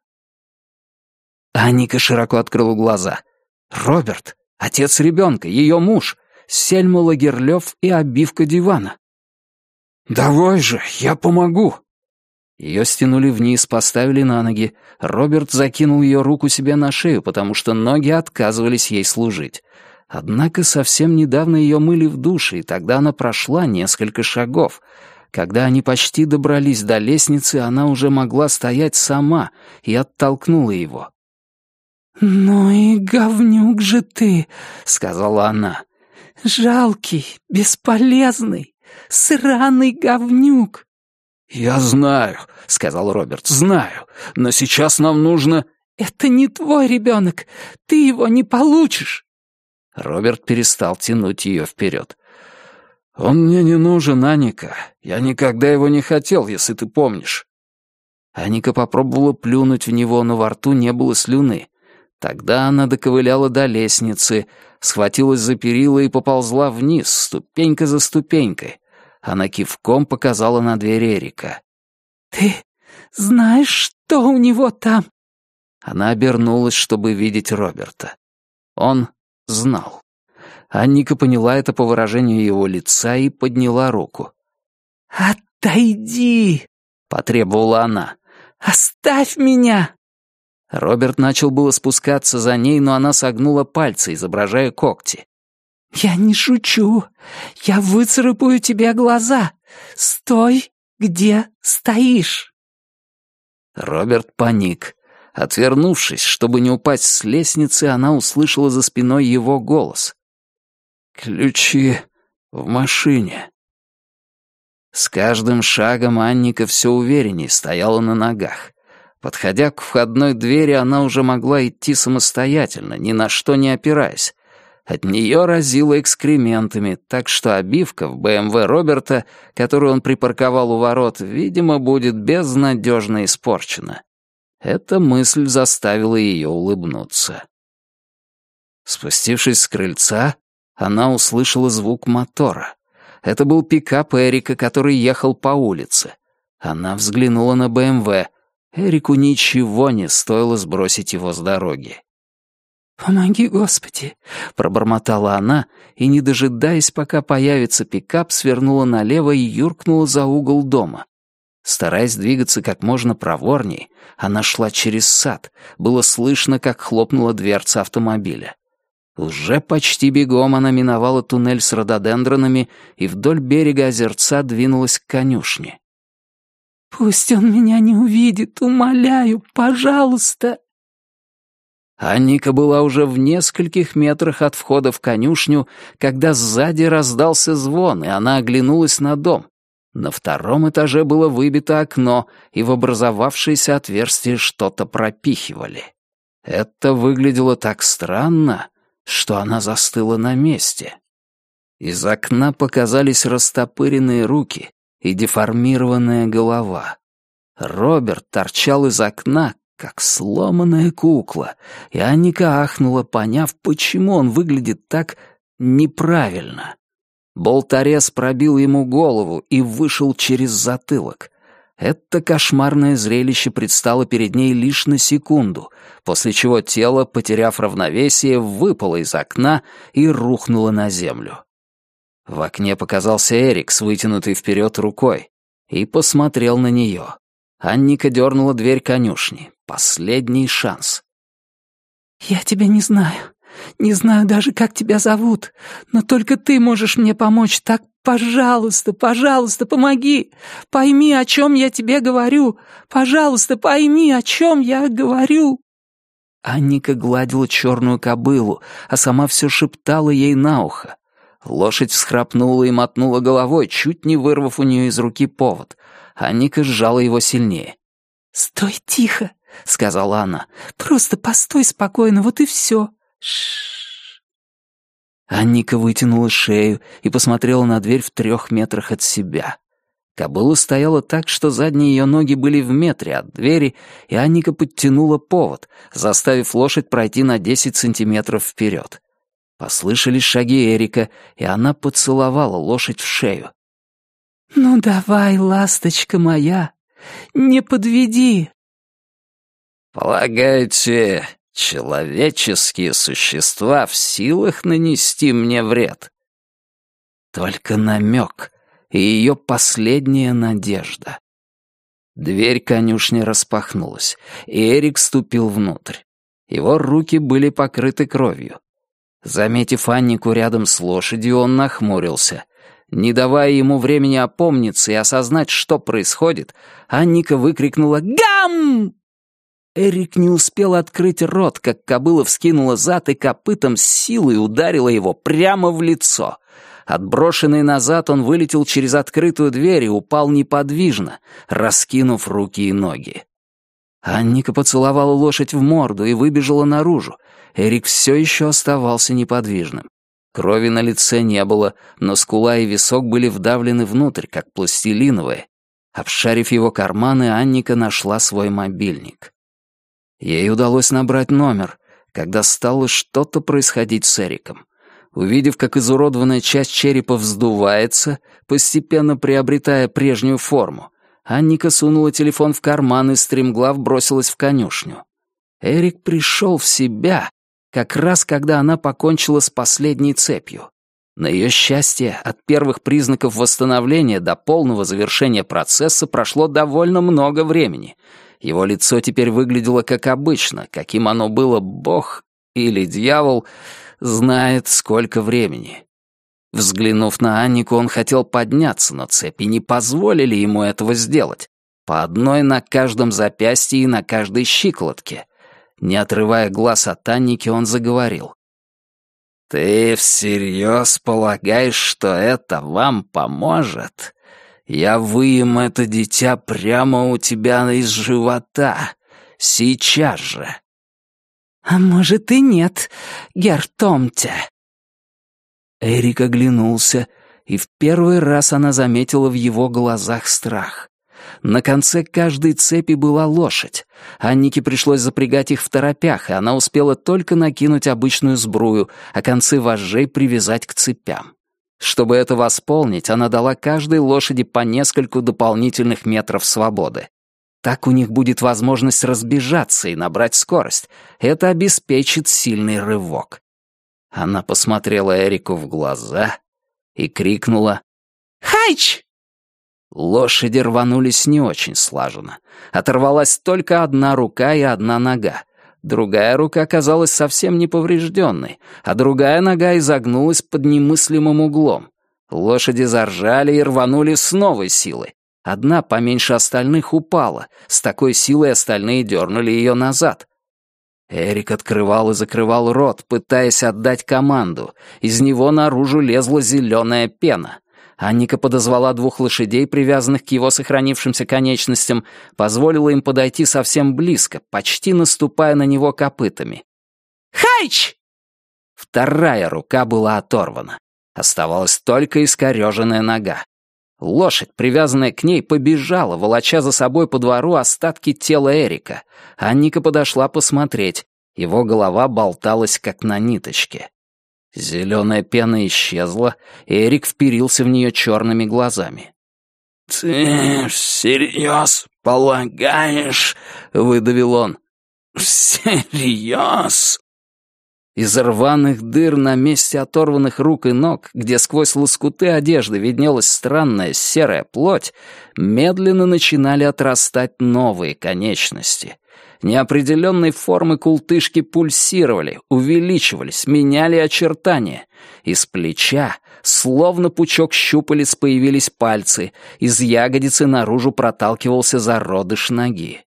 Аника широко открыла глаза. Роберт, отец ребенка, ее муж — Сельма Лагерлёв и обивка дивана. «Давай же, я помогу!» Ее стянули вниз, поставили на ноги. Роберт закинул ее руку себе на шею, потому что ноги отказывались ей служить. Однако совсем недавно ее мыли в душе, и тогда она прошла несколько шагов. Когда они почти добрались до лестницы, она уже могла стоять сама и оттолкнула его. «Ну и говнюк же ты», — сказала она. Жалкий, бесполезный, сраный говнюк. «Я знаю», — сказал Роберт, — «знаю, но сейчас нам нужно...» «Это не твой ребенок, ты его не получишь». Роберт перестал тянуть ее вперед. «Он мне не нужен, Аника. Я никогда его не хотел, если ты помнишь». Аника попробовала плюнуть в него, но во рту не было слюны. Тогда она доковыляла до лестницы, схватилась за перила и поползла вниз, ступенька за ступенькой. Она кивком показала на дверь Эрика. «Ты знаешь, что у него там?» Она обернулась, чтобы видеть Роберта. Он знал. Анника поняла это по выражению его лица и подняла руку. «Отойди!» — потребовала она. «Оставь меня!» Роберт начал было спускаться за ней, но она согнула пальцы, изображая когти. «Я не шучу. Я выцарапаю тебе глаза. Стой, где стоишь!» Роберт паник. Отвернувшись, чтобы не упасть с лестницы, она услышала за спиной его голос. «Ключи в машине». С каждым шагом Анника все увереннее стояла на ногах. Подходя к входной двери, она уже могла идти самостоятельно, ни на что не опираясь. От нее разило экскрементами, так что обивка в БМВ Роберта, которую он припарковал у ворот, видимо, будет безнадежно испорчена. Эта мысль заставила ее улыбнуться. Спустившись с крыльца, она услышала звук мотора. Это был пикап Эрика, который ехал по улице. Она взглянула на БМВ. Эрику ничего не стоило сбросить его с дороги. «Помоги, Господи!» — пробормотала она и, не дожидаясь, пока появится пикап, свернула налево и юркнула за угол дома. Стараясь двигаться как можно проворней, она шла через сад. Было слышно, как хлопнула дверца автомобиля. Уже почти бегом она миновала туннель с рододендронами и вдоль берега озерца двинулась к конюшне. «Пусть он меня не увидит, умоляю, пожалуйста!» Анника была уже в нескольких метрах от входа в конюшню, когда сзади раздался звон, и она оглянулась на дом. На втором этаже было выбито окно, и в образовавшееся отверстие что-то пропихивали. Это выглядело так странно, что она застыла на месте. Из окна показались растопыренные руки и деформированная голова. Роберт торчал из окна, как сломанная кукла, и Анника ахнула, поняв, почему он выглядит так неправильно. Болторез пробил ему голову и вышел через затылок. Это кошмарное зрелище предстало перед ней лишь на секунду, после чего тело, потеряв равновесие, выпало из окна и рухнуло на землю. В окне показался Эрик с вытянутой вперед рукой и посмотрел на нее. Анника дернула дверь конюшни. Последний шанс. «Я тебя не знаю. Не знаю даже, как тебя зовут. Но только ты можешь мне помочь. Так, пожалуйста, пожалуйста, помоги. Пойми, о чем я тебе говорю. Пожалуйста, пойми, о чем я говорю». Анника гладила черную кобылу, а сама все шептала ей на ухо. Лошадь всхрапнула и мотнула головой, чуть не вырвав у нее из руки повод. Анника сжала его сильнее. «Стой тихо!» — сказала она. «Просто постой спокойно, вот и все. Шш. Анника вытянула шею и посмотрела на дверь в трех метрах от себя. Кобыла стояла так, что задние ее ноги были в метре от двери, и Анника подтянула повод, заставив лошадь пройти на десять сантиметров вперед. Послышались шаги Эрика, и она поцеловала лошадь в шею. «Ну давай, ласточка моя, не подведи!» «Полагаете, человеческие существа в силах нанести мне вред?» Только намек и ее последняя надежда. Дверь конюшни распахнулась, и Эрик ступил внутрь. Его руки были покрыты кровью. Заметив Аннику рядом с лошадью, он нахмурился. Не давая ему времени опомниться и осознать, что происходит, Анника выкрикнула «Гам!». Эрик не успел открыть рот, как кобыла вскинула зад и копытом с силой ударила его прямо в лицо. Отброшенный назад, он вылетел через открытую дверь и упал неподвижно, раскинув руки и ноги. Анника поцеловала лошадь в морду и выбежала наружу. Эрик все еще оставался неподвижным. Крови на лице не было, но скула и висок были вдавлены внутрь, как пластилиновые. Обшарив его карманы, Анника нашла свой мобильник. Ей удалось набрать номер, когда стало что-то происходить с Эриком. Увидев, как изуродованная часть черепа вздувается, постепенно приобретая прежнюю форму, Анника сунула телефон в карман и стремглав бросилась в конюшню. Эрик пришел в себя, как раз когда она покончила с последней цепью. На ее счастье, от первых признаков восстановления до полного завершения процесса прошло довольно много времени. Его лицо теперь выглядело как обычно, каким оно было бог или дьявол, знает сколько времени. Взглянув на Аннику, он хотел подняться, но цепи не позволили ему этого сделать. По одной на каждом запястье и на каждой щиколотке. Не отрывая глаз от Анники, он заговорил. «Ты всерьез полагаешь, что это вам поможет? Я выем это дитя прямо у тебя из живота. Сейчас же». «А может и нет, Гертомте». Эрик оглянулся, и в первый раз она заметила в его глазах страх. На конце каждой цепи была лошадь. Аннике пришлось запрягать их в торопях, и она успела только накинуть обычную сбрую, а концы вожжей привязать к цепям. Чтобы это восполнить, она дала каждой лошади по нескольку дополнительных метров свободы. Так у них будет возможность разбежаться и набрать скорость. Это обеспечит сильный рывок. Она посмотрела Эрику в глаза и крикнула «Хайч!». Лошади рванулись не очень слаженно. Оторвалась только одна рука и одна нога. Другая рука оказалась совсем неповрежденной, а другая нога изогнулась под немыслимым углом. Лошади заржали и рванули с новой силой. Одна поменьше остальных упала, с такой силой остальные дернули ее назад. Эрик открывал и закрывал рот, пытаясь отдать команду. Из него наружу лезла зеленая пена. Анника подозвала двух лошадей, привязанных к его сохранившимся конечностям, позволила им подойти совсем близко, почти наступая на него копытами. «Хайч!» Вторая рука была оторвана. Оставалась только искореженная нога. Лошадь, привязанная к ней, побежала, волоча за собой по двору остатки тела Эрика. Анника подошла посмотреть. Его голова болталась, как на ниточке. Зеленая пена исчезла, и Эрик вперился в нее черными глазами. «Ты всерьез полагаешь?» — выдавил он. «Всерьез?» Из рваных дыр на месте оторванных рук и ног, где сквозь лоскуты одежды виднелась странная серая плоть, медленно начинали отрастать новые конечности — Неопределенной формы култышки пульсировали, увеличивались, меняли очертания. Из плеча, словно пучок щупалец, появились пальцы, из ягодицы наружу проталкивался зародыш ноги.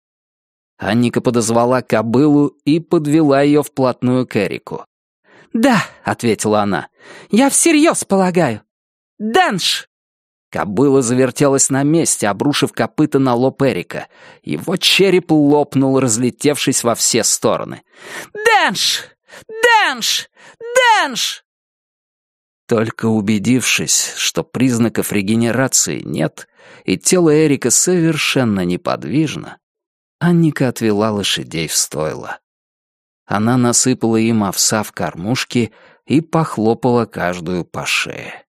Анника подозвала кобылу и подвела ее вплотную к Эрику. «Да», — ответила она, — «я всерьез полагаю. Данш!» Кобыла завертелась на месте, обрушив копыта на лоб Эрика. Его череп лопнул, разлетевшись во все стороны. «Дэнш! Дэнш! Дэнш!» Только убедившись, что признаков регенерации нет, и тело Эрика совершенно неподвижно, Анника отвела лошадей в стойло. Она насыпала им овса в кормушки и похлопала каждую по шее.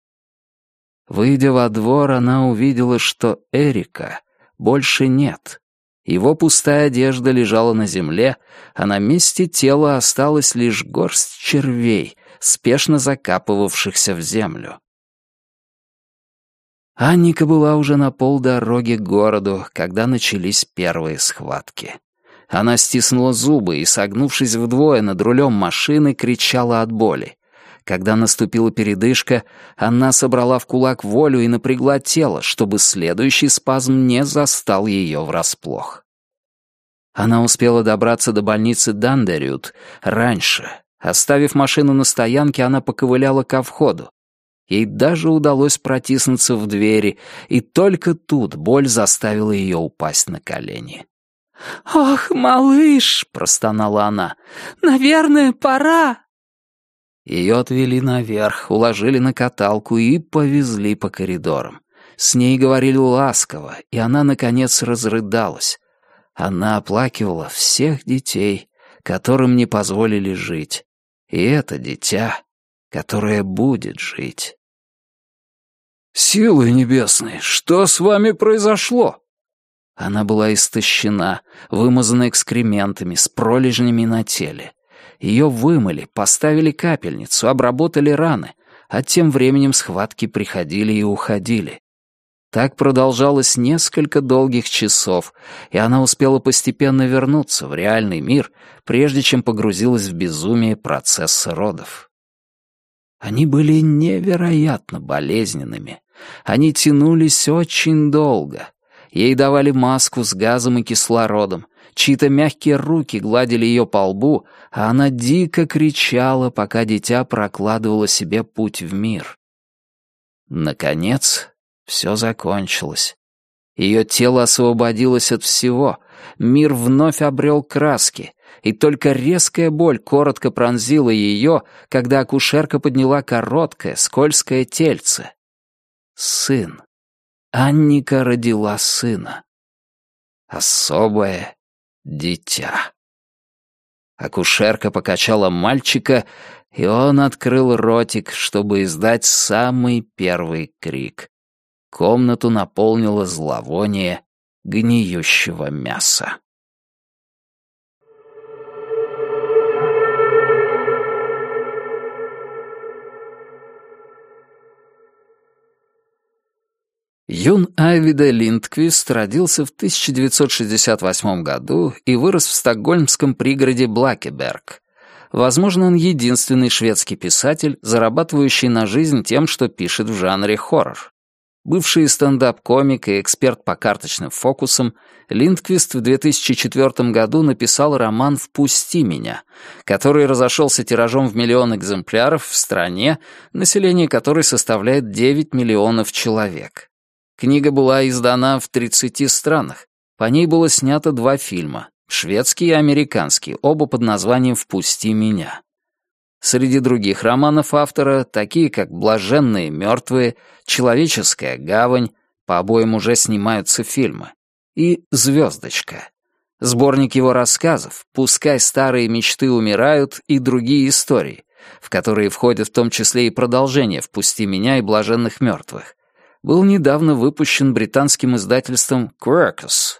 Выйдя во двор, она увидела, что Эрика больше нет. Его пустая одежда лежала на земле, а на месте тела осталась лишь горсть червей, спешно закапывавшихся в землю. Анника была уже на полдороги к городу, когда начались первые схватки. Она стиснула зубы и, согнувшись вдвое над рулем машины, кричала от боли. Когда наступила передышка, она собрала в кулак волю и напрягла тело, чтобы следующий спазм не застал ее врасплох. Она успела добраться до больницы Дандерют раньше. Оставив машину на стоянке, она поковыляла ко входу. Ей даже удалось протиснуться в двери, и только тут боль заставила ее упасть на колени. «Ох, малыш!» — простонала она. «Наверное, пора!» Ее отвели наверх, уложили на каталку и повезли по коридорам. С ней говорили ласково, и она, наконец, разрыдалась. Она оплакивала всех детей, которым не позволили жить. И это дитя, которое будет жить. «Силы небесные, что с вами произошло?» Она была истощена, вымазана экскрементами, с пролежнями на теле. Ее вымыли, поставили капельницу, обработали раны, а тем временем схватки приходили и уходили. Так продолжалось несколько долгих часов, и она успела постепенно вернуться в реальный мир, прежде чем погрузилась в безумие процесса родов. Они были невероятно болезненными. Они тянулись очень долго. Ей давали маску с газом и кислородом, чьи-то мягкие руки гладили ее по лбу, а она дико кричала, пока дитя прокладывало себе путь в мир. Наконец, все закончилось. Ее тело освободилось от всего, мир вновь обрел краски, и только резкая боль коротко пронзила ее, когда акушерка подняла короткое, скользкое тельце. Сын. Анника родила сына. Особое дитя. Акушерка покачала мальчика, и он открыл ротик, чтобы издать самый первый крик. Комнату наполнило зловоние гниющего мяса. Юн Айвида Линдквист родился в 1968 году и вырос в стокгольмском пригороде Блакеберг. Возможно, он единственный шведский писатель, зарабатывающий на жизнь тем, что пишет в жанре хоррор. Бывший стендап-комик и эксперт по карточным фокусам, Линдквист в 2004 году написал роман «Впусти меня», который разошелся тиражом в миллион экземпляров в стране, население которой составляет 9 миллионов человек. Книга была издана в 30 странах. По ней было снято два фильма, шведский и американский, оба под названием «Впусти меня». Среди других романов автора, такие как «Блаженные мертвые», «Человеческая гавань», по обоим уже снимаются фильмы, и «Звездочка». Сборник его рассказов «Пускай старые мечты умирают» и другие истории, в которые входят в том числе и продолжение «Впусти меня» и «Блаженных мертвых», был недавно выпущен британским издательством Quercus.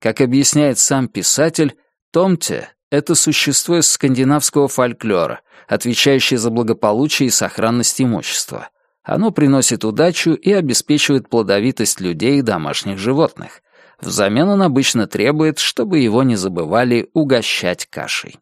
Как объясняет сам писатель, Томте — это существо из скандинавского фольклора, отвечающее за благополучие и сохранность имущества. Оно приносит удачу и обеспечивает плодовитость людей и домашних животных. Взамен он обычно требует, чтобы его не забывали угощать кашей.